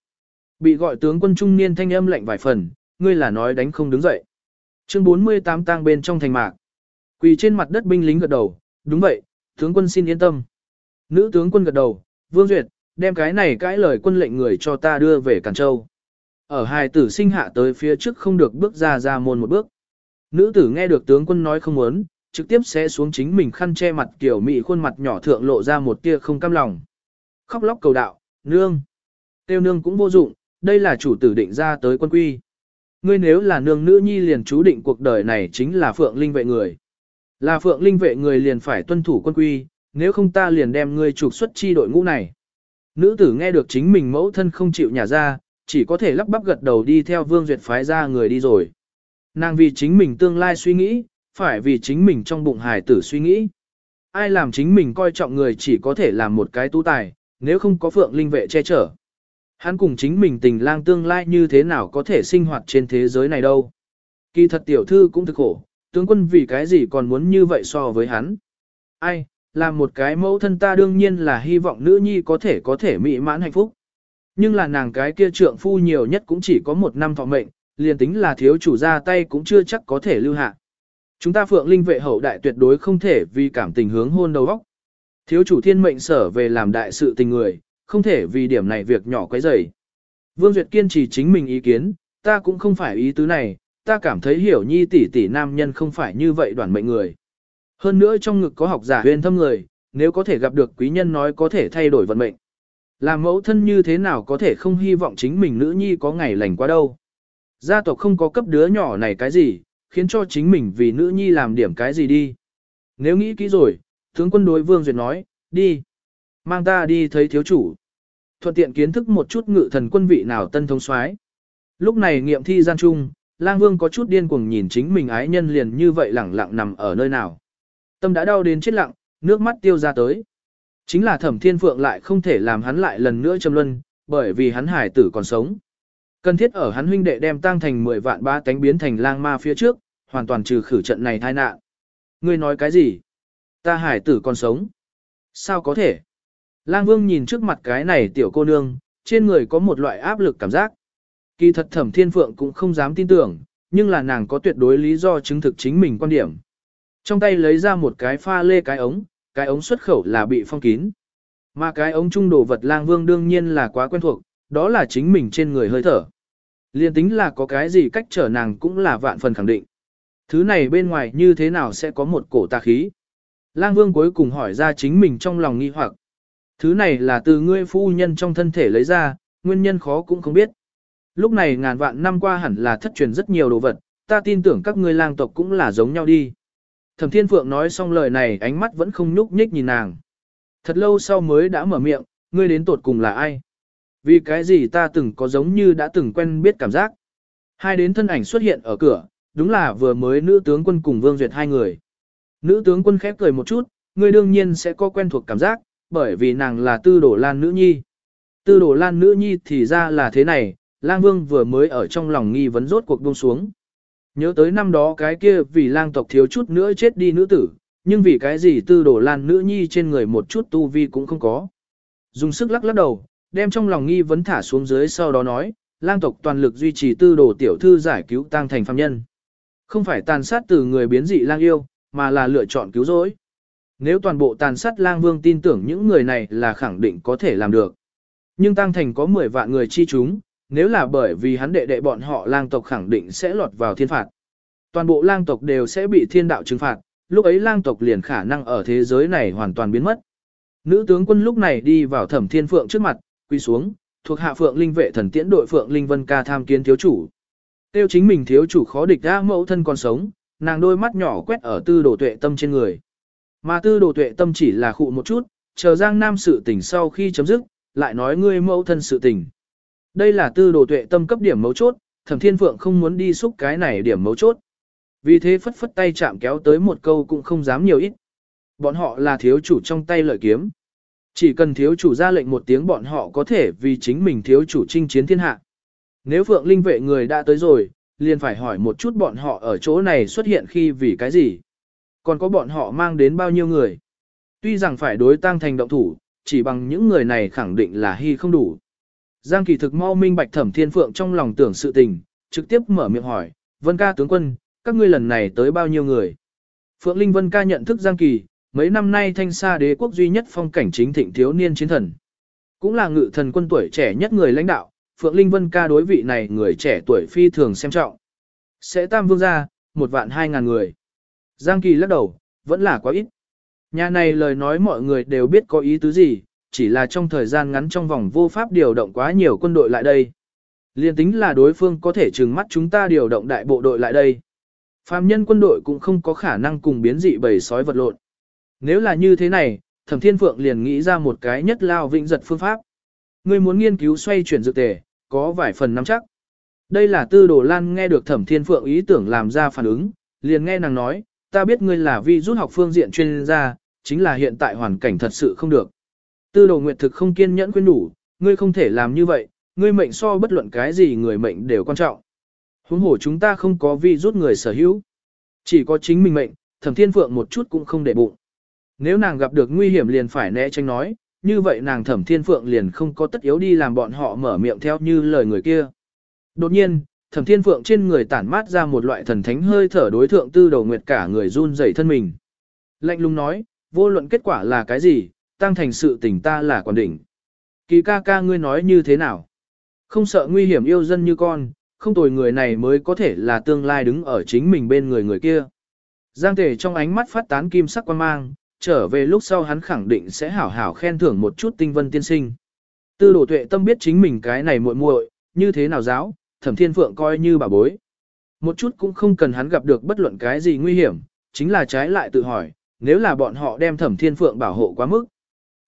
Bị gọi tướng quân trung niên thanh âm lạnh vài phần, ngươi là nói đánh không đứng dậy. Chương 48 tang bên trong thành mạc. Quỳ trên mặt đất binh lính gật đầu, đúng vậy, tướng quân xin yên tâm. Nữ tướng quân gật đầu, Vương Duyệt, đem cái này cãi lời quân lệnh người cho ta đưa về Càn Châu. Ở hài tử sinh hạ tới phía trước không được bước ra ra môn một bước. Nữ tử nghe được tướng quân nói không muốn, trực tiếp sẽ xuống chính mình khăn che mặt kiểu mị khuôn mặt nhỏ thượng lộ ra một tia không cam lòng. Khóc lóc cầu đạo, nương. Tiêu nương cũng vô dụng, đây là chủ tử định ra tới quân quy. Ngươi nếu là nương nữ nhi liền chú định cuộc đời này chính là phượng linh vệ người. Là phượng linh vệ người liền phải tuân thủ quân quy, nếu không ta liền đem ngươi trục xuất chi đội ngũ này. Nữ tử nghe được chính mình mẫu thân không chịu nhà ra, chỉ có thể lắp bắp gật đầu đi theo vương duyệt phái ra người đi rồi. Nàng vì chính mình tương lai suy nghĩ, phải vì chính mình trong bụng hài tử suy nghĩ. Ai làm chính mình coi trọng người chỉ có thể làm một cái tú tài, nếu không có phượng linh vệ che chở. Hắn cùng chính mình tình lang tương lai như thế nào có thể sinh hoạt trên thế giới này đâu. Kỳ thật tiểu thư cũng thực khổ, tướng quân vì cái gì còn muốn như vậy so với hắn. Ai, làm một cái mẫu thân ta đương nhiên là hy vọng nữ nhi có thể có thể mỹ mãn hạnh phúc. Nhưng là nàng cái kia trượng phu nhiều nhất cũng chỉ có một năm thọ mệnh, liền tính là thiếu chủ ra tay cũng chưa chắc có thể lưu hạ. Chúng ta phượng linh vệ hậu đại tuyệt đối không thể vì cảm tình hướng hôn đầu óc. Thiếu chủ thiên mệnh sở về làm đại sự tình người, không thể vì điểm này việc nhỏ quấy rầy. Vương Duyệt kiên trì chính mình ý kiến, ta cũng không phải ý tứ này, ta cảm thấy hiểu nhi tỷ tỷ nam nhân không phải như vậy đoàn mệnh người. Hơn nữa trong ngực có học giả huyền thâm người, nếu có thể gặp được quý nhân nói có thể thay đổi vận mệnh. Làm mẫu thân như thế nào có thể không hy vọng chính mình nữ nhi có ngày lành qua đâu. Gia tộc không có cấp đứa nhỏ này cái gì, khiến cho chính mình vì nữ nhi làm điểm cái gì đi. Nếu nghĩ kỹ rồi, tướng quân đối vương duyệt nói, đi. Mang ta đi thấy thiếu chủ. Thuận tiện kiến thức một chút ngự thần quân vị nào tân thông soái. Lúc này nghiệm thi gian trung, lang vương có chút điên cuồng nhìn chính mình ái nhân liền như vậy lẳng lặng nằm ở nơi nào. Tâm đã đau đến chết lặng, nước mắt tiêu ra tới. Chính là thẩm thiên phượng lại không thể làm hắn lại lần nữa châm luân, bởi vì hắn hải tử còn sống. Cần thiết ở hắn huynh đệ đem tang thành 10 vạn ba tánh biến thành lang ma phía trước, hoàn toàn trừ khử trận này tai nạn. Ngươi nói cái gì? Ta hải tử còn sống. Sao có thể? Lang vương nhìn trước mặt cái này tiểu cô nương, trên người có một loại áp lực cảm giác. Kỳ thật thẩm thiên phượng cũng không dám tin tưởng, nhưng là nàng có tuyệt đối lý do chứng thực chính mình quan điểm. Trong tay lấy ra một cái pha lê cái ống, cái ống xuất khẩu là bị phong kín. Mà cái ống trung đồ vật lang vương đương nhiên là quá quen thuộc, đó là chính mình trên người hơi thở. Liên tính là có cái gì cách trở nàng cũng là vạn phần khẳng định. Thứ này bên ngoài như thế nào sẽ có một cổ tà khí. Lang vương cuối cùng hỏi ra chính mình trong lòng nghi hoặc. Thứ này là từ ngươi phu nhân trong thân thể lấy ra, nguyên nhân khó cũng không biết. Lúc này ngàn vạn năm qua hẳn là thất truyền rất nhiều đồ vật, ta tin tưởng các ngươi lang tộc cũng là giống nhau đi. Thẩm Thiên Phượng nói xong lời này ánh mắt vẫn không nhúc nhích nhìn nàng. Thật lâu sau mới đã mở miệng, ngươi đến tột cùng là ai? Vì cái gì ta từng có giống như đã từng quen biết cảm giác. Hai đến thân ảnh xuất hiện ở cửa, đúng là vừa mới nữ tướng quân cùng Vương Duyệt hai người. Nữ tướng quân khép cười một chút, ngươi đương nhiên sẽ có quen thuộc cảm giác, bởi vì nàng là tư đổ lan nữ nhi. Tư đổ lan nữ nhi thì ra là thế này, lang vương vừa mới ở trong lòng nghi vấn rốt cuộc buông xuống. Nhớ tới năm đó cái kia vì lang tộc thiếu chút nữa chết đi nữ tử, nhưng vì cái gì tư đổ lan nữ nhi trên người một chút tu vi cũng không có. Dùng sức lắc lắc đầu, đem trong lòng nghi vấn thả xuống dưới sau đó nói, lang tộc toàn lực duy trì tư đồ tiểu thư giải cứu tăng thành phàm nhân. Không phải tàn sát từ người biến dị lang yêu, mà là lựa chọn cứu rỗi. Nếu toàn bộ tàn sát lang vương tin tưởng những người này là khẳng định có thể làm được. Nhưng tăng thành có 10 vạn người chi chúng, nếu là bởi vì hắn đệ đệ bọn họ lang tộc khẳng định sẽ lọt vào thiên phạt. Toàn bộ lang tộc đều sẽ bị thiên đạo trừng phạt, lúc ấy lang tộc liền khả năng ở thế giới này hoàn toàn biến mất. Nữ tướng quân lúc này đi vào thẩm thiên phượng trước mặt, quy xuống, thuộc hạ phượng linh vệ thần tiễn đội phượng linh vân ca tham kiến thiếu chủ. Tiêu chính mình thiếu chủ khó địch ra mẫu thân còn sống, nàng đôi mắt nhỏ quét ở tư đồ tuệ tâm trên người. Mà tư đồ tuệ tâm chỉ là khụ một chút, chờ giang nam sự tình sau khi chấm dứt, lại nói ngươi mẫu thân sự tình. Đây là tư đồ tuệ tâm cấp điểm mấu chốt, thẩm thiên phượng không muốn đi xúc cái này điểm mấu chốt. Vì thế phất phất tay chạm kéo tới một câu cũng không dám nhiều ít. Bọn họ là thiếu chủ trong tay lợi kiếm. Chỉ cần thiếu chủ ra lệnh một tiếng bọn họ có thể vì chính mình thiếu chủ chinh chiến thiên hạ. Nếu Phượng Linh vệ người đã tới rồi, liền phải hỏi một chút bọn họ ở chỗ này xuất hiện khi vì cái gì. Còn có bọn họ mang đến bao nhiêu người. Tuy rằng phải đối tăng thành động thủ, chỉ bằng những người này khẳng định là hy không đủ. Giang kỳ thực mau minh bạch thẩm thiên phượng trong lòng tưởng sự tình, trực tiếp mở miệng hỏi, vân ca tướng quân, các ngươi lần này tới bao nhiêu người? Phượng Linh Vân ca nhận thức Giang Kỳ, mấy năm nay thanh xa đế quốc duy nhất phong cảnh chính thịnh thiếu niên chiến thần. Cũng là ngự thần quân tuổi trẻ nhất người lãnh đạo, Phượng Linh Vân ca đối vị này người trẻ tuổi phi thường xem trọng. Sẽ tam vương ra, một vạn hai ngàn người. Giang Kỳ lắc đầu, vẫn là quá ít. Nhà này lời nói mọi người đều biết có ý tứ gì, chỉ là trong thời gian ngắn trong vòng vô pháp điều động quá nhiều quân đội lại đây. Liên tính là đối phương có thể trừng mắt chúng ta điều động đại bộ đội lại đây. Phạm nhân quân đội cũng không có khả năng cùng biến dị bầy sói vật lộn. Nếu là như thế này, Thẩm Thiên Phượng liền nghĩ ra một cái nhất lao vĩnh giật phương pháp. Ngươi muốn nghiên cứu xoay chuyển dược tề, có vài phần nắm chắc. Đây là Tư Đồ Lan nghe được Thẩm Thiên Phượng ý tưởng làm ra phản ứng, liền nghe nàng nói, ta biết ngươi là vi rút học phương diện chuyên gia, chính là hiện tại hoàn cảnh thật sự không được. Tư Đồ Nguyệt thực không kiên nhẫn khuyên đủ, ngươi không thể làm như vậy, ngươi mệnh so bất luận cái gì người mệnh đều quan trọng. Huống hồ chúng ta không có vi rút người sở hữu. Chỉ có chính mình mệnh, thẩm thiên phượng một chút cũng không để bụng. Nếu nàng gặp được nguy hiểm liền phải né tránh nói, như vậy nàng thẩm thiên phượng liền không có tất yếu đi làm bọn họ mở miệng theo như lời người kia. Đột nhiên, thẩm thiên phượng trên người tản mát ra một loại thần thánh hơi thở đối thượng tư đầu nguyệt cả người run rẩy thân mình. Lạnh lùng nói, vô luận kết quả là cái gì, tăng thành sự tình ta là quản đỉnh. Kỳ ca ca ngươi nói như thế nào? Không sợ nguy hiểm yêu dân như con, không tồi người này mới có thể là tương lai đứng ở chính mình bên người người kia. Giang Tề trong ánh mắt phát tán kim sắc quan mang, trở về lúc sau hắn khẳng định sẽ hảo hảo khen thưởng một chút tinh vân tiên sinh. Tư đổ tuệ tâm biết chính mình cái này muội muội như thế nào giáo, thẩm thiên phượng coi như bà bối. Một chút cũng không cần hắn gặp được bất luận cái gì nguy hiểm, chính là trái lại tự hỏi, nếu là bọn họ đem thẩm thiên phượng bảo hộ quá mức.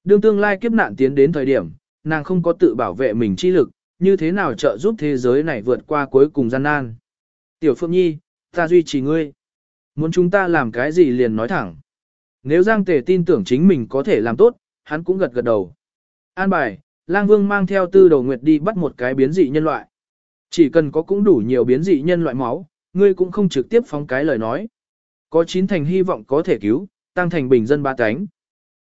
Đương tương lai kiếp nạn tiến đến thời điểm, nàng không có tự bảo vệ mình chi lực, như thế nào trợ giúp thế giới này vượt qua cuối cùng gian nan. Tiểu Phượng Nhi, ta duy trì ngươi. Muốn chúng ta làm cái gì liền nói thẳng. Nếu Giang Tề tin tưởng chính mình có thể làm tốt, hắn cũng gật gật đầu. An bài, Lang Vương mang theo tư đầu nguyệt đi bắt một cái biến dị nhân loại. Chỉ cần có cũng đủ nhiều biến dị nhân loại máu, ngươi cũng không trực tiếp phóng cái lời nói. Có chín thành hy vọng có thể cứu, tăng thành bình dân ba cánh.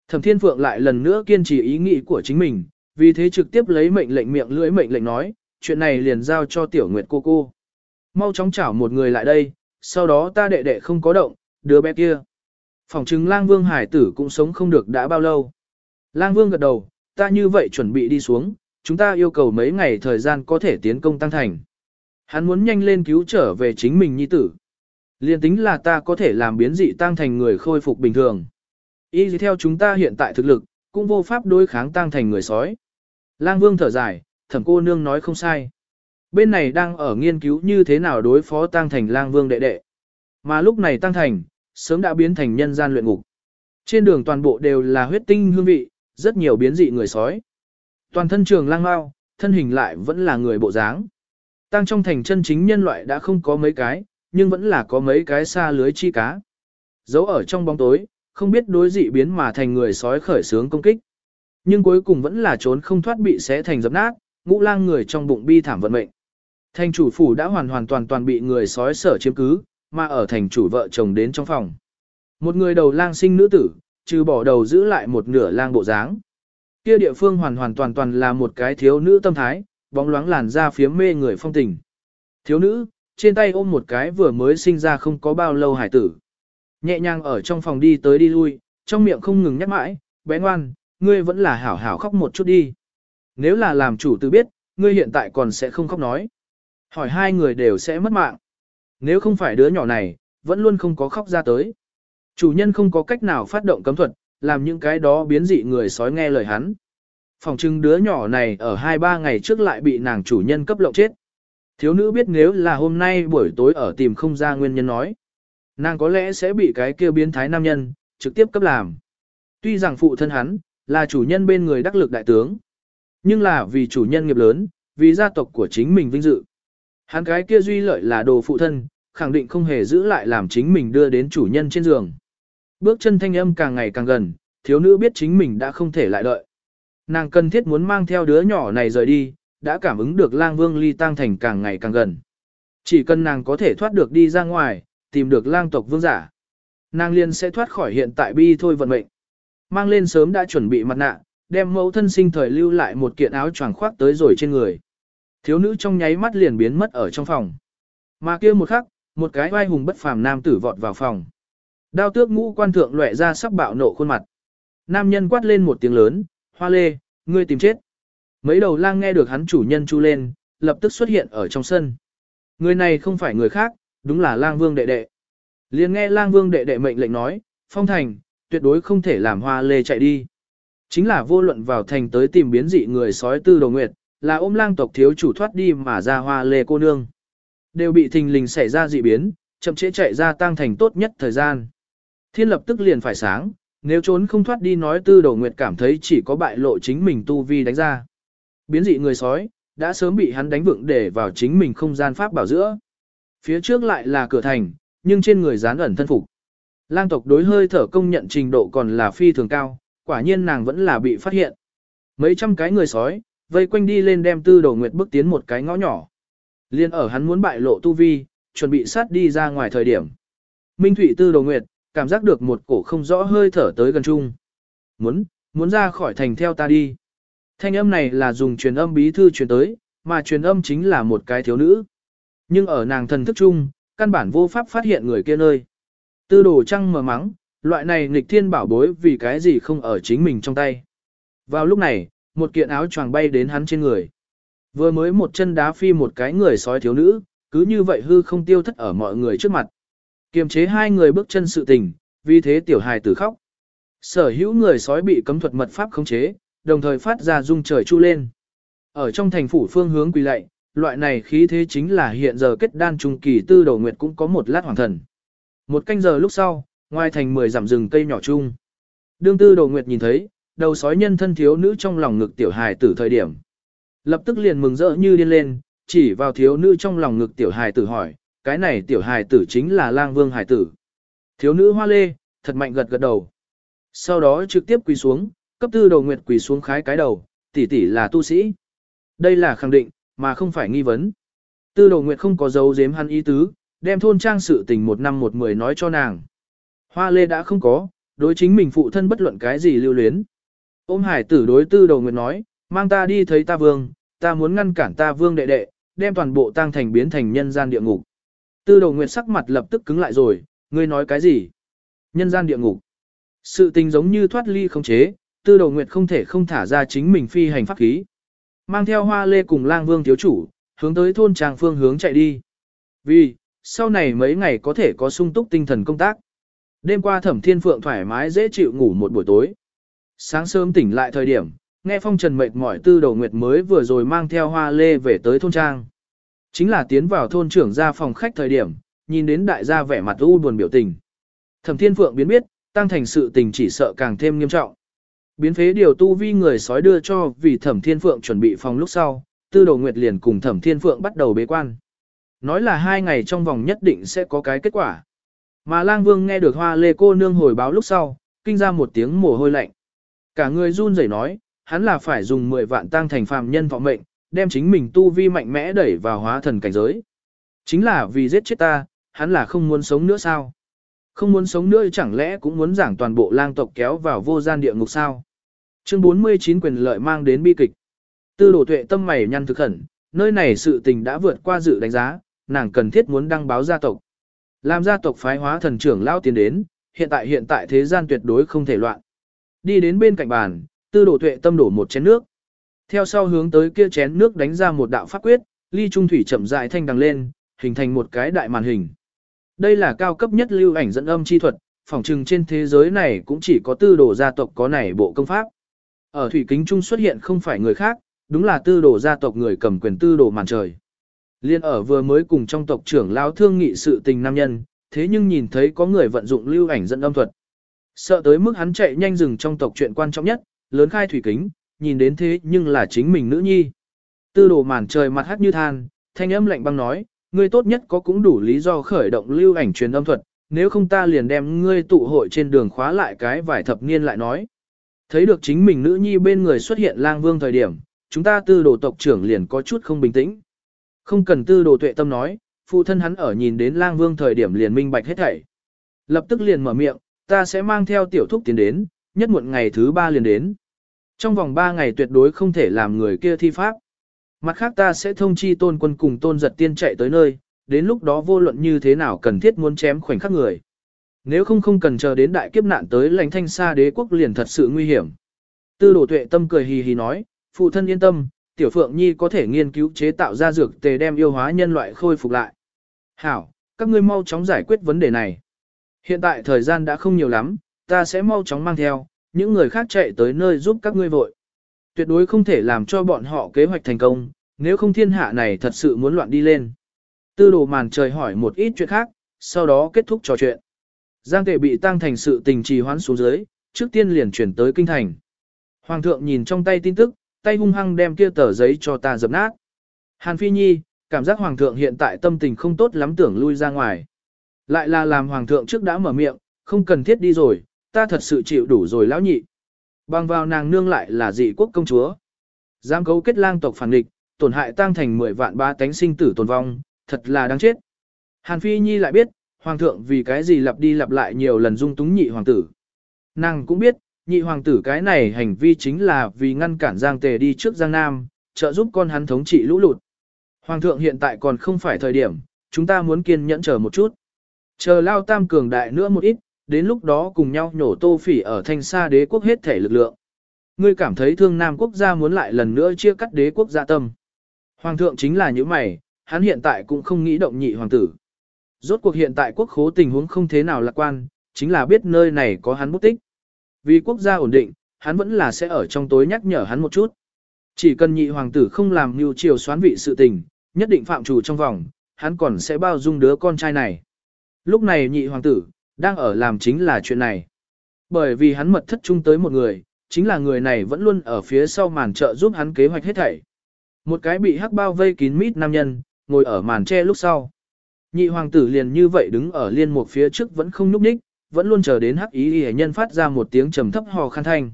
Thẩm Thiên Phượng lại lần nữa kiên trì ý nghĩ của chính mình, vì thế trực tiếp lấy mệnh lệnh miệng lưỡi mệnh lệnh nói, chuyện này liền giao cho tiểu nguyệt cô cô. Mau chóng chảo một người lại đây, sau đó ta đệ đệ không có động, đứa bé kia. Phòng chứng lang vương hải tử cũng sống không được đã bao lâu. Lang vương gật đầu, ta như vậy chuẩn bị đi xuống, chúng ta yêu cầu mấy ngày thời gian có thể tiến công tăng thành. Hắn muốn nhanh lên cứu trở về chính mình nhi tử. Liên tính là ta có thể làm biến dị tăng thành người khôi phục bình thường. Y theo chúng ta hiện tại thực lực, cũng vô pháp đối kháng tăng thành người sói. Lang Vương thở dài, thẩm cô nương nói không sai. Bên này đang ở nghiên cứu như thế nào đối phó Tăng Thành Lang Vương đệ đệ. Mà lúc này Tăng Thành, sớm đã biến thành nhân gian luyện ngục. Trên đường toàn bộ đều là huyết tinh hương vị, rất nhiều biến dị người sói. Toàn thân trường lang mau, thân hình lại vẫn là người bộ dáng. Tăng trong thành chân chính nhân loại đã không có mấy cái, nhưng vẫn là có mấy cái xa lưới chi cá. Giấu ở trong bóng tối, không biết đối dị biến mà thành người sói khởi sướng công kích. Nhưng cuối cùng vẫn là trốn không thoát bị xé thành dập nát, ngũ lang người trong bụng bi thảm vận mệnh. Thành chủ phủ đã hoàn hoàn toàn toàn bị người sói sở chiếm cứ, mà ở thành chủ vợ chồng đến trong phòng. Một người đầu lang sinh nữ tử, trừ bỏ đầu giữ lại một nửa lang bộ dáng. Kia địa phương hoàn hoàn toàn toàn là một cái thiếu nữ tâm thái, bóng loáng làn da phía mê người phong tình. Thiếu nữ, trên tay ôm một cái vừa mới sinh ra không có bao lâu hải tử. Nhẹ nhàng ở trong phòng đi tới đi lui, trong miệng không ngừng nhắc mãi, bé ngoan, ngươi vẫn là hảo hảo khóc một chút đi. Nếu là làm chủ tự biết, ngươi hiện tại còn sẽ không khóc nói. Hỏi hai người đều sẽ mất mạng. Nếu không phải đứa nhỏ này, vẫn luôn không có khóc ra tới. Chủ nhân không có cách nào phát động cấm thuật, làm những cái đó biến dị người sói nghe lời hắn. Phòng trưng đứa nhỏ này ở 2-3 ngày trước lại bị nàng chủ nhân cấp lộng chết. Thiếu nữ biết nếu là hôm nay buổi tối ở tìm không ra nguyên nhân nói. Nàng có lẽ sẽ bị cái kia biến thái nam nhân, trực tiếp cấp làm. Tuy rằng phụ thân hắn, là chủ nhân bên người đắc lực đại tướng. Nhưng là vì chủ nhân nghiệp lớn, vì gia tộc của chính mình vinh dự. Hắn cái kia duy lợi là đồ phụ thân, khẳng định không hề giữ lại làm chính mình đưa đến chủ nhân trên giường. Bước chân thanh âm càng ngày càng gần, thiếu nữ biết chính mình đã không thể lại đợi. Nàng cần thiết muốn mang theo đứa nhỏ này rời đi, đã cảm ứng được lang vương ly tang thành càng ngày càng gần. Chỉ cần nàng có thể thoát được đi ra ngoài, tìm được lang tộc vương giả. Nàng liền sẽ thoát khỏi hiện tại bi thôi vận mệnh. Mang lên sớm đã chuẩn bị mặt nạ, đem mẫu thân sinh thời lưu lại một kiện áo choàng khoác tới rồi trên người. Thiếu nữ trong nháy mắt liền biến mất ở trong phòng. Mà kia một khắc, một cái vai hùng bất phàm nam tử vọt vào phòng. Đao tước ngũ quan thượng lệ ra sắc bạo nộ khuôn mặt. Nam nhân quát lên một tiếng lớn, hoa lê, ngươi tìm chết. Mấy đầu lang nghe được hắn chủ nhân chu lên, lập tức xuất hiện ở trong sân. Người này không phải người khác, đúng là lang vương đệ đệ. liền nghe lang vương đệ đệ mệnh lệnh nói, phong thành, tuyệt đối không thể làm hoa lê chạy đi. Chính là vô luận vào thành tới tìm biến dị người sói tư đồ nguyệt, là ôm lang tộc thiếu chủ thoát đi mà ra hoa lê cô nương. Đều bị thình lình xảy ra dị biến, chậm chế chạy ra tăng thành tốt nhất thời gian. Thiên lập tức liền phải sáng, nếu trốn không thoát đi nói tư đồ nguyệt cảm thấy chỉ có bại lộ chính mình tu vi đánh ra. Biến dị người sói, đã sớm bị hắn đánh vựng để vào chính mình không gian pháp bảo giữa. Phía trước lại là cửa thành, nhưng trên người dán ẩn thân phục. Lang tộc đối hơi thở công nhận trình độ còn là phi thường cao, quả nhiên nàng vẫn là bị phát hiện. Mấy trăm cái người sói, vây quanh đi lên đem tư đồ nguyệt bước tiến một cái ngõ nhỏ. Liên ở hắn muốn bại lộ tu vi, chuẩn bị sát đi ra ngoài thời điểm. Minh Thụy tư đồ nguyệt, cảm giác được một cổ không rõ hơi thở tới gần chung. Muốn, muốn ra khỏi thành theo ta đi. Thanh âm này là dùng truyền âm bí thư truyền tới, mà truyền âm chính là một cái thiếu nữ. Nhưng ở nàng thần thức chung, căn bản vô pháp phát hiện người kia nơi. Tư đồ trăng mờ mắng, loại này nghịch thiên bảo bối vì cái gì không ở chính mình trong tay. Vào lúc này, một kiện áo choàng bay đến hắn trên người. Vừa mới một chân đá phi một cái người sói thiếu nữ, cứ như vậy hư không tiêu thất ở mọi người trước mặt. Kiềm chế hai người bước chân sự tình, vì thế tiểu hài tử khóc. Sở hữu người sói bị cấm thuật mật pháp khống chế, đồng thời phát ra rung trời chu lên. Ở trong thành phủ phương hướng quỳ lạy, loại này khí thế chính là hiện giờ kết đan trung kỳ tư đầu nguyệt cũng có một lát hoàng thần. Một canh giờ lúc sau, ngoài thành mười dặm rừng cây nhỏ chung. Đương tư đầu nguyệt nhìn thấy, đầu sói nhân thân thiếu nữ trong lòng ngực tiểu hài tử thời điểm. Lập tức liền mừng rỡ như điên lên, chỉ vào thiếu nữ trong lòng ngực tiểu hài tử hỏi, cái này tiểu hài tử chính là lang vương hài tử. Thiếu nữ hoa lê, thật mạnh gật gật đầu. Sau đó trực tiếp quỳ xuống, cấp tư đầu nguyệt quỳ xuống khái cái đầu, tỷ tỷ là tu sĩ. Đây là khẳng định, mà không phải nghi vấn. Tư đầu nguyệt không có dấu giếm hắn ý tứ, đem thôn trang sự tình một năm một mười nói cho nàng. Hoa lê đã không có, đối chính mình phụ thân bất luận cái gì lưu luyến. Ôm hải tử đối tư đầu nguyệt nói, mang ta đi thấy ta vương, ta muốn ngăn cản ta vương đệ đệ, đem toàn bộ tang thành biến thành nhân gian địa ngục. Tư đầu nguyệt sắc mặt lập tức cứng lại rồi, ngươi nói cái gì? Nhân gian địa ngục. Sự tình giống như thoát ly không chế, tư đầu nguyệt không thể không thả ra chính mình phi hành pháp khí. Mang theo hoa lê cùng lang vương thiếu chủ, hướng tới thôn tràng phương hướng chạy đi. Vì, sau này mấy ngày có thể có sung túc tinh thần công tác. Đêm qua thẩm thiên phượng thoải mái dễ chịu ngủ một buổi tối. Sáng sớm tỉnh lại thời điểm, nghe phong trần mệt mỏi tư đầu nguyệt mới vừa rồi mang theo hoa lê về tới thôn trang. Chính là tiến vào thôn trưởng ra phòng khách thời điểm, nhìn đến đại gia vẻ mặt u buồn biểu tình. Thẩm thiên phượng biến biết, tăng thành sự tình chỉ sợ càng thêm nghiêm trọng. Biến phế điều tu vi người sói đưa cho vì thẩm thiên phượng chuẩn bị phòng lúc sau, tư đồ nguyệt liền cùng thẩm thiên phượng bắt đầu bế quan. Nói là hai ngày trong vòng nhất định sẽ có cái kết quả. Mà lang vương nghe được hoa lê cô nương hồi báo lúc sau, kinh ra một tiếng mồ hôi lạnh. Cả người run rẩy nói, hắn là phải dùng 10 vạn tăng thành phàm nhân vọng mệnh, đem chính mình tu vi mạnh mẽ đẩy vào hóa thần cảnh giới. Chính là vì giết chết ta, hắn là không muốn sống nữa sao? Không muốn sống nữa chẳng lẽ cũng muốn giảng toàn bộ lang tộc kéo vào vô gian địa ngục sao? Chương 49 quyền lợi mang đến bi kịch. Tư đổ tuệ tâm mày nhăn thực khẩn, nơi này sự tình đã vượt qua dự đánh giá, nàng cần thiết muốn đăng báo gia tộc. Làm gia tộc phái hóa thần trưởng lao tiến đến, hiện tại hiện tại thế gian tuyệt đối không thể loạn. Đi đến bên cạnh bàn, tư đổ tuệ tâm đổ một chén nước. Theo sau hướng tới kia chén nước đánh ra một đạo pháp quyết, ly trung thủy chậm rãi thanh đằng lên, hình thành một cái đại màn hình. Đây là cao cấp nhất lưu ảnh dẫn âm chi thuật, phỏng chừng trên thế giới này cũng chỉ có tư đồ gia tộc có này bộ công pháp. Ở thủy kính trung xuất hiện không phải người khác, đúng là tư đồ gia tộc người cầm quyền tư đồ màn trời. Liên ở vừa mới cùng trong tộc trưởng lão thương nghị sự tình nam nhân, thế nhưng nhìn thấy có người vận dụng lưu ảnh dẫn âm thuật. Sợ tới mức hắn chạy nhanh dừng trong tộc chuyện quan trọng nhất, lớn khai thủy kính, nhìn đến thế nhưng là chính mình nữ nhi. Tư đồ màn trời mặt hắt như than, thanh âm lạnh băng nói, ngươi tốt nhất có cũng đủ lý do khởi động lưu ảnh truyền âm thuật, nếu không ta liền đem ngươi tụ hội trên đường khóa lại cái vài thập niên lại nói. Thấy được chính mình nữ nhi bên người xuất hiện lang vương thời điểm, chúng ta tư đồ tộc trưởng liền có chút không bình tĩnh. Không cần tư đồ tuệ tâm nói, phụ thân hắn ở nhìn đến lang vương thời điểm liền minh bạch hết thảy. Lập tức liền mở miệng, ta sẽ mang theo tiểu thúc tiến đến, nhất muộn ngày thứ ba liền đến. Trong vòng ba ngày tuyệt đối không thể làm người kia thi pháp. Mặt khác ta sẽ thông chi tôn quân cùng tôn giật tiên chạy tới nơi, đến lúc đó vô luận như thế nào cần thiết muốn chém khoảnh khắc người. Nếu không không cần chờ đến đại kiếp nạn tới lãnh thanh xa đế quốc liền thật sự nguy hiểm. Tư đổ tuệ tâm cười hì hì nói, phụ thân yên tâm, tiểu phượng nhi có thể nghiên cứu chế tạo ra dược tề đem yêu hóa nhân loại khôi phục lại. Hảo, các ngươi mau chóng giải quyết vấn đề này. Hiện tại thời gian đã không nhiều lắm, ta sẽ mau chóng mang theo, những người khác chạy tới nơi giúp các ngươi vội. Tuyệt đối không thể làm cho bọn họ kế hoạch thành công, nếu không thiên hạ này thật sự muốn loạn đi lên. Tư đồ màn trời hỏi một ít chuyện khác, sau đó kết thúc trò chuyện. Giang tề bị tăng thành sự tình trì hoãn xuống dưới, trước tiên liền chuyển tới kinh thành. Hoàng thượng nhìn trong tay tin tức, tay hung hăng đem kia tờ giấy cho ta dập nát. Hàn Phi Nhi, cảm giác Hoàng thượng hiện tại tâm tình không tốt lắm tưởng lui ra ngoài. Lại là làm Hoàng thượng trước đã mở miệng, không cần thiết đi rồi, ta thật sự chịu đủ rồi lão nhị. Bằng vào nàng nương lại là dị quốc công chúa. Giam cấu kết lang tộc phản địch, tổn hại tăng thành 10 vạn ba tánh sinh tử tồn vong, thật là đáng chết. Hàn Phi Nhi lại biết, Hoàng thượng vì cái gì lặp đi lặp lại nhiều lần dung túng nhị hoàng tử. Nàng cũng biết, nhị hoàng tử cái này hành vi chính là vì ngăn cản Giang Tề đi trước Giang Nam, trợ giúp con hắn thống trị lũ lụt. Hoàng thượng hiện tại còn không phải thời điểm, chúng ta muốn kiên nhẫn chờ một chút. Chờ lao tam cường đại nữa một ít, đến lúc đó cùng nhau nhổ tô phỉ ở thanh xa đế quốc hết thể lực lượng. Ngươi cảm thấy thương nam quốc gia muốn lại lần nữa chia cắt đế quốc gia tâm. Hoàng thượng chính là những mày, hắn hiện tại cũng không nghĩ động nhị hoàng tử. Rốt cuộc hiện tại quốc khố tình huống không thế nào lạc quan, chính là biết nơi này có hắn bút tích. Vì quốc gia ổn định, hắn vẫn là sẽ ở trong tối nhắc nhở hắn một chút. Chỉ cần nhị hoàng tử không làm mưu triều xoán vị sự tình, nhất định phạm chủ trong vòng, hắn còn sẽ bao dung đứa con trai này. Lúc này nhị hoàng tử, đang ở làm chính là chuyện này. Bởi vì hắn mật thất chung tới một người, chính là người này vẫn luôn ở phía sau màn trợ giúp hắn kế hoạch hết thảy. Một cái bị hắc bao vây kín mít nam nhân, ngồi ở màn tre lúc sau. Nhị hoàng tử liền như vậy đứng ở liên một phía trước vẫn không nhúc nhích, vẫn luôn chờ đến hắc ý y nhân phát ra một tiếng trầm thấp hò khăn thanh.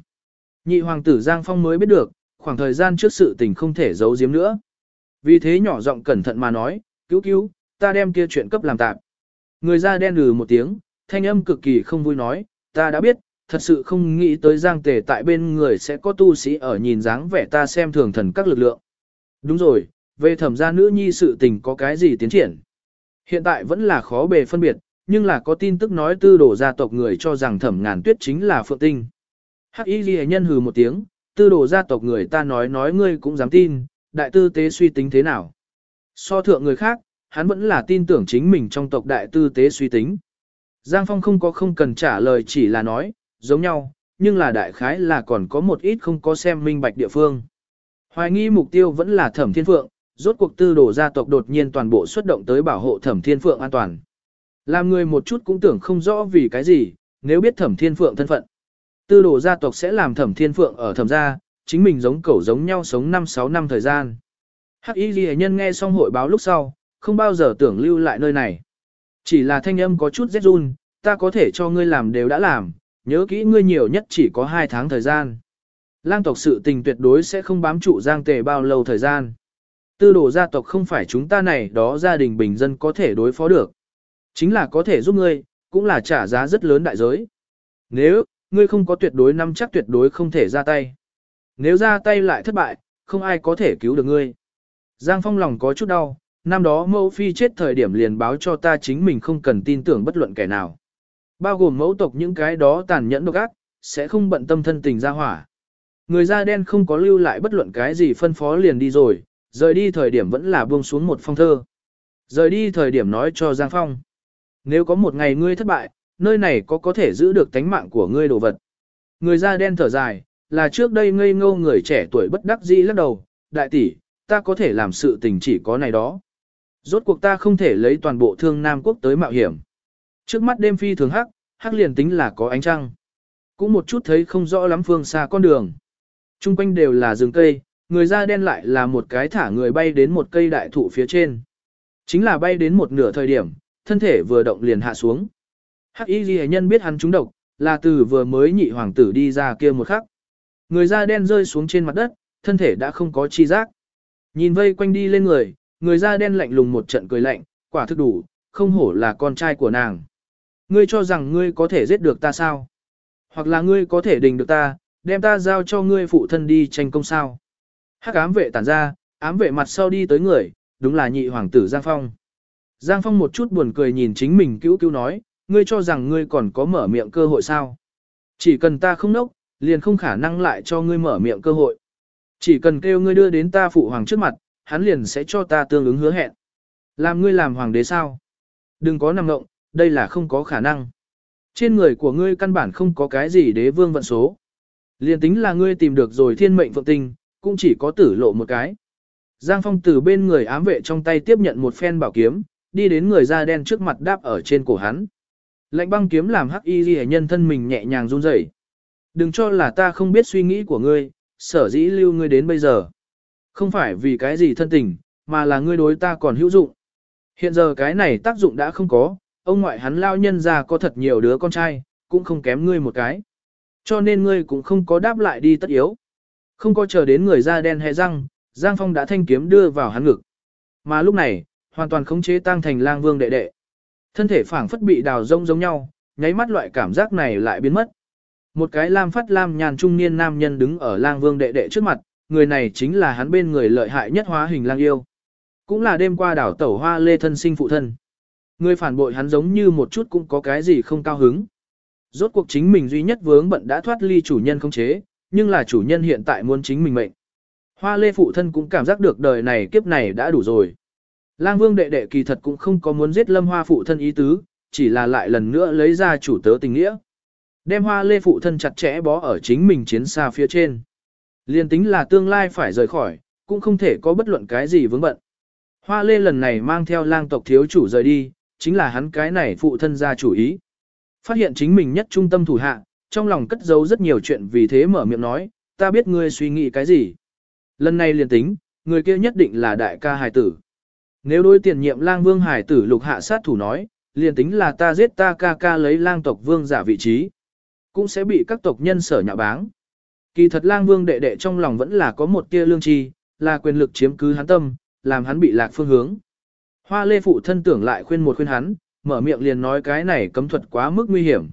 Nhị hoàng tử Giang Phong mới biết được, khoảng thời gian trước sự tình không thể giấu giếm nữa. Vì thế nhỏ giọng cẩn thận mà nói, cứu cứu, ta đem kia chuyện cấp làm tạm. Người ra đen lừ một tiếng, thanh âm cực kỳ không vui nói, ta đã biết, thật sự không nghĩ tới giang tề tại bên người sẽ có tu sĩ ở nhìn dáng vẻ ta xem thường thần các lực lượng. Đúng rồi, về thẩm gia nữ nhi sự tình có cái gì tiến triển. Hiện tại vẫn là khó bề phân biệt, nhưng là có tin tức nói tư đổ gia tộc người cho rằng thẩm ngàn tuyết chính là phượng tinh. Hắc y ghi nhân hừ một tiếng, tư đổ gia tộc người ta nói nói ngươi cũng dám tin, đại tư tế suy tính thế nào. So thượng người khác, hắn vẫn là tin tưởng chính mình trong tộc đại tư tế suy tính. Giang Phong không có không cần trả lời chỉ là nói, giống nhau, nhưng là đại khái là còn có một ít không có xem minh bạch địa phương. Hoài nghi mục tiêu vẫn là thẩm thiên phượng, rốt cuộc tư đổ gia tộc đột nhiên toàn bộ xuất động tới bảo hộ thẩm thiên phượng an toàn. Làm người một chút cũng tưởng không rõ vì cái gì, nếu biết thẩm thiên phượng thân phận. Tư đổ gia tộc sẽ làm thẩm thiên phượng ở thẩm gia, chính mình giống cẩu giống nhau sống 5-6 năm thời gian. Hắc y ghi nhân nghe xong hội báo lúc sau, không bao giờ tưởng lưu lại nơi này. Chỉ là thanh âm có chút rét run, ta có thể cho ngươi làm đều đã làm, nhớ kỹ ngươi nhiều nhất chỉ có 2 tháng thời gian. Lang tộc sự tình tuyệt đối sẽ không bám trụ giang tề bao lâu thời gian. Tư đồ gia tộc không phải chúng ta này đó gia đình bình dân có thể đối phó được. Chính là có thể giúp ngươi, cũng là trả giá rất lớn đại giới. Nếu, ngươi không có tuyệt đối nắm chắc tuyệt đối không thể ra tay. Nếu ra tay lại thất bại, không ai có thể cứu được ngươi. Giang Phong lòng có chút đau, năm đó mẫu phi chết thời điểm liền báo cho ta chính mình không cần tin tưởng bất luận kẻ nào. Bao gồm mẫu tộc những cái đó tàn nhẫn độc ác, sẽ không bận tâm thân tình ra hỏa. Người da đen không có lưu lại bất luận cái gì phân phó liền đi rồi, rời đi thời điểm vẫn là buông xuống một phong thơ. Rời đi thời điểm nói cho Giang Phong. Nếu có một ngày ngươi thất bại, nơi này có có thể giữ được tánh mạng của ngươi đồ vật. Người da đen thở dài, là trước đây ngây ngô người trẻ tuổi bất đắc dĩ lắc đầu, đại tỷ, ta có thể làm sự tình chỉ có này đó. Rốt cuộc ta không thể lấy toàn bộ thương Nam Quốc tới mạo hiểm. Trước mắt đêm phi thường hắc, hắc liền tính là có ánh trăng. Cũng một chút thấy không rõ lắm phương xa con đường. Trung quanh đều là rừng cây, người da đen lại là một cái thả người bay đến một cây đại thụ phía trên. Chính là bay đến một nửa thời điểm, thân thể vừa động liền hạ xuống. Hắc y ghi nhân biết hắn trúng độc, là từ vừa mới nhị hoàng tử đi ra kia một khắc. Người da đen rơi xuống trên mặt đất, thân thể đã không có chi giác. Nhìn vây quanh đi lên người, người da đen lạnh lùng một trận cười lạnh, quả thực đủ, không hổ là con trai của nàng. Ngươi cho rằng ngươi có thể giết được ta sao? Hoặc là ngươi có thể đình được ta, đem ta giao cho ngươi phụ thân đi tranh công sao? Hắc ám vệ tản ra, ám vệ mặt sau đi tới người, đúng là nhị hoàng tử Giang Phong. Giang Phong một chút buồn cười nhìn chính mình cứu cứu nói, ngươi cho rằng ngươi còn có mở miệng cơ hội sao? Chỉ cần ta không nốc, liền không khả năng lại cho ngươi mở miệng cơ hội. Chỉ cần kêu ngươi đưa đến ta phụ hoàng trước mặt, hắn liền sẽ cho ta tương ứng hứa hẹn. Làm ngươi làm hoàng đế sao? Đừng có nằm ngộng, đây là không có khả năng. Trên người của ngươi căn bản không có cái gì đế vương vận số. Liền tính là ngươi tìm được rồi thiên mệnh phượng tinh, cũng chỉ có tử lộ một cái. Giang Phong từ bên người ám vệ trong tay tiếp nhận một phen bảo kiếm, đi đến người da đen trước mặt đáp ở trên cổ hắn. Lạnh băng kiếm làm hắc y ghi nhân thân mình nhẹ nhàng run rẩy. Đừng cho là ta không biết suy nghĩ của ngươi, sở dĩ lưu ngươi đến bây giờ. Không phải vì cái gì thân tình, mà là ngươi đối ta còn hữu dụng. Hiện giờ cái này tác dụng đã không có, ông ngoại hắn lao nhân ra có thật nhiều đứa con trai, cũng không kém ngươi một cái. Cho nên ngươi cũng không có đáp lại đi tất yếu. Không có chờ đến người da đen hay răng, Giang Phong đã thanh kiếm đưa vào hắn ngực. Mà lúc này, hoàn toàn khống chế tăng thành lang vương đệ đệ. Thân thể phảng phất bị đào rông giống nhau, nháy mắt loại cảm giác này lại biến mất. Một cái lam phát lam nhàn trung niên nam nhân đứng ở lang vương đệ đệ trước mặt, người này chính là hắn bên người lợi hại nhất hóa hình lang yêu. Cũng là đêm qua đảo tẩu hoa lê thân sinh phụ thân. Người phản bội hắn giống như một chút cũng có cái gì không cao hứng. Rốt cuộc chính mình duy nhất vướng bận đã thoát ly chủ nhân không chế, nhưng là chủ nhân hiện tại muốn chính mình mệnh. Hoa lê phụ thân cũng cảm giác được đời này kiếp này đã đủ rồi. Lang vương đệ đệ kỳ thật cũng không có muốn giết lâm hoa phụ thân ý tứ, chỉ là lại lần nữa lấy ra chủ tớ tình nghĩa. Đem hoa lê phụ thân chặt chẽ bó ở chính mình chiến xa phía trên. Liên tính là tương lai phải rời khỏi, cũng không thể có bất luận cái gì vướng bận. Hoa lê lần này mang theo lang tộc thiếu chủ rời đi, chính là hắn cái này phụ thân ra chủ ý. Phát hiện chính mình nhất trung tâm thủ hạ, trong lòng cất giấu rất nhiều chuyện vì thế mở miệng nói, ta biết ngươi suy nghĩ cái gì. Lần này liền tính, người kia nhất định là đại ca hài tử. Nếu đối tiền nhiệm lang vương hài tử lục hạ sát thủ nói, liền tính là ta giết ta ca ca lấy lang tộc vương giả vị trí, cũng sẽ bị các tộc nhân sở nhạo báng. Kỳ thật lang vương đệ đệ trong lòng vẫn là có một tia lương tri, là quyền lực chiếm cứ hắn tâm, làm hắn bị lạc phương hướng. Hoa lê phụ thân tưởng lại khuyên một khuyên hắn, mở miệng liền nói cái này cấm thuật quá mức nguy hiểm.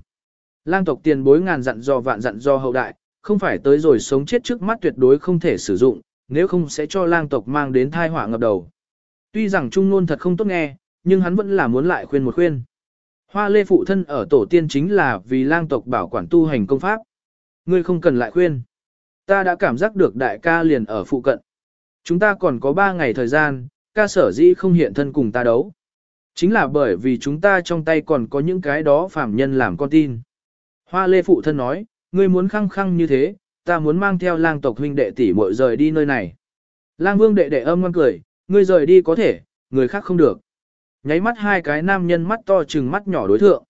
Lang tộc tiền bối ngàn dặn do vạn dặn do hậu đại, không phải tới rồi sống chết trước mắt tuyệt đối không thể sử dụng, nếu không sẽ cho lang tộc mang đến thai họa ngập đầu. Tuy rằng trung ngôn thật không tốt nghe, nhưng hắn vẫn là muốn lại khuyên một khuyên. Hoa lê phụ thân ở tổ tiên chính là vì lang tộc bảo quản tu hành công pháp. Ngươi không cần lại khuyên. Ta đã cảm giác được đại ca liền ở phụ cận. Chúng ta còn có 3 ngày thời gian, ca sở dĩ không hiện thân cùng ta đấu. Chính là bởi vì chúng ta trong tay còn có những cái đó phạm nhân làm con tin. Hoa lê phụ thân nói, ngươi muốn khăng khăng như thế, ta muốn mang theo lang tộc huynh đệ tỷ muội rời đi nơi này. Lang vương đệ đệ âm ngoan cười, ngươi rời đi có thể, người khác không được. Nháy mắt hai cái nam nhân mắt to chừng mắt nhỏ đối thượng.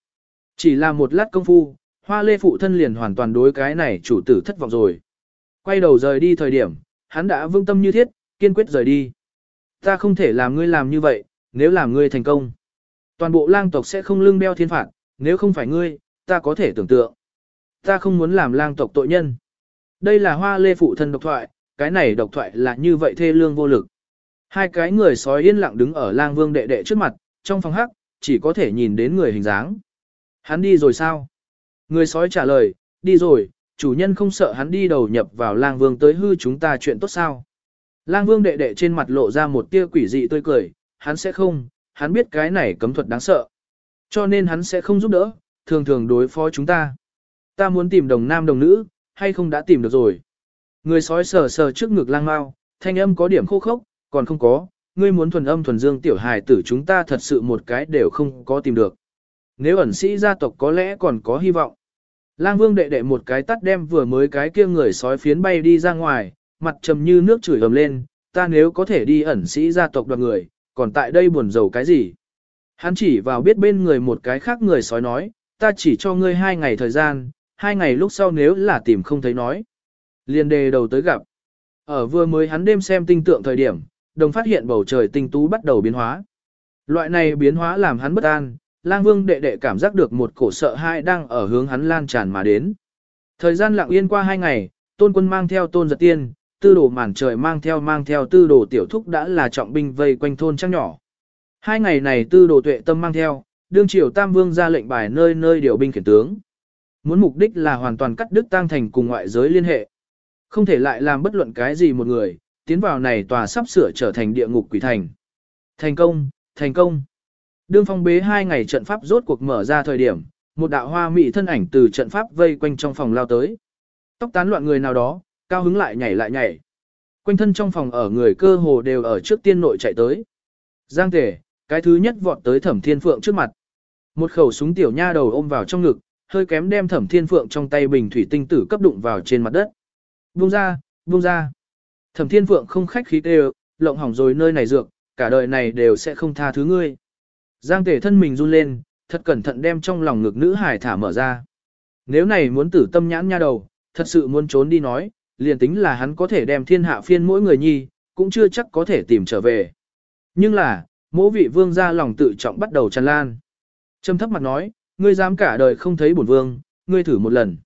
Chỉ là một lát công phu, hoa lê phụ thân liền hoàn toàn đối cái này chủ tử thất vọng rồi. Quay đầu rời đi thời điểm, hắn đã vương tâm như thiết, kiên quyết rời đi. Ta không thể làm ngươi làm như vậy, nếu làm ngươi thành công. Toàn bộ lang tộc sẽ không lưng đeo thiên phạt, nếu không phải ngươi, ta có thể tưởng tượng. Ta không muốn làm lang tộc tội nhân. Đây là hoa lê phụ thân độc thoại, cái này độc thoại là như vậy thê lương vô lực. Hai cái người sói yên lặng đứng ở lang vương đệ đệ trước mặt, trong phòng hắc, chỉ có thể nhìn đến người hình dáng. Hắn đi rồi sao? Người sói trả lời, đi rồi, chủ nhân không sợ hắn đi đầu nhập vào lang vương tới hư chúng ta chuyện tốt sao? Lang vương đệ đệ trên mặt lộ ra một tia quỷ dị tươi cười, hắn sẽ không, hắn biết cái này cấm thuật đáng sợ. Cho nên hắn sẽ không giúp đỡ, thường thường đối phó chúng ta. Ta muốn tìm đồng nam đồng nữ, hay không đã tìm được rồi. Người sói sờ sờ trước ngực lang mau, thanh âm có điểm khô khốc, còn không có, ngươi muốn thuần âm thuần dương tiểu hài tử chúng ta thật sự một cái đều không có tìm được. Nếu ẩn sĩ gia tộc có lẽ còn có hy vọng. Lang vương đệ đệ một cái tắt đem vừa mới cái kia người sói phiến bay đi ra ngoài, mặt trầm như nước chửi ầm lên, ta nếu có thể đi ẩn sĩ gia tộc đoạt người, còn tại đây buồn rầu cái gì. Hắn chỉ vào biết bên người một cái khác người sói nói, ta chỉ cho ngươi hai ngày thời gian, hai ngày lúc sau nếu là tìm không thấy nói. Liên đề đầu tới gặp. Ở vừa mới hắn đêm xem tinh tượng thời điểm, đồng phát hiện bầu trời tinh tú bắt đầu biến hóa. Loại này biến hóa làm hắn bất an, lang vương đệ đệ cảm giác được một cổ sợ hãi đang ở hướng hắn lan tràn mà đến. Thời gian lặng yên qua hai ngày, tôn quân mang theo tôn giật tiên, tư đồ màn trời mang theo mang theo tư đồ tiểu thúc đã là trọng binh vây quanh thôn trăng nhỏ. Hai ngày này tư đồ tuệ tâm mang theo, đương triều tam vương ra lệnh bài nơi nơi điều binh khiển tướng. Muốn mục đích là hoàn toàn cắt đứt tang thành cùng ngoại giới liên hệ. Không thể lại làm bất luận cái gì một người, tiến vào này tòa sắp sửa trở thành địa ngục quỷ thành. Thành công, thành công. Đương phong bế hai ngày trận pháp rốt cuộc mở ra thời điểm, một đạo hoa mị thân ảnh từ trận pháp vây quanh trong phòng lao tới. Tóc tán loạn người nào đó, cao hứng lại nhảy lại nhảy. Quanh thân trong phòng ở người cơ hồ đều ở trước tiên nội chạy tới. Giang tể, cái thứ nhất vọt tới thẩm thiên phượng trước mặt. Một khẩu súng tiểu nha đầu ôm vào trong ngực, hơi kém đem thẩm thiên phượng trong tay bình thủy tinh tử cấp đụng vào trên mặt đất. Buông ra, buông ra. Thẩm thiên phượng không khách khí đều, lộng hỏng rồi nơi này dược, cả đời này đều sẽ không tha thứ ngươi. Giang tể thân mình run lên, thật cẩn thận đem trong lòng ngực nữ hải thả mở ra. Nếu này muốn tử tâm nhãn nha đầu, thật sự muốn trốn đi nói, liền tính là hắn có thể đem thiên hạ phiên mỗi người nhi, cũng chưa chắc có thể tìm trở về. Nhưng là, mỗi vị vương ra lòng tự trọng bắt đầu tràn lan. trâm thấp mặt nói, ngươi dám cả đời không thấy bổn vương, ngươi thử một lần.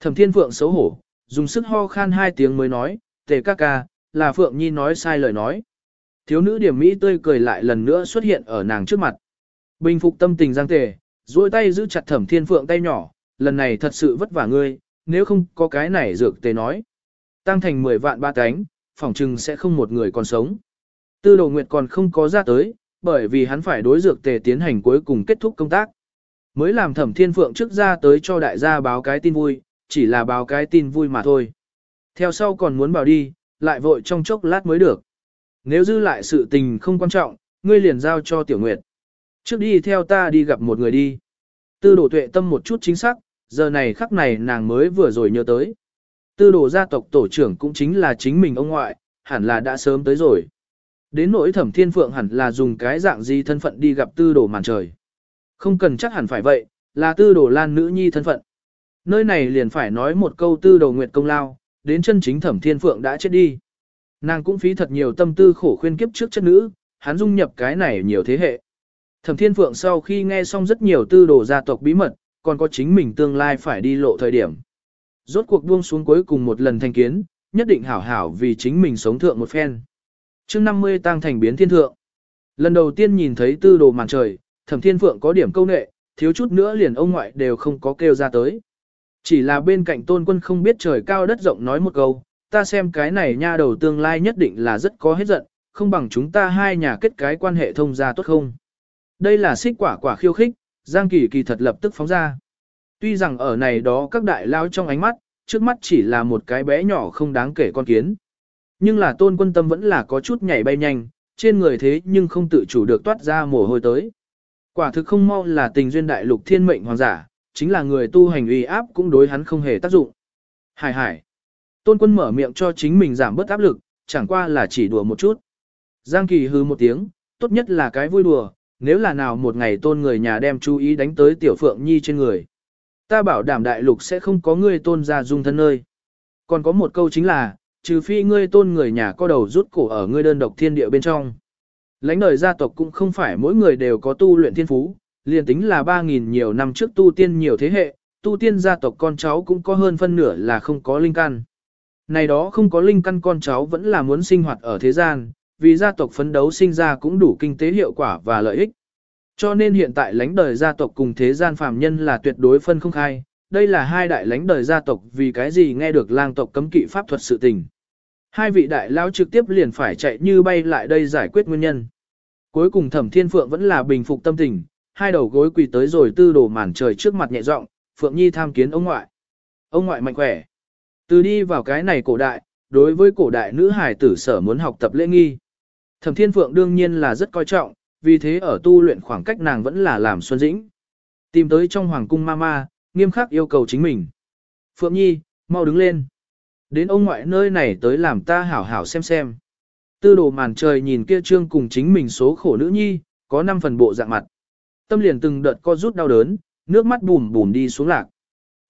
Thẩm thiên phượng xấu hổ, dùng sức ho khan hai tiếng mới nói, tề ca ca, là phượng nhi nói sai lời nói. Thiếu nữ điểm mỹ tươi cười lại lần nữa xuất hiện ở nàng trước mặt. Bình phục tâm tình giang tề, duỗi tay giữ chặt thẩm thiên phượng tay nhỏ, lần này thật sự vất vả ngươi, nếu không có cái này dược tề nói. Tăng thành 10 vạn ba cánh, phỏng chừng sẽ không một người còn sống. Tư đồ nguyệt còn không có ra tới, bởi vì hắn phải đối dược tề tiến hành cuối cùng kết thúc công tác. Mới làm thẩm thiên phượng trước ra tới cho đại gia báo cái tin vui, chỉ là báo cái tin vui mà thôi. Theo sau còn muốn bảo đi, lại vội trong chốc lát mới được. Nếu dư lại sự tình không quan trọng, ngươi liền giao cho tiểu nguyệt. Trước đi theo ta đi gặp một người đi. Tư đồ tuệ tâm một chút chính xác, giờ này khắc này nàng mới vừa rồi nhớ tới. Tư đồ gia tộc tổ trưởng cũng chính là chính mình ông ngoại, hẳn là đã sớm tới rồi. Đến nỗi thẩm thiên phượng hẳn là dùng cái dạng gì thân phận đi gặp tư đồ màn trời. Không cần chắc hẳn phải vậy, là tư đồ lan nữ nhi thân phận. Nơi này liền phải nói một câu tư đồ nguyệt công lao, đến chân chính thẩm thiên phượng đã chết đi. Nàng cũng phí thật nhiều tâm tư khổ khuyên kiếp trước chất nữ, hắn dung nhập cái này nhiều thế hệ. Thẩm thiên phượng sau khi nghe xong rất nhiều tư đồ gia tộc bí mật, còn có chính mình tương lai phải đi lộ thời điểm. Rốt cuộc buông xuống cuối cùng một lần thành kiến, nhất định hảo hảo vì chính mình sống thượng một phen. chương 50 tăng thành biến thiên thượng. Lần đầu tiên nhìn thấy tư đồ màn trời, thẩm thiên phượng có điểm câu nệ, thiếu chút nữa liền ông ngoại đều không có kêu ra tới. Chỉ là bên cạnh tôn quân không biết trời cao đất rộng nói một câu, ta xem cái này nha đầu tương lai nhất định là rất có hết giận, không bằng chúng ta hai nhà kết cái quan hệ thông gia tốt không. Đây là xích quả quả khiêu khích, Giang Kỳ kỳ thật lập tức phóng ra. Tuy rằng ở này đó các đại lao trong ánh mắt, trước mắt chỉ là một cái bé nhỏ không đáng kể con kiến. Nhưng là tôn quân tâm vẫn là có chút nhảy bay nhanh, trên người thế nhưng không tự chủ được toát ra mồ hôi tới. Quả thực không mau là tình duyên đại lục thiên mệnh hoàng giả, chính là người tu hành uy áp cũng đối hắn không hề tác dụng. Hải hải. Tôn quân mở miệng cho chính mình giảm bớt áp lực, chẳng qua là chỉ đùa một chút. Giang kỳ hư một tiếng, tốt nhất là cái vui đùa, nếu là nào một ngày tôn người nhà đem chú ý đánh tới tiểu phượng nhi trên người. Ta bảo đảm đại lục sẽ không có ngươi tôn ra dung thân nơi. Còn có một câu chính là, trừ phi ngươi tôn người nhà có đầu rút cổ ở ngươi đơn độc thiên địa bên trong. Lãnh đời gia tộc cũng không phải mỗi người đều có tu luyện thiên phú, liền tính là 3.000 nhiều năm trước tu tiên nhiều thế hệ, tu tiên gia tộc con cháu cũng có hơn phân nửa là không có linh căn. Này đó không có linh căn con cháu vẫn là muốn sinh hoạt ở thế gian, vì gia tộc phấn đấu sinh ra cũng đủ kinh tế hiệu quả và lợi ích. Cho nên hiện tại lãnh đời gia tộc cùng thế gian phàm nhân là tuyệt đối phân không khai, đây là hai đại lãnh đời gia tộc vì cái gì nghe được lang tộc cấm kỵ pháp thuật sự tình. Hai vị đại lao trực tiếp liền phải chạy như bay lại đây giải quyết nguyên nhân. Cuối cùng thẩm thiên phượng vẫn là bình phục tâm tình, hai đầu gối quỳ tới rồi tư đổ màn trời trước mặt nhẹ giọng phượng nhi tham kiến ông ngoại. Ông ngoại mạnh khỏe. Từ đi vào cái này cổ đại, đối với cổ đại nữ hải tử sở muốn học tập lễ nghi. Thẩm thiên phượng đương nhiên là rất coi trọng, vì thế ở tu luyện khoảng cách nàng vẫn là làm xuân dĩnh. Tìm tới trong hoàng cung mama, nghiêm khắc yêu cầu chính mình. Phượng Nhi, mau đứng lên. Đến ông ngoại nơi này tới làm ta hảo hảo xem xem. Tư đồ màn trời nhìn kia trương cùng chính mình số khổ nữ nhi, có năm phần bộ dạng mặt. Tâm liền từng đợt co rút đau đớn, nước mắt bùm bùm đi xuống lạc.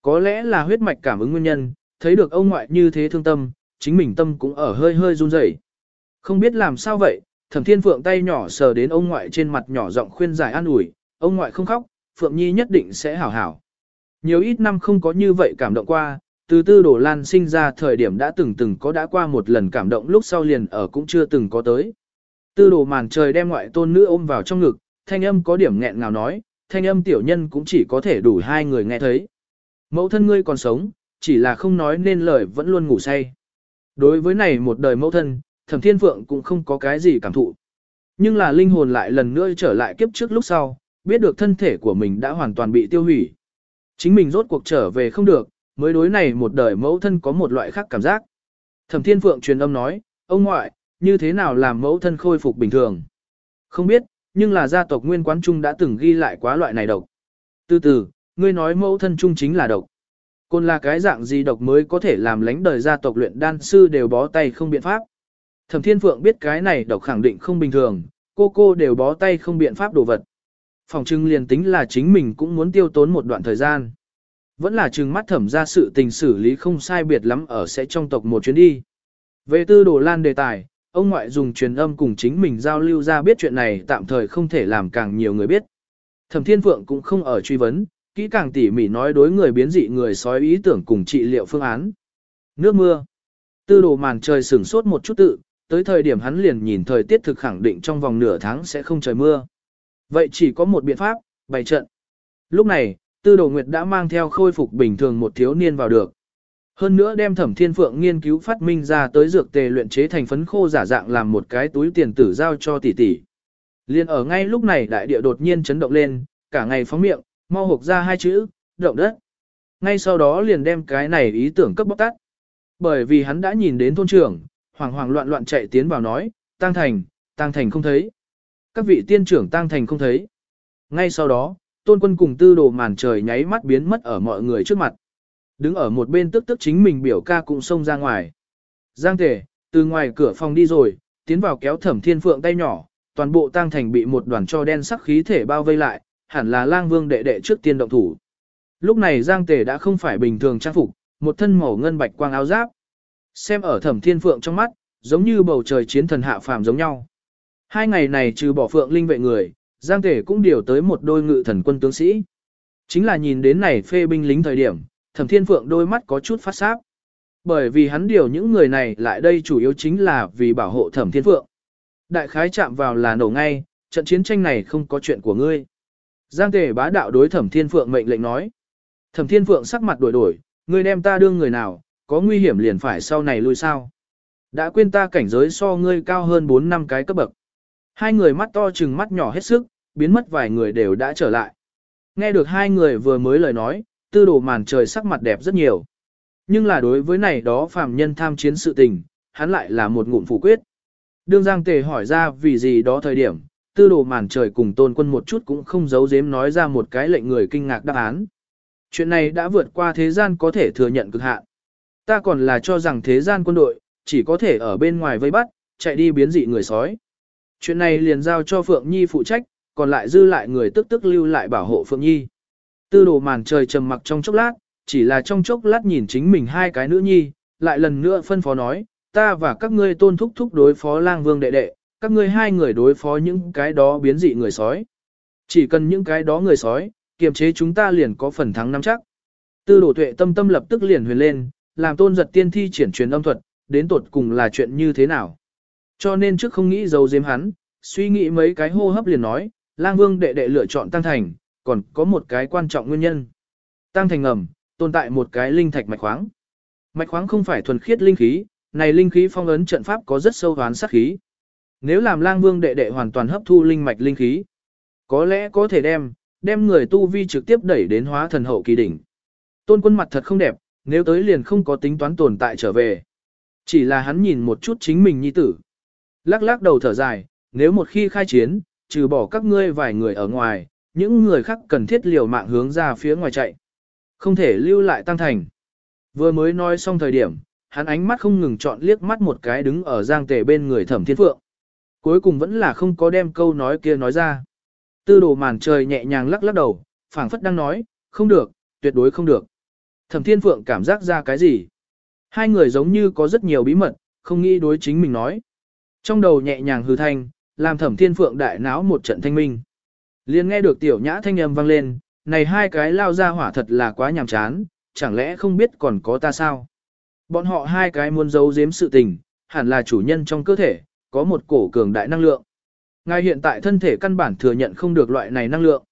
Có lẽ là huyết mạch cảm ứng nguyên nhân, thấy được ông ngoại như thế thương tâm, chính mình tâm cũng ở hơi hơi run rẩy. Không biết làm sao vậy, thẩm thiên phượng tay nhỏ sờ đến ông ngoại trên mặt nhỏ giọng khuyên giải an ủi, ông ngoại không khóc, phượng nhi nhất định sẽ hảo hảo. Nhiều ít năm không có như vậy cảm động qua, từ tư đổ lan sinh ra thời điểm đã từng từng có đã qua một lần cảm động lúc sau liền ở cũng chưa từng có tới. Tư đồ màn trời đem ngoại tôn nữ ôm vào trong ngực, thanh âm có điểm nghẹn ngào nói, thanh âm tiểu nhân cũng chỉ có thể đủ hai người nghe thấy. Mẫu thân ngươi còn sống, chỉ là không nói nên lời vẫn luôn ngủ say. Đối với này một đời mẫu thân, thẩm thiên phượng cũng không có cái gì cảm thụ. Nhưng là linh hồn lại lần nữa trở lại kiếp trước lúc sau, biết được thân thể của mình đã hoàn toàn bị tiêu hủy. Chính mình rốt cuộc trở về không được, mới đối này một đời mẫu thân có một loại khác cảm giác. Thẩm Thiên Phượng truyền âm nói, ông ngoại, như thế nào làm mẫu thân khôi phục bình thường? Không biết, nhưng là gia tộc nguyên quán trung đã từng ghi lại quá loại này độc. Từ từ, ngươi nói mẫu thân trung chính là độc. Còn là cái dạng gì độc mới có thể làm lánh đời gia tộc luyện đan sư đều bó tay không biện pháp. Thẩm Thiên Phượng biết cái này độc khẳng định không bình thường, cô cô đều bó tay không biện pháp đồ vật. Phòng trưng liền tính là chính mình cũng muốn tiêu tốn một đoạn thời gian. Vẫn là trừng mắt thẩm ra sự tình xử lý không sai biệt lắm ở sẽ trong tộc một chuyến đi. Về tư đồ lan đề tài, ông ngoại dùng truyền âm cùng chính mình giao lưu ra biết chuyện này tạm thời không thể làm càng nhiều người biết. Thẩm Thiên Phượng cũng không ở truy vấn, kỹ càng tỉ mỉ nói đối người biến dị người sói ý tưởng cùng trị liệu phương án. Nước mưa. Tư đồ màn trời sửng sốt một chút tự, tới thời điểm hắn liền nhìn thời tiết thực khẳng định trong vòng nửa tháng sẽ không trời mưa. Vậy chỉ có một biện pháp, bày trận. Lúc này, Tư Đồ Nguyệt đã mang theo khôi phục bình thường một thiếu niên vào được. Hơn nữa đem Thẩm Thiên Phượng nghiên cứu phát minh ra tới dược tề luyện chế thành phấn khô giả dạng làm một cái túi tiền tử giao cho tỷ tỷ. Liên ở ngay lúc này đại địa đột nhiên chấn động lên, cả ngày phóng miệng, mau hộp ra hai chữ, động đất. Ngay sau đó liền đem cái này ý tưởng cấp bóc tắt. Bởi vì hắn đã nhìn đến thôn trưởng, hoảng hoảng loạn loạn chạy tiến vào nói, Tăng Thành, Tăng Thành không thấy. Các vị tiên trưởng Tăng Thành không thấy. Ngay sau đó, tôn quân cùng tư đồ màn trời nháy mắt biến mất ở mọi người trước mặt. Đứng ở một bên tức tức chính mình biểu ca cũng xông ra ngoài. Giang thể, từ ngoài cửa phòng đi rồi, tiến vào kéo thẩm thiên phượng tay nhỏ, toàn bộ tang thành bị một đoàn cho đen sắc khí thể bao vây lại, hẳn là lang vương đệ đệ trước tiên động thủ. Lúc này Giang Tề đã không phải bình thường trang phục, một thân màu ngân bạch quang áo giáp. Xem ở thẩm thiên phượng trong mắt, giống như bầu trời chiến thần hạ phàm giống nhau. Hai ngày này trừ bỏ phượng linh vệ người, Giang Tể cũng điều tới một đôi ngự thần quân tướng sĩ. Chính là nhìn đến này phê binh lính thời điểm, Thẩm Thiên Phượng đôi mắt có chút phát sáp. Bởi vì hắn điều những người này lại đây chủ yếu chính là vì bảo hộ Thẩm Thiên Phượng. Đại khái chạm vào là nổ ngay, trận chiến tranh này không có chuyện của ngươi. Giang Tể bá đạo đối Thẩm Thiên Phượng mệnh lệnh nói. Thẩm Thiên Phượng sắc mặt đổi đổi, ngươi đem ta đương người nào, có nguy hiểm liền phải sau này lui sao. Đã quên ta cảnh giới so ngươi cao hơn 4 năm cái cấp bậc. Hai người mắt to chừng mắt nhỏ hết sức, biến mất vài người đều đã trở lại. Nghe được hai người vừa mới lời nói, tư đồ màn trời sắc mặt đẹp rất nhiều. Nhưng là đối với này đó phàm nhân tham chiến sự tình, hắn lại là một ngụm phủ quyết. Đương Giang Tề hỏi ra vì gì đó thời điểm, tư đồ màn trời cùng tôn quân một chút cũng không giấu giếm nói ra một cái lệnh người kinh ngạc đáp án. Chuyện này đã vượt qua thế gian có thể thừa nhận cực hạn. Ta còn là cho rằng thế gian quân đội, chỉ có thể ở bên ngoài vây bắt, chạy đi biến dị người sói. Chuyện này liền giao cho Phượng Nhi phụ trách, còn lại dư lại người tức tức lưu lại bảo hộ Phượng Nhi. Tư đồ màn trời trầm mặc trong chốc lát, chỉ là trong chốc lát nhìn chính mình hai cái nữ nhi, lại lần nữa phân phó nói, ta và các ngươi tôn thúc thúc đối phó lang vương đệ đệ, các ngươi hai người đối phó những cái đó biến dị người sói. Chỉ cần những cái đó người sói, kiềm chế chúng ta liền có phần thắng nắm chắc. Tư đồ tuệ tâm tâm lập tức liền huyền lên, làm tôn giật tiên thi triển truyền âm thuật, đến tột cùng là chuyện như thế nào. Cho nên trước không nghĩ giấu giếm hắn, suy nghĩ mấy cái hô hấp liền nói, lang vương đệ đệ lựa chọn tăng thành, còn có một cái quan trọng nguyên nhân. Tăng thành ngầm, tồn tại một cái linh thạch mạch khoáng. Mạch khoáng không phải thuần khiết linh khí, này linh khí phong ấn trận pháp có rất sâu hoán sát khí. Nếu làm lang vương đệ đệ hoàn toàn hấp thu linh mạch linh khí, có lẽ có thể đem, đem người tu vi trực tiếp đẩy đến hóa thần hậu kỳ đỉnh. Tôn quân mặt thật không đẹp, nếu tới liền không có tính toán tồn tại trở về. Chỉ là hắn nhìn một chút chính mình nhi tử. Lắc lắc đầu thở dài, nếu một khi khai chiến, trừ bỏ các ngươi vài người ở ngoài, những người khác cần thiết liều mạng hướng ra phía ngoài chạy. Không thể lưu lại tăng thành. Vừa mới nói xong thời điểm, hắn ánh mắt không ngừng chọn liếc mắt một cái đứng ở giang tề bên người thẩm thiên phượng. Cuối cùng vẫn là không có đem câu nói kia nói ra. Tư đồ màn trời nhẹ nhàng lắc lắc đầu, phảng phất đang nói, không được, tuyệt đối không được. Thẩm thiên phượng cảm giác ra cái gì? Hai người giống như có rất nhiều bí mật, không nghĩ đối chính mình nói. Trong đầu nhẹ nhàng hư thanh, làm thẩm thiên phượng đại náo một trận thanh minh. liền nghe được tiểu nhã thanh âm vang lên, này hai cái lao ra hỏa thật là quá nhàm chán, chẳng lẽ không biết còn có ta sao? Bọn họ hai cái muốn giấu giếm sự tình, hẳn là chủ nhân trong cơ thể, có một cổ cường đại năng lượng. Ngài hiện tại thân thể căn bản thừa nhận không được loại này năng lượng.